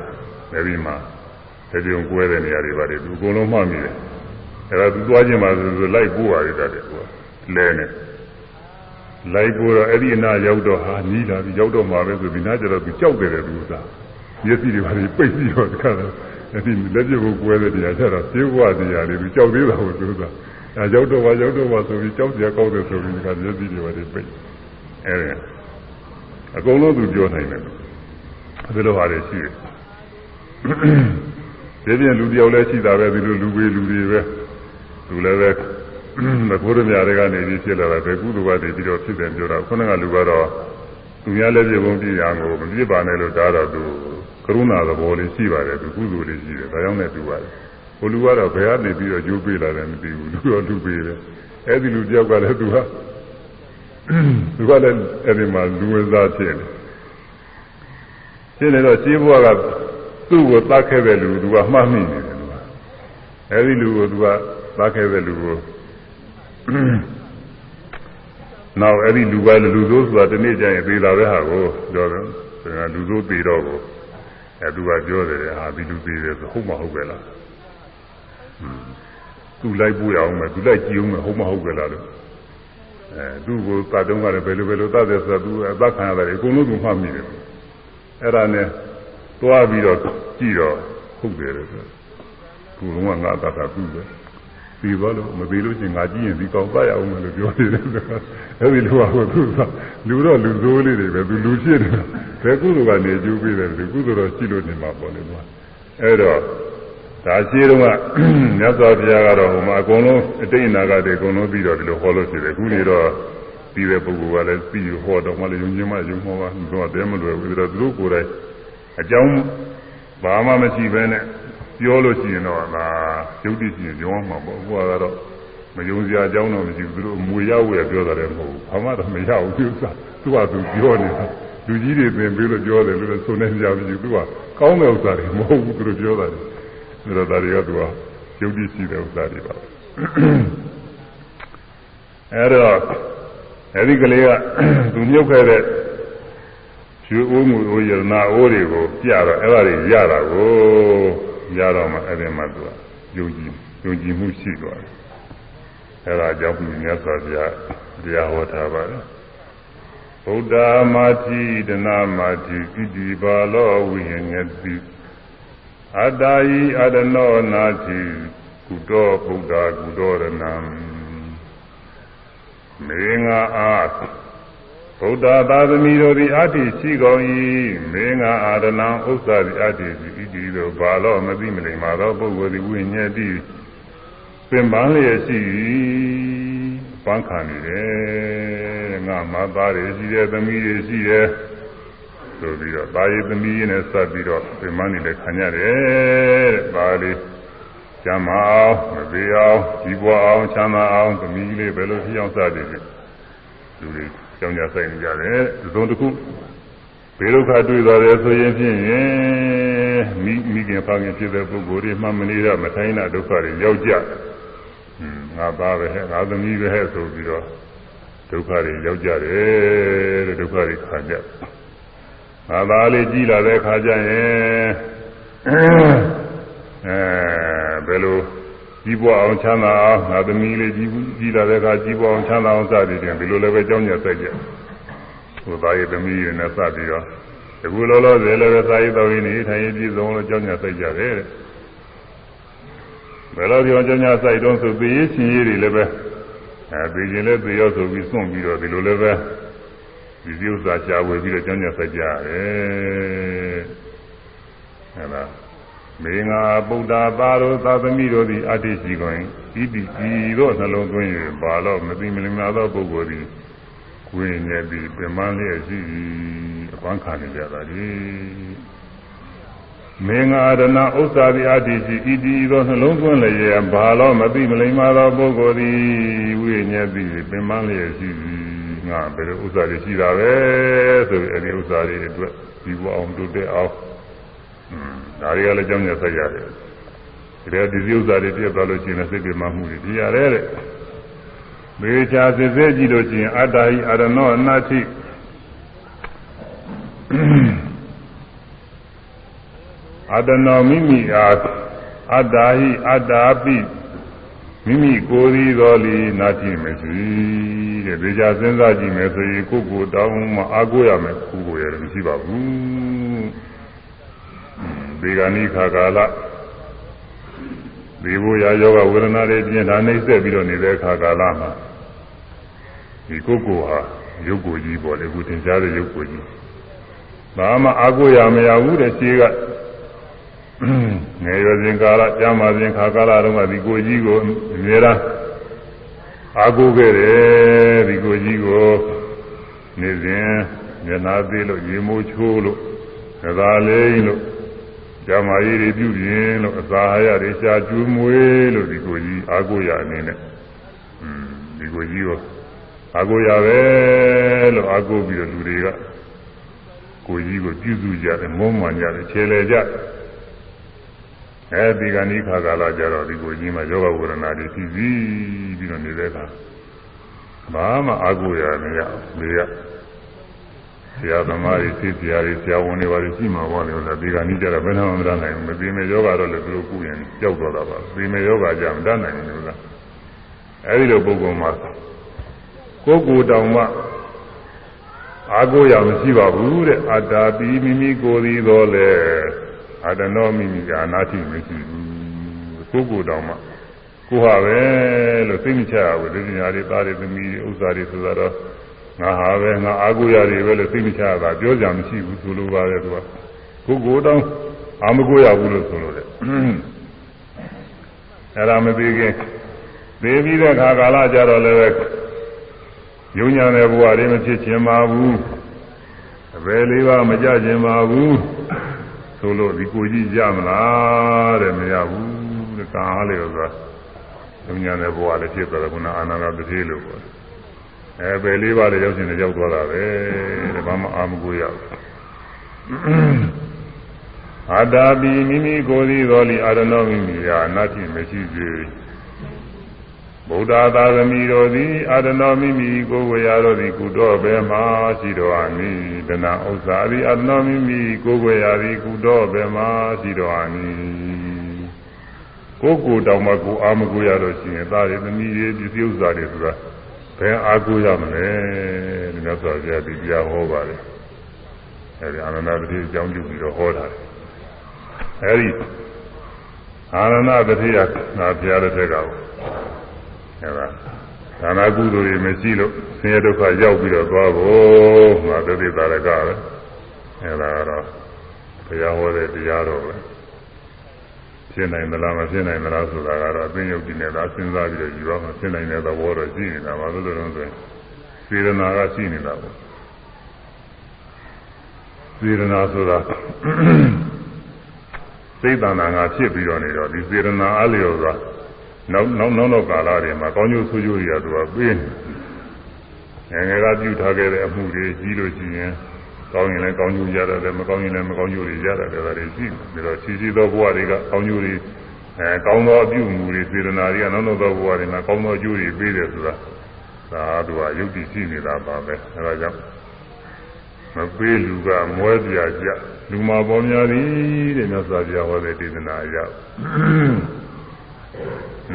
အဲ့ဒီမှာလက်ပြေကုန်ကွဲတဲ့နေရာတွေပါတယ်သူအကုန်လုံးမှတ်မိတယ်အဲ့ဒါသူသွားခြင်းမှာဆိုလိုက်ပို့ရတဲ့တဲ့သူကလဲနေလိုက်ပို့တော့အဲ့ဒီအနာရောက်တော့ဟာနီးလာပြီရောက်တော့မှာပဲဆိုပြီးနားကြတော့သူကြောက်တယ်တဲ့သူကမျက်စိတွေပါပြီးပိတ်ပြီးတော့တခါတော့ အဲ့ဒီလက်ပြဖို့ကွဲတဲ့နေရာကျတော့သေဘဝတရားတွေသူကြောက်သေးတာကိုသူကအဲရောက်တော့ပါရောက်တော့ပါဆိုပြီးကြောက်ကြကောက်တယ်ဆိုပြီးတခါမျက်စိတွေပါပြီးပိတ်အဲ့ဒါအကုန်လုံးသူပြောနိုင်တယ်ဘယ်လိုဟာတွေရှိတယ်ဒီပြင်လူတယောက်လည်းရှိတာပဲဒီလိုလူပေလူတွေပဲသူလည်းပဲမကိုးရမြတွေကနေပြီးဖြစ်လာတာပဲကုသိုလ်ကနေပြီးတော့ဖြစ်တယ်ပြောတာခုနကလူကတော့သူများလည်းပြေပုံပြရအောင်မပြစ်ပါနဲ့လို့ဒါတော့သူ ကရုဏာသဘောလေးရှိပါတယ်သူကုသိုလ်လေးရှိတယ်ဒါကြောင့်လည်းတူပါတယ်ဟိုလူကတော့ဘယ်ကနေပြီးတော့ကျိုးပေးလာတယ်မသိဘူးလူတော့လူပေးတယ်အဲ့ဒီလူတယောက်ကလည်းသူကသူကလည်းအဲ့ဒီမှာလူဝဲစားဖြစ်တယ်ဖြစ်နေတော့ရှင်းဘွားကသူ့ကိုတတ်ခဲ့တဲ့လူသူကမှတ်မိနေတယ်သူကအဲ့ဒီလူကိုသူကတတ်ခဲ့တဲ့လူကိုနောက်အဲ့ဒီလူကလူဆိုးဆိုတာဒီနေ့ကျရင်သေတာပဲဟာကိုပြောတယ်လူဆိုးသေတော့ကို အဲသူကပြောတယ်ဟာဒီလူသေတယ်ဆိုဟုတ်မဟုတ်ပဲလားသူလိုက်ပို့ရအောင်မယ်သူလိုက်ကြည့်အောင်မယ်ဟုတ်မဟုတ်ပဲလားလို့အဲသူ့ကိုသတ်တုံးကလည်းဘယ်လိုဘယ်လိုသတ်တယ်ဆိုတော့သူအသက်ခံရတယ်အကုန်လုံးသူမှတ်မိတယ်အဲ့ဒါနဲ့သွားပြီးတော့ကြည့်တော့ဟုတ်တယ်လို့ဆိုသူကငါသတ်တာသူ့ပဲ ပြီးသွားလို့မပြီးလို့ချင်းငါကြည့်ရင်ဒီကောင်သတ်ရအောင်မယ်လို့ပြောနေတယ်အဲ့ဒီလူကသူကလူတော့လူဆိုးလေးတွေပဲသူလူဖြစ်တယ်ဘယ်ကုသိုလ်ကနေကျိုးပေးတယ်ဒီကုသိုလ်တော့ရှိလို့နေမှာပေါ့လေကွာအဲ့တော့ဒါရှိတော့ကမြတ်စွာဘုရားကတော့ဟိုမှာအကုန်လုံးအတိတ်အနာဂတ်တွေအကုန်လုံးပြီးတော့ဒီလိုဟောလို့ရှိတယ်ခုနေတော့ပြီးတဲ့ပုဂ္ဂိုလ်ကလည်းပြီးဟောတော့မှလည်းယုံကြည်မှယုံဟောပါသူကတဲမလွယ်ဘူးဒါတော့သူတို့ကိုယ်တိုင်အကြောင်းဘာမှမရှိဘဲနဲ့ ပြောလို့ရှိရင်တော့ဒါယုတ်တိရှိရင်ပြောမှာပေါ့ဟိုကတော့မယုံစရာအကြောင်းတော့မရှိဘူးသူတို့အမွေရောက်ရပြောတာလည်းမဟုတ်ဘူးဘာမှတော့မရဘူးသူကသူကသူပြောနေတာလူကြီးတွေသင်ပြီးလို့ပြောတယ်လို့ဆိုနေကြပြီသူကကောင်းတဲ့ဥစ္စာတွေမဟုတ်ဘူးသူတို့ပြောတာတယ်ဒါတော့ဒါတွေကသူကယုတ်တိရှိတဲ့ဥစ္စာတွေပါအဲတော့အဲဒီကလေးကသူမြုပ်ခဲ့တဲ့ရွှေအိုးမှုအိုးရနာအိုးတွေကိုပြတော့အဲ့ဒါတွေရတာကို ရတော့မှအဲ့ဒီမှာသူကယုံကြည်ယုံကြည်မှုရှိသွားတယ်အဲ့ဒါကြောင့်မြတ်စွာဘုရားတရားဟောထားပါတယ်ဗုဒ္ဓမာတိဒနာမာတိဣတိပါလောဝိဟညတိအတ္တာယိအဒနောနာတိကုတောဗုဒ္ဓကုတောရဏံမေငါအားဗုဒ္ဓသာသမီတို့သည်အတ္တိရှိကုန်၏မေငါအာရဏံဥစ္စာသည်အတ္တိရှိ ဣတိတို့ဘာလို့မသိမလိမ္မာသောပုဂ္ဂိုလ်သည်ဝိညာဉ်တိပင်ပန်းလျက်ရှိ၏ပန်းခံနေတယ်ငါမသားတွေရှိတယ်သမီးတွေရှိတယ်ဆိုပြီးတော့သာယသမီးနဲ့ဆက်ပြီးတော့ပင်ပန်းနေလည်းခံရတယ်တဲ့ပါလေးကျမ်းမအောင်မသေးအောင်ကြီးပွားအောင်ချမ်းသာအောင်သမီးလေးဘယ်လိုဖြစ်အောင်စသည်ဖြင့်လူတွေကြောင်းကြဆိုင်နေကြတယ်သုံးတစ်ခု ဘေဒုက္ခတွေ့သွားတယ်ဆိုရင်ဖြင့်မိမိခင်ဖခင်ဖြစ်တဲ့ပုဂ္ဂိုလ်တွေမှမနေရမထိုင်းတာဒုက္ခတွေရောက်ကြငါသားပဲဟဲ့ငါသမီးပဲဟဲ့ဆိုပြီးတော့ဒုက္ခတွေရောက်ကြတယ်တဲ့ဒုက္ခတွေခံကြငါသားလေးကြီးလာတဲ့ခါကျရင်အဲဘယ်လိုကြီးပွားအောင်ချမ်းသာအောင်ငါသမီးလေးကြီးကြီးလာတဲ့အခါကြီးပွားအောင်ချမ်းသာအောင်စသည်ဖြင့်ဒီလိုလည်းပဲကြောင်းညက်ဆိုင်ကြ ဟိုသားရဲ့သမီးတွေနဲ့စပြီးတော့ဒီကုလောလောဆယ်လည်းပဲသာယတော်ရင်းနေထိုင်ရပြည်စုံလို့ကြောင်းညက်ဆိုင်ကြတယ်တဲ့ဘယ်လိုပြောကြောင်းညက်ဆိုင်တော့ဆိုသေရေးရှင်ရေးတွေလည်းပဲအဲသေခြင်းလည်းသေရောဆိုပြီးစွန့်ပြီးတော့ဒီလိုလည်းပဲဒီဥစ္စာရှားဝေပြီးတော့ကြောင်းညက်ဆိုင်ကြရတယ်အဲဒါမေငါဗုဒ္ဓသာရောသာသမီတို့သည်အတ္တိရှိကုန်ဤတိဤတို့နှလုံးသွင်း၍ဘာလို့မသိမလင်နာသောပုဂ္ဂိုလ်သည် ဝိညာဉ်သည်ပြမန်းလျက်ရှိအပန်းခံနေကြတာလေမေငါရဏဥစ္စာသည်အတ္တိရှိဤတိဤတို့နှလုံးသွင်းလျက်ဘာလို့မသိမလင်နာသောပုဂ္ဂိုလ်သည်ဝိညာဉ်သည်ပြမန်းလျက်ရှိငါဘယ်လိုဥစ္စာတွေရှိတာပဲဆိုပြီးအဲဒီဥစ္စာတွေအတွက်ဒီဘအောင်တိုးတက်အောင်ဒါတွေကလည်းကြောင်းရဆက်ရတယ်ဒီလိုဒီဥစ္စာတွေပြတ်သွားလို့ရှိရင်စိတ်ပြမမှုတွေပြရတယ်တဲ့ မေချာစစ်စစ်ကြည့်လို့ရှိရင်အတ္တဟိအရဏောအနတ္တိအတ္တနောမိမိအားအတ္တဟိအတ္တာပိမိမိကိုယ်သည်တော်လီနာတိမရှိတဲ့ဒေချာစဉ်းစားကြည့်မယ်ဆိုရင်ကိုယ်ကိုယ်တောင်းမှအားကိုးရမယ်ကိုယ်ကိုယ်ရတယ်မရှိပါဘူးဒီကဏိခါကာလဒီဘုရားယောဂဝေဒနာတွေပြင်းတာနှိမ့်ဆက်ပြီးတော့နေတဲ့ခါကာလမှာ ဒီကိုယ်ကိုယ်ဟာရုပ်ကိုယ်ကြီးပေါ်လေခုသင်ကြားတဲ့ရုပ်ကိုယ်ကြီးဘာမှအာကိုရမရဘူးတဲ့ခြေကငယ်ရွယ်စဉ်ကာလကြာမှစဉ်ခါကာလတုန်းကဒီကိုကြီးကိုအများအားအာကိုခဲ့တယ်ဒီကိုကြီးကိုနေစဉ်မျက်နာသေးလို့ရေမိုးချိုးလို့သာလေးလို့ဇာမာရီတွေပြုပြင်လို့အစာရတွေရှားကျွေးမွေးလို့ဒီကိုကြီးအာကိုရအနေနဲ့อืมဒီကိုကြီးကို အာကိုရပဲလို့အာကိုပြီးတော့လူတွေကကိုကြီးကိုပြုစုကြတယ်မုန်းမှန်ကြတယ်ခြေလေကြအဲဒီကနိခါကာလကြတော့ဒီကိုကြီးမှာယောဂဝေဒနာတွေဖြစ်ပြီးပြီးတော့နေတဲ့အခါဘာမှအာကိုရမရဘူးလေဆရာသမားတွေသိဆရာတွေဆရာဝန်တွေပါလိရှိမှာပေါ့လေလို့ဒီကနေ့ကျတော့ဘယ်နှမှမတတ်နိုင်ဘူးမသိမဲ့ယောဂတော့လည်းသူတို့ကုရင်ကြောက်တော့တာပါသိမဲ့ယောဂကြမတတ်နိုင်ဘူးလို့လားအဲဒီလိုပုဂ္ဂိုလ်မှာ ကိုယ်ကိုယ်တောင်မှအာကိုရမရှိပါဘူးတဲ့အတ္တာပိမိမိကိုယ်သည်တော့လေအတ္တနောမိမိကအနာတိမရှိဘူးကိုယ်ကိုယ်တောင်မှကိုယ်ဟာပဲလို့သိမချရဘူးဒီပညာတွေသားတွေသမီးတွေဥစ္စာတွေဆိုတာတော့ငါဟာပဲငါအာကိုရတွေပဲလို့သိမချရတာပြောကြမရှိဘူးဆိုလိုပါတယ်သူကကိုကိုတောင်းအာမကိုရဘူးလို့ဆိုလို့လေအဲ့ဒါမသိခင်သိပြီးတဲ့ခါကာလကြတော့လည်း ယုံညာတဲ့ဘဝတွေမဖြစ်ချင်ပါဘူးအဘယ်လေးပါမကြချင်ပါဘူးဆိုလို့ဒီကိုကြီးကြမလားတဲ့မရဘူးတဲ့ကားလေဆိုတာယုံညာတဲ့ဘဝလည်းဖြစ်သွားတယ်ခုနအာနာဂတတိလို့ပြောတယ်အဲပဲလေးပါးလည်းရောက်ရှင်လည်းရောက်သွားတာပဲတဲ့ဘာမှအာမကိုရဘူးအာတာပိမိမိကိုယ်သည်တော်လီအာရဏောမိမိရာအနတ္တိမရှိစေ ဗုဒ္ဓသာသမီတော်သည်အာရဏောမိမိကိုယ်ဝေရတော်သည်ကုတော်ဘယ်မှာရှိတော်အနိတနာဥစ္စာသည်အာရဏောမိမိကိုယ်ဝေရသည်ကုတော်ဘယ်မှာရှိတော်အနိကိုယ်ကိုယ်တောင်မှကိုယ်အာမကိုရတော့ရှိရင်သားရသမီးရေးပစ္စည်းဥစ္စာတွေဆိုတာဘယ်အားကိုးရမလဲဒီမြတ်စွာဘုရားဒီတရားဟောပါတယ်အဲဒီအာနန္ဒတတိအကြောင်းပြုပြီးတော့ဟောတာအဲဒီအာနန္ဒတတိကငါဘုရားတဲ့ကကို အဲဒါဒါနာကုသိုလ်တွေမရှိလို့ဆင်းရဲဒုက္ခရောက်ပြီးတော့သွားဖို့ငါတတိတာရကပဲအဲဒါကတော့ဘုရားဟောတဲ့တရားတော်ပဲဖြစ်နိုင်မလားမဖြစ်နိုင်မလားဆိုတာကတော့အသိဉာဏ်ကြည့်နေတာစဉ်းစားပြီးတော့ယူရမှာဖြစ်နိုင်တဲ့သဘောတော့ရှိနေတာပါလို့လို့တော့ဆိုရင်စေရနာကရှိနေတာပေါ့စေရနာဆိုတာစိတ်တဏ္ဍာငါဖြစ်ပြီးတော့နေတော့ဒီစေရနာအလျော်က နောက်နောက်နောက်နောက်ကာလတွေမှာကောင်းကျိုးဆိုးကျိုးတွေကသူကပေးနေငယ်ငယ်ကပြုထားခဲ့တဲ့အမှုတွေကြီးလို့ရှိရင်ကောင်းရင်လည်းကောင်းကျိုးရတယ်မကောင်းရင်လည်းမကောင်းကျိုးတွေရတယ်ဒါတွေရှိတယ်ဒါတော့ချီချီသောဘဝတွေကကောင်းကျိုးတွေအဲကောင်းသောအပြုအမူတွေစေတနာတွေကနောက်နောက်သောဘဝတွေမှာကောင်းသောအကျိုးတွေပေးတယ်ဆိုတာဒါသူကယုတ်တိရှိနေတာပါပဲအဲဒါကြောင့်မပေးလူကမွဲပြကြလူမှာပေါ်များသည်တဲ့မြတ်စွာဘုရားဟောတဲ့ဒေသနာအရ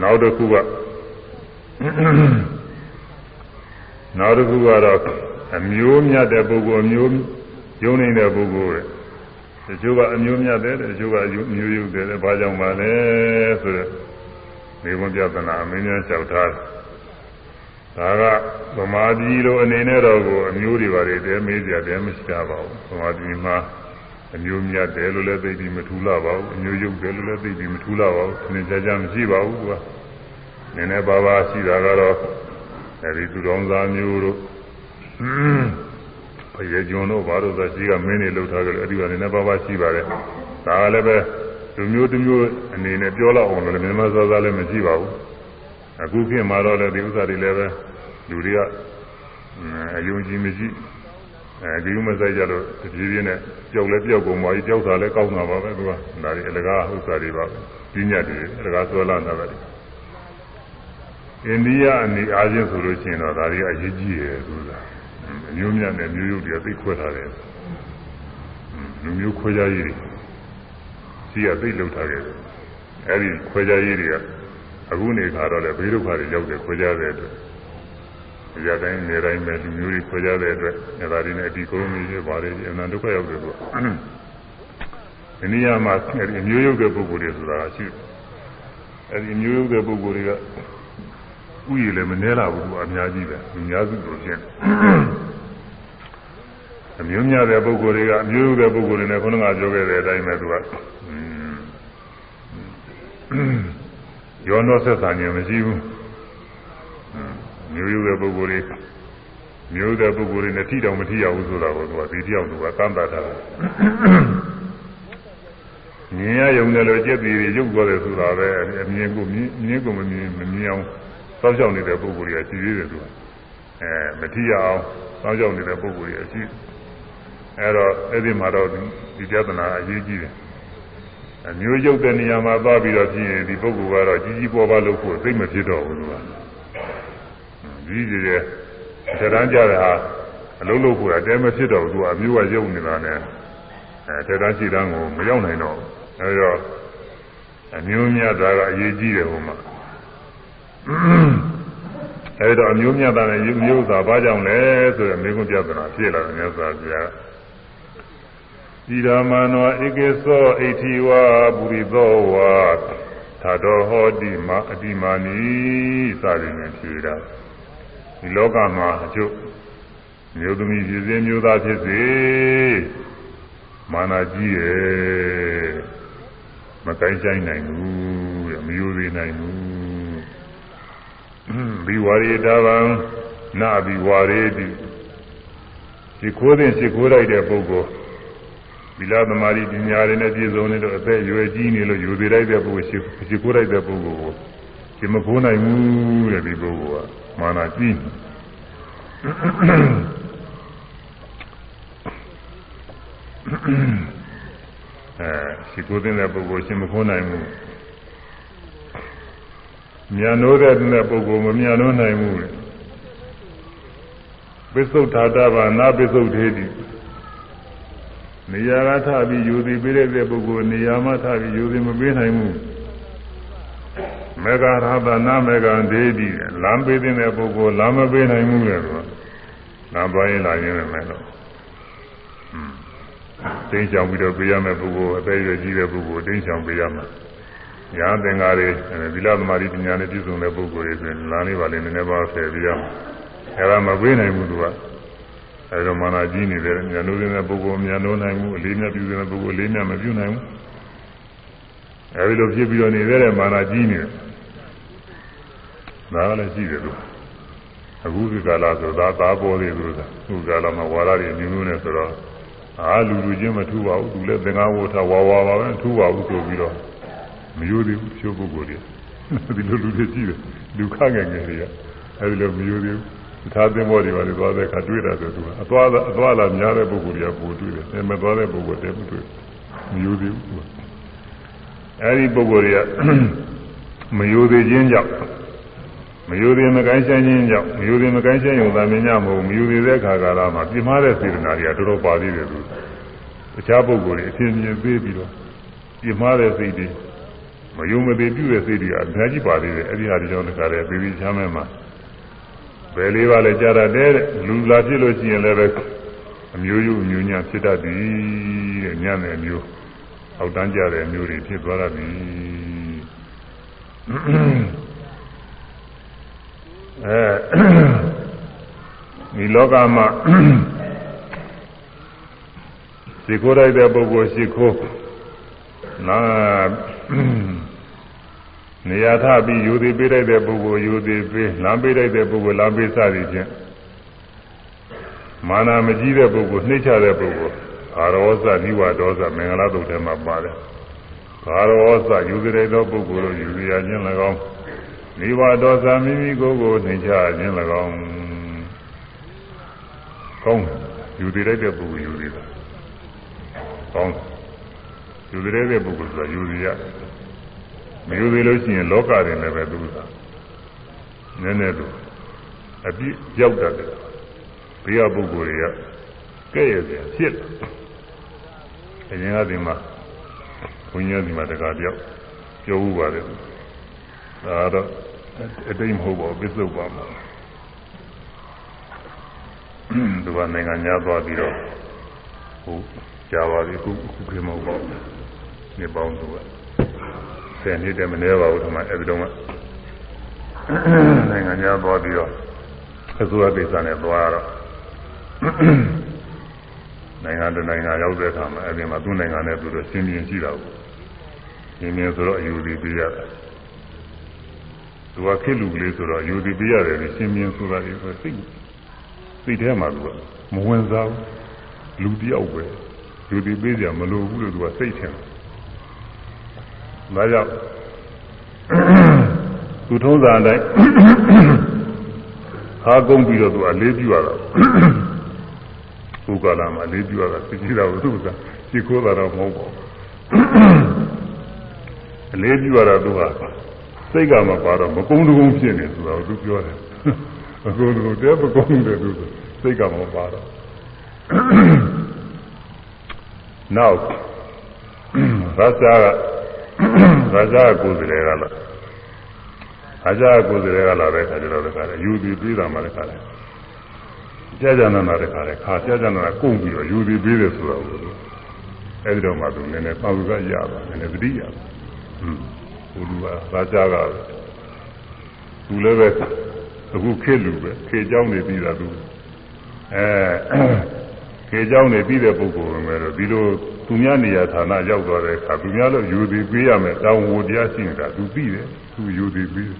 နောက်တစ်ခုကနောက်တစ်ခုကတော့အမျိုးမြတ်တဲ့ပုဂ္ဂိုလ်အမျိုးယုံနေတဲ့ပုဂ္ဂိုလ်တဲ့တချို့ကအမျိုးမြတ်တယ်တချို့ကအမျိုးယုတ်တယ်ဘာကြောင့်ပါလဲဆိုတော့ဒီဝန်ပြဿနာအမင်းများလျှောက်ထားဒါကဗမာပြည်လိုအနေနဲ့တော့ကိုအမျိုးတွေပါတယ်တဲမေးကြတယ်မရှိကြပါဘူးဗမာပြည်မှာ အမျိုးမြတ်တယ်လို့လည်းသိပြီးမထူလာပါဘူးအမျိုးယုတ်တယ်လို့လည်းသိပြီးမထူလာပါဘူးသင်္ကြန်ကြမရှိပါဘူးကွာနည်းနည်းပါးပါးရှိတာကတော့အဲဒီသူတော်သားမျိုးတို့ဘရေကျွန်းတို့ဘာလို့ဆိုရှိကမင်းတွေလှုပ်ထားကြတယ်အဲ့ဒီကနေနဲ့ပါပါရှိပါတယ်ဒါကလည်းပဲလူမျိုးတစ်မျိုးအနေနဲ့ပြောလောက်အောင်လည်းမြန်မာစောစားလည်းမရှိပါဘူးအခုခေတ်မှာတော့လည်းဒီဥစ္စာတွေလည်းပဲလူတွေကအယုံကြည်မရှိ အဲဒီဥမဆိုင်ကြလို့တပြေးပြေးနဲ့ကြောက်လဲပြောက်ကုန်ပါပြီကြောက်တာလည်းကောင်းတာပါပဲသူကဒါတွေအလကားဥစ္စာတွေပါပဲပြညတ်တွေအလကားဆွဲလာတာပဲအိန္ဒိယအနေအားဖြင့်ဆိုလို့ရှိရင်တော့ဒါတွေအရေးကြီးတယ်ဆိုတာအမျိုးမြတ်နဲ့မျိုးရုပ်တွေသိခွဲထားတယ်လူမျိုးခွဲခြားရေးတွေရှိရသိလောက်ထားခဲ့တယ်အဲဒီခွဲခြားရေးတွေကအခုနေခါတော့လည်းဘေးဒုက္ခတွေရောက်တယ်ခွဲခြားတဲ့အတွက် ရတိုင်းနေတိုင်းပဲလူမျိုးတွေခွဲခြားတဲ့အတွက်အဲဒါတွေနဲ့ဒီကိုယ်မျိုးတွေပါတယ်အနန္တဒုက္ခရောက်တယ်သူကဒီနေရာမှာအဲဒီမျိုးရုပ်တဲ့ပုဂ္ဂိုလ်တွေဆိုတာရှိတယ်အဲဒီမျိုးရုပ်တဲ့ပုဂ္ဂိုလ်တွေကဥယျာဉ်လည်းမနှဲလာဘူးသူအများကြီးပဲအများစုလို့ရှင်းအမျိုးများတဲ့ပုဂ္ဂိုလ်တွေကအမျိုးတဲ့ပုဂ္ဂိုလ်တွေနဲ့ခုနကပြောခဲ့တဲ့အတိုင်းပဲသူကရောနောဆက်ဆံခြင်းမရှိဘူး မျိုးရိုးတဲ့ပုဂ္ဂိုလ်တွေမျိုးတဲ့ပုဂ္ဂိုလ်တွေနဲ့ထိတောင်မထိရဘူးဆိုတာကိုသူကဒီတယောက်သူကသံသာတာမြင်ရယုံတယ်လို့ကြက်ပြီးရုပ်သွားတယ်ဆိုတာပဲအမြင်ကိုမြင်မြင်ကိုမမြင်မမြင်အောင်စောင့်ရှောက်နေတဲ့ပုဂ္ဂိုလ်တွေကရှိသေးတယ်သူကအဲမထိရအောင်စောင့်ရှောက်နေတဲ့ပုဂ္ဂိုလ်တွေရှိအဲတော့အဲ့ဒီမှာတော့ဒီပြဿနာအရေးကြီးတယ်အမျိုးရုပ်တဲ့နေရာမှာသွားပြီးတော့ဖြစ်ရင်ဒီပုဂ္ဂိုလ်ကတော့ကြီးကြီးပေါ်ပါလို့ဖို့သိမဖြစ်တော့ဘူးသူက ကြီးကြီးတဲ့ခြေတန်းကြတဲ့ဟာအလုံးလို့ဖို့အတဲမဖြစ်တော့ဘူးသူကအမျိုးကရုပ်နေတာနဲ့အဲခြေတန်းခြေတန်းကိုမရောက်နိုင်တော့အဲတော့အမျိုးမြတ်တာကအရေးကြီးတယ်ဟိုမှာအဲတော့အမျိုးမြတ်တာနဲ့မျိုးသာဘာကြောင့်လဲဆိုတော့မိကုပြဿနာဖြစ်လာတယ်မြတ်စွာဘုရားဣဒမနောဧကေသောဣတိဝါပုရိသောဝါသာတော်ဟောတိမအတိမာနီစသည်ဖြင့်ဖြေတာ ဒီလောကမှာအကျုပ်မျိုးသမီးဖြစ်စေမျိုးသားဖြစ်စေမာနာကြီးရဲ့မကိုင်းဆိုင်နိုင်ဘူးတဲ့မယိုသေးနိုင်ဘူးဘိဝရေတာဗံနာဘိဝရေတိရှိခိုးတဲ့ရှိခိုးလိုက်တဲ့ပုဂ္ဂိုလ်သီလသမာဓိပညာတွေနဲ့ပြည့်စုံနေတော့အသက်ရွယ်ကြီးနေလို့ယူသေးလိုက်တဲ့ပုဂ္ဂိုလ်ရှိရှိခိုးလိုက်တဲ့ပုဂ္ဂိုလ်ကို ဒီမခိုးနိုင်ဘူးတဲ့ဒီပုဂ္ဂိုလ်ကမာနာကြီးအဲရှိခိုးတဲ့ပုဂ္ဂိုလ်ရှင်မခိုးနိုင်ဘူးမြန်နိုးတဲ့ပုဂ္ဂိုလ်မမြန်နိုးနိုင်ဘူးတဲ့ပစ္စုတ်ထာတဘာနာပစ္စုတ်သေးတိနေရာကထပြီးယူသည်ပေးတဲ့ပုဂ္ဂိုလ်နေရာမှာထပြီးယူသည်မပေးနိုင်ဘူး မေဃရဟနာမေဃဒေတိလမ်းပေးတဲ့ပုဂ္ဂိုလ်လမ်းမပေးနိုင်ဘူးလေတော့လမ်းသွားရင်လာရင်လည်းမယ်တော့တင်းချောင်ပြီးတော့ပေးရမယ့်ပုဂ္ဂိုလ်အသေးရွယ်ကြီးတဲ့ပုဂ္ဂိုလ်တင်းချောင်ပေးရမှာညာသင်္ကားတွေသီလသမာဓိပညာနဲ့ပြည့်စုံတဲ့ပုဂ္ဂိုလ်တွေဆိုရင်လမ်းလေးပါလေးနည်းနည်းပါးဖယ်ပြီးရမှာအဲဒါမပေးနိုင်ဘူးသူကအဲဒါမာနကြီးနေတယ်ညာလို့တဲ့ပုဂ္ဂိုလ်ညာလို့နိုင်မှုအလေးမြတ်ပြုတဲ့ပုဂ္ဂိုလ်အလေးမြတ်မပြုနိုင်ဘူးအဲဒီလိုဖြစ်ပြီးတော့နေတဲ့မာနကြီးနေတယ် ဒါလည်းရှိတယ်သူအခုဒီကာလဆိုသာသာပေါ်သေးသူကသူကာလမှာဝါရတွေမျိုးမျိုးနဲ့ဆိုတော့အာလူလူချင်းမထူပါဘူးသူလည်းသင်္ကန်းဝတ်ထားဝါဝါပါပဲထူပါဘူးဆိုပြီးတော့မယိုးသေးဘူးချိုးပုဂ္ဂိုလ်တွေဒီလိုလူတွေကြည့်တယ်လူခငယ်ငယ်တွေကအဲဒီလိုမယိုးသေးဘူးသာသင်္ဘောတွေပါလေသွားတဲ့အခါတွေ့တာဆိုသူကအသွားအသွားလာများတဲ့ပုဂ္ဂိုလ်တွေကပိုတွေ့တယ်အဲမသွားတဲ့ပုဂ္ဂိုလ်တည်းမတွေ့မယိုးသေးဘူးအဲဒီပုဂ္ဂိုလ်တွေကမယိုးသေးခြင်းကြောင့် မယိုသေးမကိုင်းဆိုင်ခြင်းကြောင့်မယိုသေးမကိုင်းဆိုင်ုံသာမင်းညမဟုတ်မယိုသေးတဲ့ခါကာလမှာပြင်းမာတဲ့စေတနာတွေကတော်တော်ပါသေးတယ်သူတခြားပုဂ္ဂိုလ်တွေအထင်မြင်သေးပြီးတော့ပြင်းမာတဲ့စိတ်တွေမယုံမသေးပြုတဲ့စိတ်တွေအများကြီးပါသေးတယ်အဲ့ဒီဟာဒီကြောင့်တခါလေပြီးပြီးချမ်းမဲမှာဘယ်လေးပါလဲကြားတတ်တဲ့လူလာဖြစ်လို့ရှိရင်လည်းပဲအမျိုးယူအမျိုးညာဖြစ်တတ်သည်တဲ့ညံ့တဲ့အမျိုးအောက်တန်းကြတဲ့အမျိုးတွေဖြစ်သွားတတ်သည် အဲဒီလောကမှာရှိခိုးလိုက်တဲ့ပုဂ္ဂိုလ်ရှိခိုးနာနေရာထပြီးယူသည်ပေးလိုက်တဲ့ပုဂ္ဂိုလ်ယူသည်ပေးလမ်းပေးလိုက်တဲ့ပုဂ္ဂိုလ်လမ်းပေးစသည်ဖြင့်မာနာမကြီးတဲ့ပုဂ္ဂိုလ်နှိမ့်ချတဲ့ပုဂ္ဂိုလ်အာရောဇနိဝဒောဇမင်္ဂလာတုတ်ထဲမှာပါတယ်အာရောဇယူသည်တဲ့ပုဂ္ဂိုလ်တို့ယူရခြင်း၎င်း မိဘတော်သာမိမိကိုယ်ကိုသင်ချခြင်း၎င်းကောင်းယူတည်လိုက်တဲ့ပုဂ္ဂိုလ်ယူတည်တာကောင်းယူတည်တဲ့ပုဂ္ဂိုလ်ဆိုတာယူတည်ရမယူတည်လို့ရှိရင်လောကတွင်လည်းပဲသူကနည်းနည်းတော့အပြစ်ရောက်တတ်တယ်ဘေးကပုဂ္ဂိုလ်တွေကကဲ့ရဲ့ပြန်ဖြစ်တယ်အရင်ကဒီမှာဘုန်းကြီးကဒီမှာတကားပြောပြောဥပါတယ်ဒါတော့ အတိတ်မဟုတ်ပါဘူးပစ္စုပ္ပါမှာသူကနိုင်ငံညာသွားပြီးတော့ဟိုကြာပါပြီခုခုခေမဟုတ်ပါဘူးနေပေါင်းသူကဆယ်နှစ်တည်းမနေပါဘူးဒီမှာအဲဒီတော့ကနိုင်ငံညာသွားပြီးတော့အစိုးရဒေသနဲ့သွားတော့နိုင်ငံတနိုင်ငံရောက်တဲ့အခါမှာအဲဒီမှာသူ့နိုင်ငံနဲ့သူတို့ရှင်းပြင်းရှိတာကိုရှင်းပြင်းဆိုတော့အယူသည်ပေးရတယ် သူကခေလူကလေးဆိုတော့ယူသည်ပေးရတယ်ရှင်းပြင်းဆိုတာဒီဆိုစိတ်စိတ်ထဲမှာသူကမဝင်စားဘူးလူတယောက်ပဲယူသည်ပေးကြမလိုဘူးလို့သူကစိတ်ထဲမှာဒါကြောင့်သူထုံးစံအတိုင်းခါကုန်းပြီးတော့သူအလေးပြုရတာဘုက္ကလာမှာလေးပြုရတာသိကြတာဘူးသူကရှိခိုးတာတော့မဟုတ်ပါဘူးအလေးပြုရတာသူက စိတ်ကမပါတော့မကုန်းတကုန်းဖြစ်နေဆိုတာကိုသူပြောတယ်မကုန်းတကုန်းတဲမကုန်းတယ်သူစိတ်ကမပါတော့နောက်ရာဇာကရာဇာကိုယ်စလဲကလာရာဇာကိုယ်စလဲကလာတဲ့အခါကျတော့တခါလေယူပြီးပြီးတာမှလည်းခါတယ်ကြာကြာနာနာတခါလေခါကြာကြာနာနာကုန်ပြီးတော့ယူပြီးပြီးတယ်ဆိုတော့အဲဒီတော့မှသူနည်းနည်းပေါက်ကရပါနည်းနည်းသတိရပါဟွန်း ဘုလူကရာဇာကသူလည်းပဲအခုခေလူပဲခေเจ้าနေပြီးတာသူအဲခေเจ้าနေပြီးတဲ့ပုဂ္ဂိုလ်ပဲတော့ဒီလိုသူများနေရာဌာနရောက်သွားတဲ့အခါသူများလို့ယူသည်ပေးရမယ်တောင်းဝတရားရှိနေတာသူသိတယ်သူယူသည်ပေး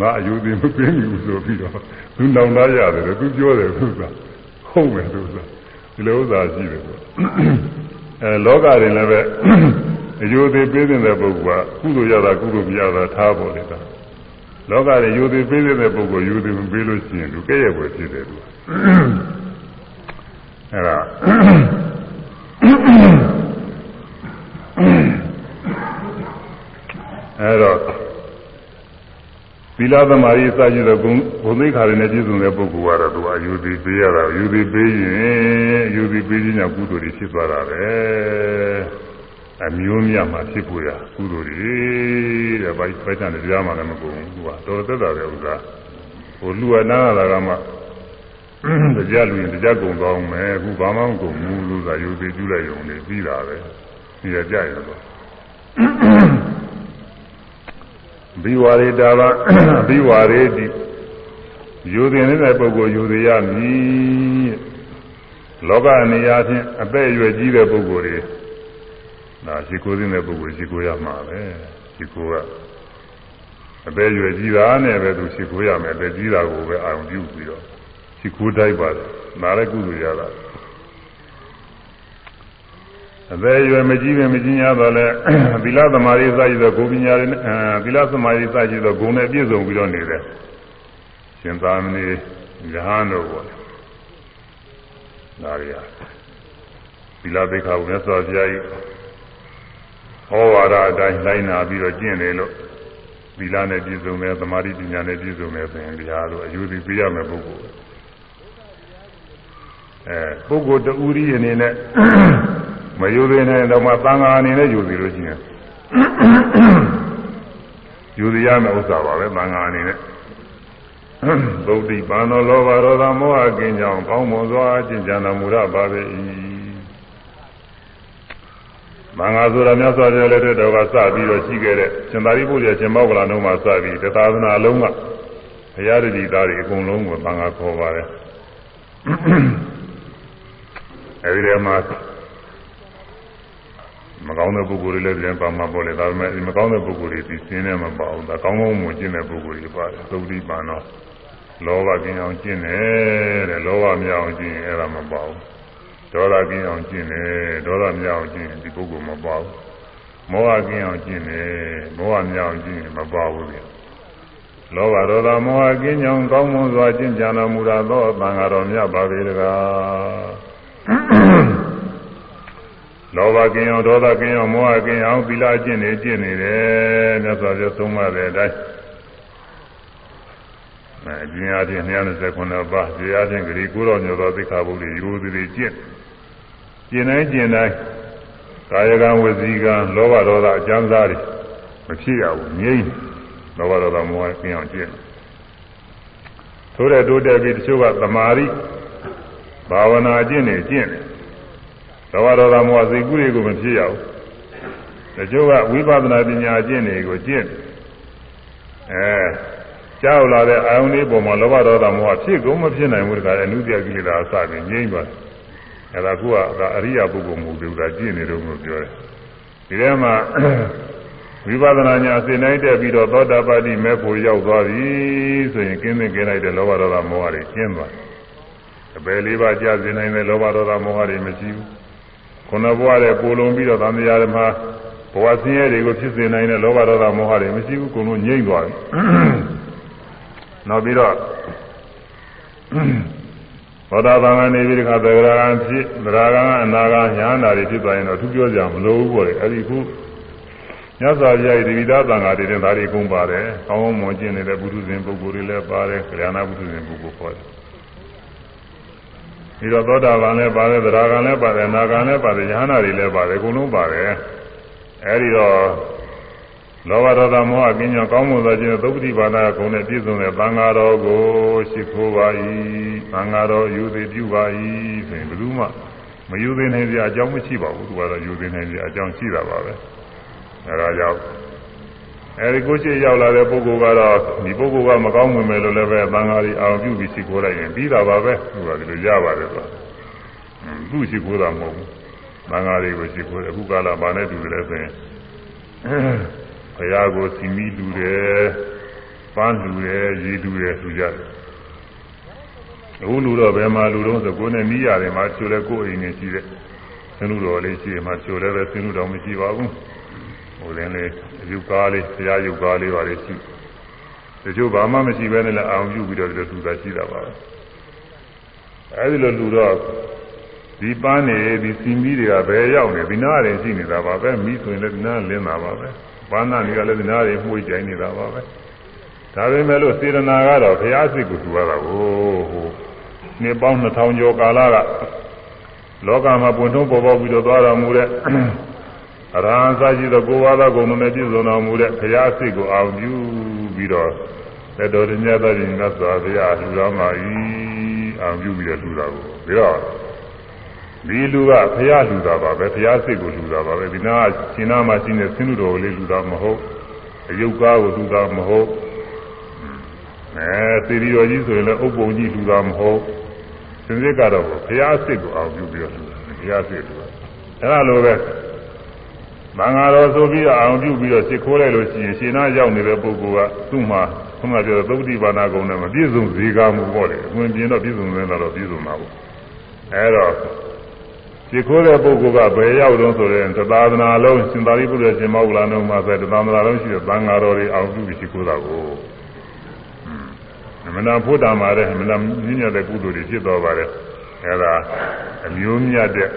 ငါအယူသည်မပေးဘူးဆိုပြီးတော့သူနောင်သားရတယ်သူပြောတယ်သူကဟုတ်မယ်သူကဒီလိုဥစ္စာရှိတယ်ဆိုအဲလောကရင်လည်းပဲ အယူသည်ပေးတဲ့ပုဂ္ဂိုလ်ကကုသိုလ်ရတာကုသိုလ်မရတာထားဖို့လေတာလောကရင်ယူသည်ပေးတဲ့ပုဂ္ဂိုလ်ယူသည်မပေးလို့ရှိရင်သူကဲ့ရဲ့ွယ်ဖြစ်တယ်သူအဲဒါအဲတော့သီလသမารိစကြည့်တော့ဂုဏ်ဘုံသိခါရနဲ့ပြည့်စုံတဲ့ပုဂ္ဂိုလ်ကတော့သူအယူသည်ပေးရတာယူသည်ပေးရင်ယူသည်ပေးခြင်းကြောင့်ကုသိုလ်တွေဖြစ်သွားတာပဲ အမျိုးမြတ်မှာဖြစ်ပေါ်ရကုသိုလ်တွေတဲ့ဘာပဲချန်တရားမှလည်းမကုန်ဘူးသူကတော်သက်တာပဲဥစ္စာဟိုလူအနာလာကမှတရားလူရင်တရားကုံသွားအောင်မယ်အခုဘာမှမကုန်ဘူးလို့သာယူသည်ပြုလိုက်ရုံနဲ့ပြီးတာပဲဒီရကြရတော့ဘိဝရေတာဘာဘိဝရေတိယူသည်နေတဲ့ပုဂ္ဂိုလ်ယူသည်ရမည်လောကနေရာချင်းအသက်အရွယ်ကြီးတဲ့ပုဂ္ဂိုလ်တွေ ဒါရှိခိုးတဲ့ပုဂ္ဂိုလ်ရှိခိုးရမှာပဲရှိခိုးကအသက်အရွယ်ကြီးတာနဲ့ပဲသူရှိခိုးရမယ်အသက်ကြီးတာကိုပဲအာရုံပြုပြီးတော့ရှိခိုးတိုက်ပါတယ်နားလည်းကုသိုလ်ရတာအသက်အရွယ်မကြီးပင်မကြီးညာတော့လဲသီလသမာဓိစရှိသောဂုဏ်ပညာတွေသီလသမာဓိစရှိသောဂုဏ်နဲ့ပြည့်စုံပြီးတော့နေတယ်ရှင်သာမဏေရဟန်းတို့ပေါ့ဒါရီယာသီလသိက္ခာကိုမြတ်စွာဘုရားကြီး ဟောဝါဒအတိုင်းလိုက်နာပြီးတော့ကျင့်တယ်လို့သီလနဲ့ပြည့်စုံတယ်သမာဓိပညာနဲ့ပြည့်စုံတယ်ဆိုရင်တရားတို့အယူသည်ပြရမယ်ပုဂ္ဂိုလ်အဲပုဂ္ဂိုလ်တူရီအနေနဲ့မယူသေးနိုင်တော့မှသံဃာအနေနဲ့ယူသေးလို့ရှိရင်ယူသေးရမယ့်ဥစ္စာပါပဲသံဃာအနေနဲ့သုတ်တိပါဏောလောဘရောဓမောဟကင်းကြောင့်ကောင်းမွန်စွာကျင့်ကြံတော်မူရပါပေ၏ မင်္ဂဆိုတာမြတ်စွာဘုရားလက်ထက်တော်ကစပြီးတော့ရှိခဲ့တဲ့ရှင်သာရိပုတ္တရာရှင်မောဂလနှုံးမှာစပြီးတသာသနာလုံးကဘုရားတတိသားတွေအကုန်လုံးကိုသံဃာခေါ်ပါတယ်အဲဒီထဲမှာမကောင်းတဲ့ပုဂ္ဂိုလ်တွေလည်းပြန်ပါမှာပေါ့လေဒါပေမဲ့ဒီမကောင်းတဲ့ပုဂ္ဂိုလ်တွေဒီစင်းထဲမှာပါအောင်ဒါကောင်းကောင်းမွန်ကျင့်တဲ့ပုဂ္ဂိုလ်တွေပါတယ်သုတိပန်တော့လောဘကင်းအောင်ကျင့်တယ်တဲ့လောဘမရအောင်ကျင့်ရင်အဲ့ဒါမပါဘူး ဒေါသကင်းအောင်ကျင့်တယ်ဒေါသမရအောင်ကျင့်ရင်ဒီပုဂ္ဂိုလ်မပါဘူးမောဟကင်းအောင်ကျင့်တယ်မောဟမရအောင်ကျင့်ရင်မပါဘူးလေလောဘဒေါသမောဟကင်းကြောင်ကောင်းမွန်စွာကျင့်ကြံတော်မူတာသောအတန်ဃာတော်မြတ်ပါပေတကားလောဘကင်းအောင်ဒေါသကင်းအောင်မောဟကင်းအောင်သီလကျင့်နေကျင့်နေတယ်မြတ်စွာဘုရားသုံးပါတဲ့အတိုင်း အဲကျင့်အားဖြင့်229ပါးကျင့်အားဖြင့်ဂရီကိုတော်ညောသောသိက္ခာပုဒ်တွေယူသည်တွေကျင့်ကျင့်တိုင်းကျင့်တိုင်းကာယကံဝစီကံလောဘဒေါသအကျမ်းစားတွေမဖြစ်ရဘူးငြိမ့်လောဘဒေါသမောဟကင်းအောင်ကျင့်ထိုးတဲ့တိုးတက်ပြီးတချို့ကသမာဓိဘာဝနာကျင့်နေကျင့်တယ်လောဘဒေါသမောဟစိတ်ကူးတွေကိုမဖြစ်ရဘူးတချို့ကဝိပဿနာပညာကျင့်တွေကိုကျင့်အဲ ကြောက်လာတဲ့အာယုန်လေးပေါ်မှာလောဘဒေါသမောဟဖြစ်ကုန်မဖြစ်နိုင်ဘူးတခါလေအနုတ္တိယကိလေသာအစပြီးငြိမ့်သွားအဲ့ဒါကုကအရိယာပုဂ္ဂိုလ်မဟုတ်ဘူးဒါကျင့်နေတော့ကိုပြောတယ်ဒီထဲမှာဝိပဿနာညာအစဉ်တိုင်းတက်ပြီးတော့သောတာပတိမေဖို့ရောက်သွားပြီဆိုရင်ကင်းသင်ကင်းလိုက်တဲ့လောဘဒေါသမောဟတွေကျင်းသွားအပယ်လေးပါးကြာစေနိုင်တဲ့လောဘဒေါသမောဟတွေမရှိဘူးခုနဘဝတဲ့ပိုလုံပြီးတော့သံဃာဓမ္မဘဝဆင်းရဲတွေကိုဖြစ်စေနိုင်တဲ့လောဘဒေါသမောဟတွေမရှိဘူးကုန်လုံးငြိမ့်သွားပြီ နောက်ပြီးတော့သောတာပန်ကနေပြီးဒီခါသဂရကံဖြစ်သရကံအနာကံညာနာတွေဖြစ်သွားရင်တော့သူပြောကြမလို့ဘူးပေါ့လေအဲ့ဒီခုမြတ်စွာဘုရားရဲ့ဒီဝိဒသံဃာတွေတင်ဒါတွေအကုန်ပါတယ်။ကောင်းကောင်းမွန်ကျင့်နေတဲ့ပုထုဇဉ်ပုဂ္ဂိုလ်တွေလည်းပါတယ်၊ခရယာနာပုထုဇဉ်ပုဂ္ဂိုလ်ခေါ်တယ်။ပြီးတော့သောတာပန်လည်းပါတယ်၊သရဂံလည်းပါတယ်၊နာဂံလည်းပါတယ်၊ယဟနာတွေလည်းပါတယ်အကုန်လုံးပါတယ်။အဲဒီတော့ လောဘဒေါသမောဟကင်းကြောင်းကောင်းမွန်သောခြင်းသုပ္ပတိပါဒဂုဏ်နဲ့ပြည့်စုံတဲ့သံဃာတော်ကိုရှိခိုးပါ၏သံဃာတော်ယူသည်ပြုပါ၏ဆိုရင်ဘယ်သူမှမယူသေးနိုင်စရာအကြောင်းမရှိပါဘူးသူကတော့ယူသေးနိုင်စရာအကြောင်းရှိတာပါပဲအဲဒါကြောင့်အဲဒီကိုရှိရောက်လာတဲ့ပုဂ္ဂိုလ်ကတော့ဒီပုဂ္ဂိုလ်ကမကောင်းဝင်မယ်လို့လည်းပဲသံဃာတွေအောင်ပြုပြီးရှိခိုးလိုက်ရင်ပြီးတာပါပဲသူကဒီလိုရပါတယ်ဆိုသူရှိခိုးတာမဟုတ်ဘူးသံဃာတွေကိုရှိခိုးတယ်အခုကာလဘာနဲ့တူတယ်ဆိုရင် ဘုရားကိုစီမီလူတယ်ပန်းလူတယ်ရေလူတယ်သူကြတယ်အခုလူတော့ဘယ်မှာလူတော့ဆိုကိုယ်နဲ့မိရတယ်မှာချိုလဲကိုယ်အိမ်နဲ့ရှိတဲ့ဆင်းလူတော်လေးရှိတယ်မှာချိုလဲပဲဆင်းလူတော်မရှိပါဘူးဟိုလည်းလေရုပ်ကားလေးဘုရားရုပ်ကားလေးပါလေရှိတချို့ဘာမှမရှိဘဲနဲ့လည်းအောင်ပြုပြီးတော့ဒီလိုသူသာရှိတာပါပဲအဲဒီလိုလူတော့ဒီပန်းနေဒီစီမီတွေကဘယ်ရောက်နေဒီနားရင်ရှိနေတာပါပဲမိဆိုရင်လည်းဒီနားလင်းတာပါပဲ ဘာနာတွေကလည်းဒီနားတွေမှုကြိုင်နေတာပါပဲဒါပေမဲ့လို့စေတနာကတော့ဘုရားစိတ်ကိုသူရတာကိုဟိုနှစ်ပေါင်း2000ကျော်ကာလကလောကမှာပွင့်ထုံးပေါ်ပေါက်ပြီးတော့သွားတော်မူတဲ့အရဟံစာရှိသောကိုယ်ဝါဒကုံနဲ့ပြည့်စုံတော်မူတဲ့ဘုရားစိတ်ကိုအောင်ပြုပြီးတော့လက်တော်ညတ်တော်ရင်ငါစွာဘုရားလူတော်မှာဤအောင်ပြုပြီးတော့လူတော်ကိုပြီးတော့ ဒီလူကဘုရားလူတာပါပဲဘုရားစိတ်ကိုလူတာပါပဲဒီနာကရှင်နာမှာရှိနေဆင်းလူတော်ကိုလေးလူတာမဟုတ်အယုတ်ကားကိုလူတာမဟုတ်အဲသီရိတော်ကြီးဆိုရင်လည်းဥပ္ပုံကြီးလူတာမဟုတ်စင်စစ်ကတော့ဘုရားစိတ်ကိုအောင်ပြုပြီးတော့လူတာဘုရားစိတ်လူတာအဲလိုပဲမင်္ဂလာတော်ဆိုပြီးတော့အောင်ပြုပြီးတော့စစ်ခိုးလိုက်လို့ရှိရင်ရှင်နာရောက်နေတဲ့ပုဂ္ဂိုလ်ကသူ့မှာခုနကပြောသုတ္တိပါဏဂုံနဲ့မပြည့်စုံဇေကာမှုပေါ့လေအဝင်ပြင်းတော့ပြည့်စုံနေတာတော့ပြည့်စုံမှာပေါ့အဲတော့ ဒီခိုးတဲ့ပုဂ္ဂိုလ်ကဘယ်ရောက်တော့ဆိုရင်သသာသနာလုံးရှင်သာရိပုတ္တရာရှင်မောဂလနုမှာဆိုတဲ့သသာသနာလုံးရှိတဲ့သံဃာတော်တွေအောင်ပြုပြီးရှိခိုးတာကိုအမှန်တန်ဖို့တာမှာတဲ့အမှန်တန်မြင့်မြတ်တဲ့ကုသိုလ်တွေဖြစ်တော်ပါတယ်အဲဒါအမျိုးမြတ်တဲ့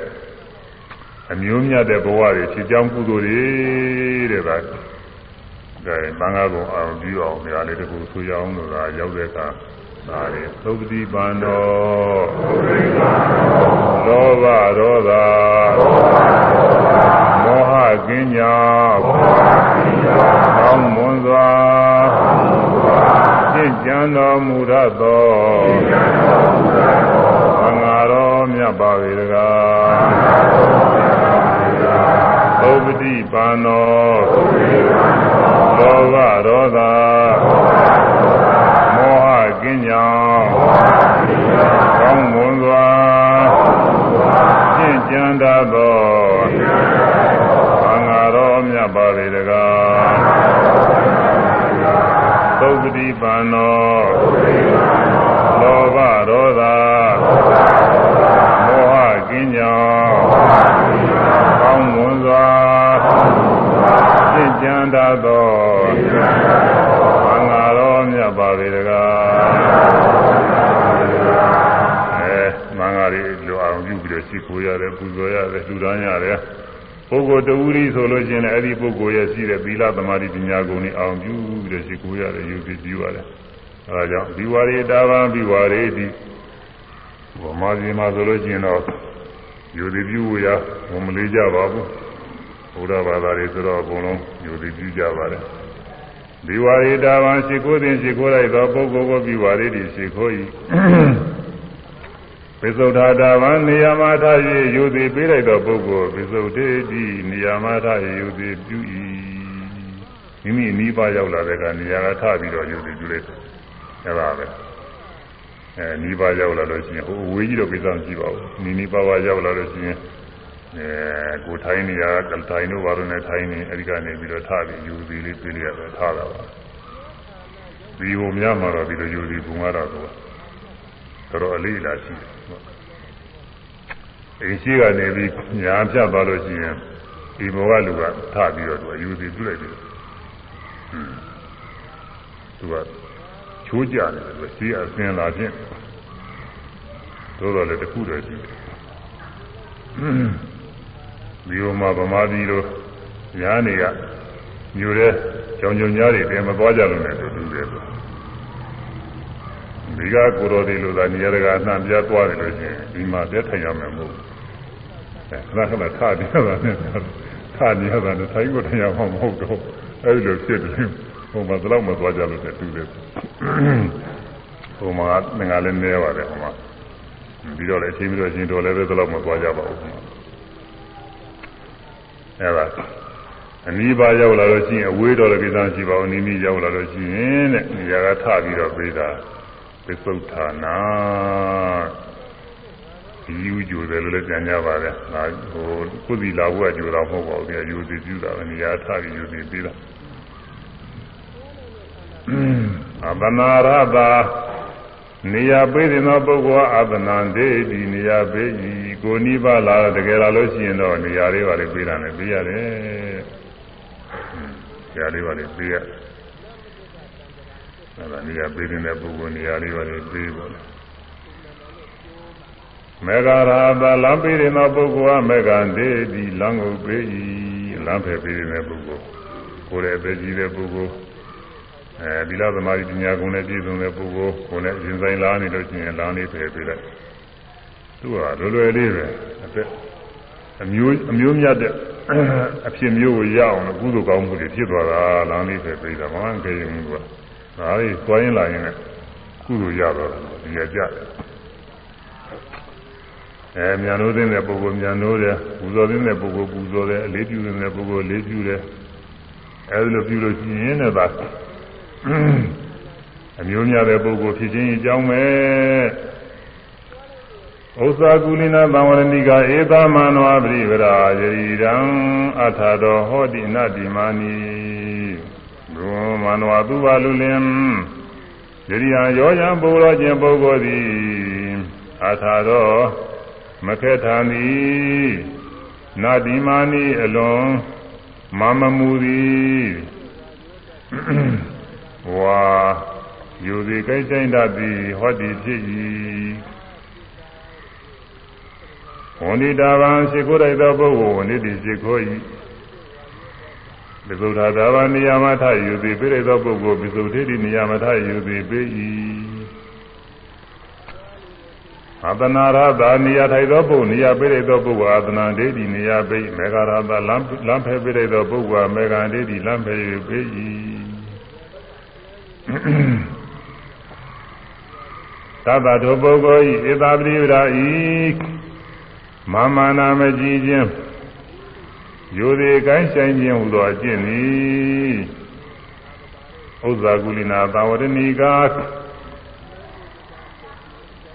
အမျိုးမြတ်တဲ့ဘဝတွေဖြစ်ကြောင်းကုသိုလ်တွေတဲ့ဒါဒါသံဃာကုံအောင်ပြုအောင်နေရာလေးတခုဆိုရအောင်လို့သာရောက်တဲ့အခါ ဒါရီသုပတိပန္နောလောဘဒေါသမောဟကင်းညာကောင်းမွန်စွာရှင်းကြံတော်မူရသောသံဃာတော်မြတ်ပါ၏တကားသုပတိပန္နောလောဘဒေါသ ပတိပန္နောလောဘဒေါသမောဟကင်းကြောင်းကောင်းမွန်စွာရှင်းကြံတတ်သောမြတ်ပါလေတကားအဲမင်္ဂလာတွေလိုအောင်ပြုပြီးတော့ရှိခိုးရတယ်ပူဇော်ရတယ်လှူဒါန်းရတယ် ပုဂ္ဂိုလ်တူရီဆိုလို့ချင်းလည်းအဲ့ဒီပုဂ္ဂိုလ်ရဲ့ရှိတဲ့သီလသမာဓိပညာကုန်တွေအောင်ပြုပြီးတော့ရှိခိုးရတယ်ယူပြီးပြုရတယ်အဲဒါကြောင့်ဒီဝါရီတာဘာပြီးဝါရီဒီဘုမာကြီးမှာဆိုလို့ချင်းတော့ယူသည်ပြုရဘုံမလေးကြပါဘူးဘုရားဘာသာတွေဆိုတော့အကုန်လုံးယူသည်ပြုကြပါတယ်ဒီဝါရိတာဝံရှိခိုးသည်ရှိခိုးလိုက်သောပုဂ္ဂိုလ်ကိုဒီဝါရိတိရှိခိုး၏ ပိစုဒ္ဓတာဝံနေရာမထ၍ယူသည်ပေးလိုက်သောပုဂ္ဂိုလ်ပိစုဒ္ဓေတိနေရာမထ၍ယူသည်ပြု၏မိမိအနီးပါရောက်လာတဲ့ကနေရာကထပြီးတော့ယူသည်ပြုလိုက်အဲဒါပဲအဲနီးပါးရောက်လာလို့ရှိရင်ဟိုအဝေးကြီးတော့ကိစ္စမရှိပါဘူးနီးနီးပါးပါးရောက်လာလို့ရှိရင်အဲကိုထိုင်းနေရကထိုင်းတို့ဘာလို့လဲထိုင်းနေအဲဒီကနေပြီးတော့ထားပြီးယူပြီးလေးပြေးရတော့ထားတာပါဒီဟိုများမှာတော့ဒီလိုယူပြီးဘုံရတော့တော့တော်အလေးလာရှိတယ် အိမ်ရှိကနေပြီးညာပြတ်သွားလို့ရှိရင်ဒီဘောကလူကထပြီးတော့သူကယူပြီးပြုလိုက်တယ်ဟွန်းသူကချိုးကြတယ်သူစီးအစင်လာခြင်းတို့တော့လည်းတခုတည်းရှိတယ်ဒီဟိုမှာဗမာပြည်လိုညာနေကမြို့တဲ့ကြောင်ကြုံညာတွေတင်မသွားကြလို့လည်းတူတူတယ် ဒီကကိုတော်ဒီလိုသာနေရာတကာနှံပြသွားတယ်လို့ရှိရင်ဒီမှာပြထိုင်ရမယ်မဟုတ်ဘူးအဲခဏခဏထနေရတာနဲ့ထနေရတာနဲ့ထိုင်ကိုထိုင်ရမှာမဟုတ်တော့အဲဒီလိုဖြစ်တယ်ဟိုမှာတော့မသွားကြလို့တူတယ်ဟိုမှာငါလည်းနေပါတယ်ဟိုမှာပြီးတော့လည်းအချိန်ပြီးတော့အချိန်တော်လည်းပဲတော့မသွားကြပါဘူးအဲဒါအနီးပါရောက်လာလို့ရှိရင်အဝေးတော်လည်းကိစ္စရှိပါဘူးနီးနီးရောက်လာလို့ရှိရင်တဲ့နေရာကထပြီးတော့ပြေးတာ ပစ္စုဌာနာဒီယူကြိုတယ်လို့လည်းကြံကြပါတယ်ဒါဟိုကုသီလာဘုရားကြိုတာမဟုတ်ပါဘူးဒီယူစီပြုတာပဲနေရာထပြီးယူစီပြေးတာအပနာရတာနေရာပေးတဲ့သောပုဂ္ဂိုလ်အပနာဒေဒီနေရာပေးဤကိုနိဗ္ဗာန်လာတကယ်လာလို့ရှိရင်တော့နေရာလေးပါလေပေးတာလည်းပေးရတယ်။နေရာလေးပါလေပေးရ။ အဲဒါနေရာပေးတဲ့ပုဂ္ဂိုလ်နေရာလေးပါလေပေးပါလေ။မေဃရာသလမ်းပေးတဲ့သောပုဂ္ဂိုလ်ကမေဃဒေဒီလမ်းကိုပေးဤလမ်းဖယ်ပေးတဲ့ပုဂ္ဂိုလ်ကိုယ်ရဲ့အသက်ကြီးတဲ့ပုဂ္ဂိုလ်အဲဒီလားသမာဓိပညာကုံနဲ့ပြည့်စုံတဲ့ပုဂ္ဂိုလ်ကိုယ်နဲ့ရင်ဆိုင်လာနေလို့ရှိရင်လာနေဖယ်ပေးလိုက်သူကလွယ်လွယ်လေးပဲအသက်အမျိုးအမျိုးမြတ်တဲ့အဖြစ်မျိုးကိုရအောင်လို့ကုသိုလ်ကောင်းမှုတွေဖြစ်သွားတာလာနေဖယ်ပေးတာဘာမှမကြရင်ဘူးက ဒါလေးသွားရင်လာရင်လည်းကုသိုလ်ရတော့ဒီရကြတယ်အဲမြန်လို့သိတဲ့ပုဂ္ဂိုလ်မြန်လို့တယ်ပူဇော်သိတဲ့ပုဂ္ဂိုလ်ပူဇော်တယ်အလေးပြုတဲ့ပုဂ္ဂိုလ်အလေးပြုတယ်အဲဒီလိုပြုလို့ရှိရင်လည်းဒါအမျိုးများတဲ့ပုဂ္ဂိုလ်ဖြစ်ခြင်းအကြောင်းပဲဥစ္စာကုလိနာသံဝရဏိကဧသမန္နဝပရိဝရာယရိရံအထာတော်ဟောတိနတိမာနီ ဘုမန္နဝသူပါလူလင်ယရိယံရောယံပုရောခြင်းပုဂ္ဂိုလ်သည်အထာတော်မခဲထာနီနတိမာနီအလွန်မမမူသည်ဝါယူသည်ကိစ္စတတ်သည်ဟောတိဖြစ်၏ဝန္ဒီတာဗံရှိခိုးလိုက်သောပုဂ္ဂိုလ်ဝန္ဒီတိရှိခိုး၏ ပိစုထာတာဗံနေရာမထယူသည်ပြိရသောပုဂ္ဂိုလ်ပိစုထေတိနေရာမထယူသည်ပေ၏အတနာရသာနေရာထိုက်သောပုဂ္ဂိုလ်နေရာပြိရသောပုဂ္ဂိုလ်အာသနာဒိဋ္ဌိနေရာပိမေဃရသာလမ်းလမ်းဖဲပြိရသောပုဂ္ဂိုလ်မေဃဒိဋ္ဌိလမ်းဖဲ၍ပေ၏သဗ္ဗတောပုဂ္ဂိုလ်ဤဧတာပရိဝရာဤမမာနာမကြည်ခြင်း ယူသည်ကိုင်းဆိုင်ခြင်းဟူသောအကျင့်သည်ဥဇ္ဇာကုလိနာသာဝရဏီကာ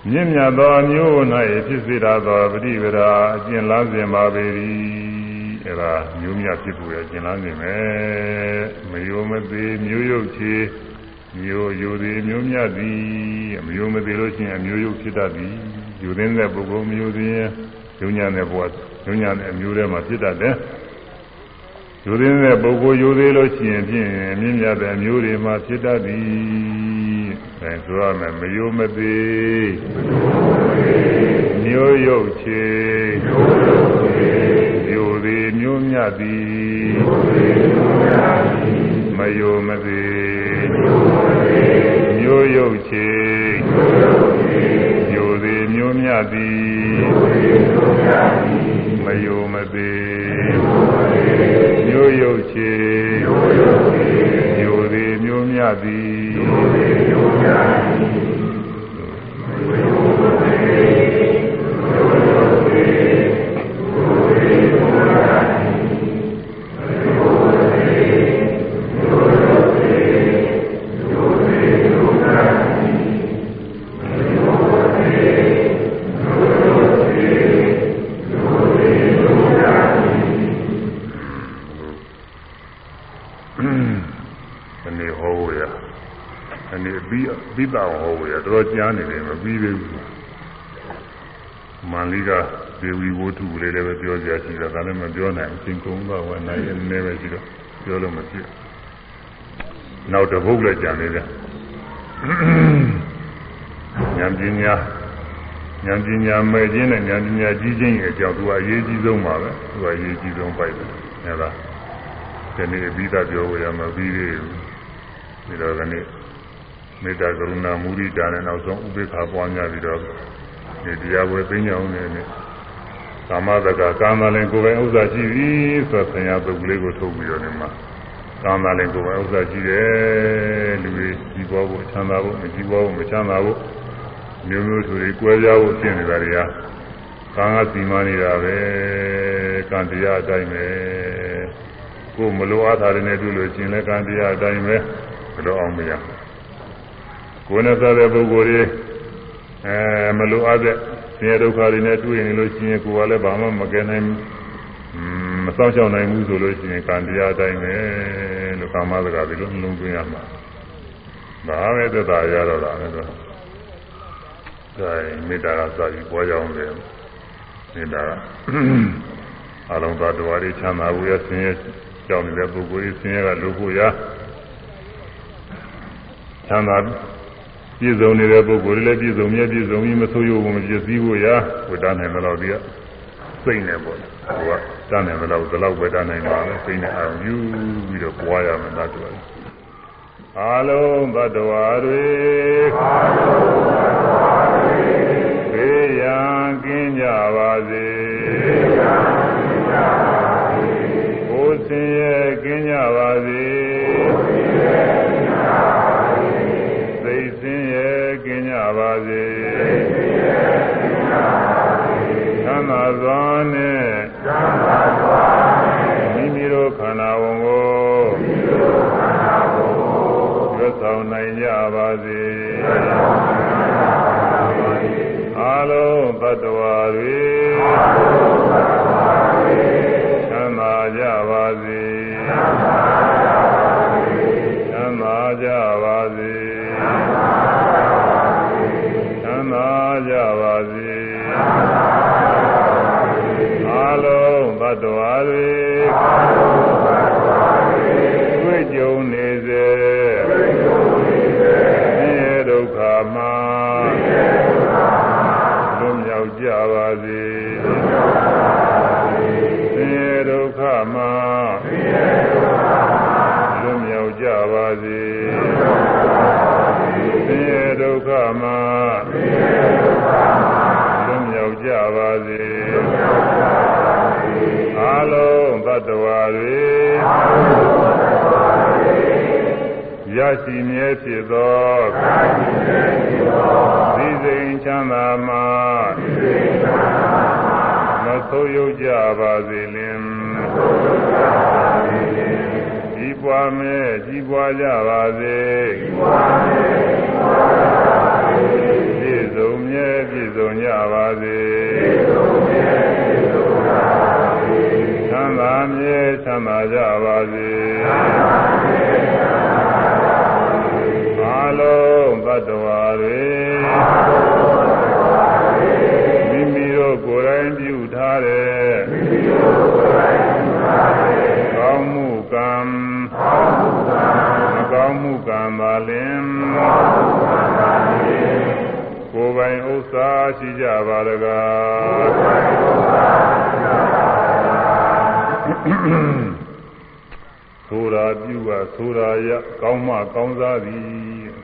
မြင့်မြတ်သောအမျိုး၌ဖြစ်စေရသောပရိဝရာအကျင့်လားစဉ်ပါပေ၏အဲဒါမျိုးမြတ်ဖြစ်ဖို့ရဲ့အကျင့်လားစဉ်ပဲမယိုမသေးမျိုးရုပ်ချေမျိုးယူသည်မျိုးမြတ်သည်အမျိုးမသေးလို့ရှိရင်အမျိုးယုတ်ဖြစ်တတ်သည်ယူသင်းတဲ့ပုဂ္ဂိုလ်မျိုးသည်ညဉ့်ညံတဲ့ဘဝညဉ့်ညံတဲ့အမျိုးထဲမှာဖြစ်တတ်တယ် ယူသင်းတဲ့ပုဂ္ဂိုလ်ယူသေးလို့ရှိရင်ဖြင့်မြင့်မြတ်တဲ့အမျိုးတွေမှာဖြစ်တတ်သည်အဲဆိုရမယ်မယုမသေးမျိုးယုတ်ချေယူသည်မျိုးမြတ်သည်မယုမသေးမျိုးရုပ်ချေမျိုးသေးမျိုးမြတ်သည်မယုမသေး မျိုးရုပ်ချေမျိုးသေးမျိုးမြတ်သည် လိကဒေဝီဝတ္ထုလေးလည်းပဲပြောကြရှိတယ်ဒါလည်းမပြောနိုင်အချင်းကုန်တော့ဝနိုင်ရနေပဲရှိတော့ပြောလို့မဖြစ်နောက်တစ်ပုဒ်လည်းကြံနေတယ်ဉာဏ်ပညာဉာဏ်ပညာမဲ့ခြင်းနဲ့ဉာဏ်ပညာကြီးခြင်းရဲ့အကြောင်းသူကအရေးကြီးဆုံးပါပဲသူကအရေးကြီးဆုံးပိုက်တယ်ဟဲ့လားဒီနေ့ပြီးသားပြောရမှာပြီးသေးဘူးဒီတော့ကနေ့မေတ္တာကရုဏာမုဒိတာနဲ့နောက်ဆုံးဥပေက္ခပွားများပြီးတော့ဒီတရားဝယ်သိညာအောင်နေနဲ့ ကာမတကကာမလည်းကိုယ်ပိုင်ဥစ္စာရှိပြီဆိုဆရာပုဂ္ဂိုလ်လေးကိုထုတ်ပြီးတော့နေမှာကာမလည်းကိုယ်ပိုင်ဥစ္စာရှိတယ်လူတွေကြီးပွားဖို့ချမ်းသာဖို့မကြီးပွားဖို့မချမ်းသာဖို့မျိုးမျိုးဆိုတွေကွဲပြားဖို့ဖြစ်နေတာတွေကကံကစီမံနေတာပဲကံတရားအတိုင်းပဲကိုမလိုအားထားတဲ့တွေ့လို့ရှင်လည်းကံတရားအတိုင်းပဲဘယ်တော့အောင်မရကိုယ်နဲ့စားတဲ့ပုဂ္ဂိုလ်တွေအဲမလိုအားတဲ့ ဆင်းရဲဒုက္ခတွေနဲ့တွေ့နေလို့ရှိရင်ကိုယ်ကလည်းဘာမှမကယ်နိုင်မစောင့်ရှောက်နိုင်ဘူးဆိုလို့ရှိရင်ကံတရားအတိုင်းပဲလို့ကာမစကားဒီလိုနှလုံးသွင်းရမှာဒါပဲသက်သာရတော့တာလေတော့ဒါမေတ္တာကစာပြီးပွားကြအောင်လေမေတ္တာကအလုံးသတ္တဝါတွေချမ်းသာဖို့ရဆင်းရဲကြောင်းနေတဲ့ပုဂ္ဂိုလ်တွေဆင်းရဲကလိုဖို့ရချမ်းသာ ပြည့်စုံနေတဲ့ပုဂ္ဂိုလ်တွေလည်းပြည့်စုံမြဲပြည့်စုံပြီးမဆိုးရုံမပြည့်စည်ဖို့ရဝိတ္တနိုင်မလို့ဒီကစိတ်နဲ့ပေါ့ဟိုကတန်းနိုင်မလို့ဒီလောက်ပဲတန်းနိုင်တာပဲစိတ်နဲ့အာရုံယူပြီးတော့ပွားရမယ်တတ်တယ်အာလုံးဘတ်တော်တွေအာလုံးဘတ်တော်တွေဘေးရန်ကင်းကြပါစေဘေးရန်ကင်းကြပါစေကိုယ်စင်ရဲ့ကင်းကြပါစေ စွာနဲ့သံသာစွာနဲ့မိမိတို့ခန္ဓာဝန်ကိုမိမိတို့ခန္ဓာဝန်ကိုရွတ်ဆောင်နိုင်ကြပါစေရွတ်ဆောင်နိုင်ကြပါစေအာလုံးသတ္တဝါတွေအာလုံးသတ္တဝါတွေသံသာကြပါစေသံသာကြပါစေသံသာကြပါစေသံသာကြပါစေ တ္တဝါတွေအာလုံးသတ္စ်သောရရှိမြဲဖြစ်သောဒီစိန်ချမ်းသာမှာဒီစိန်ချမ်းသာမှာမဆိုးရုပ်ကြပါစေလင်မဆိုးရုပ်ကြပါစေလင်ကြီးပွားမဲကြီးပွားကြပါစေကြီးပွားမဲကြီးပွားကြပါစေပြည့်စုံမြဲပြည့်စုံကြပါစေပြည့်စုံ မြဲပြည့်စုံကြပါစေချမ်းသာမြဲချမ်းသာကြပါစေချမ်းသာမြဲချမ်းသာ ဆိုတာပြုကဆိုတာရကောင်းမှကောင်းစားသည်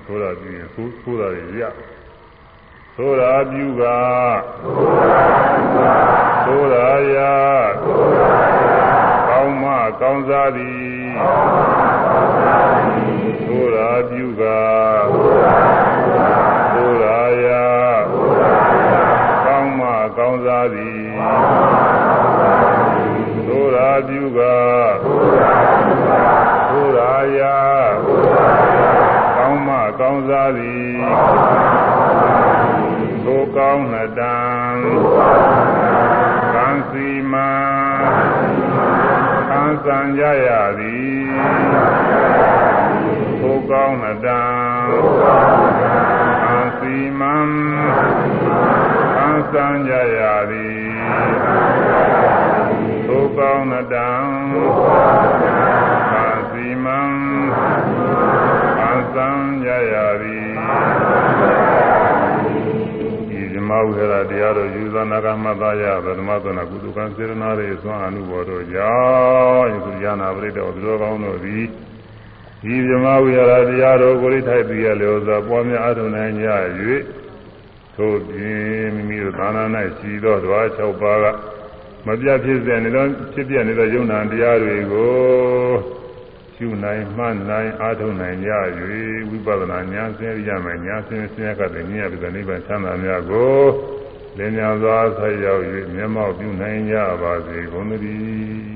ဆိုတာပြုရင်ဆိုဆိုတာရဆိုတာပြုကဆိုတာရကောင်းမှကောင်းစားသည်ဆိုတာပြုကဆိုတာရကောင်းမှကောင်းစားသည်ဆိုတာပြုကဆိုတာရကောင်းမှကောင်းစား သည်ကိုကောင်းနှစ်တန်ကံစီမံကံစံကြရသည်တံအာစီမံအာသံကြရသည်သုကောင်းတံအာစီမံအာသံကြရသည် မဝိဟရတရားတော်ယူဇနာကမတယဗဓမ္မသနာကုသကံစေရနာရေသွမ်းအနုဘောတို့ကြောင့်ယခုญာဏပရိဒေဝသူတော်ကောင်းတို့သည်ဒီဇမဝိဟာရတရားတော်ကိုရိထိုက်ပြီးရလျောစွာပွားများအထုံနိုင်ကြ၍ထို့ပြင်မိမိတို့သာနာ၌ရှိသောဓဝါ6ပါးကမပြတ်ဖြစ်စေနေသောဖြစ်ပြနေသောယုံနာတရားတွေကို ရှုနိုင်မှန်းနိုင်အားထုတ်နိုင်ရ၍ဝိပဿနာဉာဏ်ဆင်းရမယ်ဉာဏ်ဆင်းဆင်းရကတဲ့ဉာဏ်ပြတဲ့နိဗ္ဗာန်ချမ်းသာများကိုလင်းညာစွာဆက်ရောက်၍မျက်မှောက်ပြုနိုင်ကြပါစေကုန်သတည်း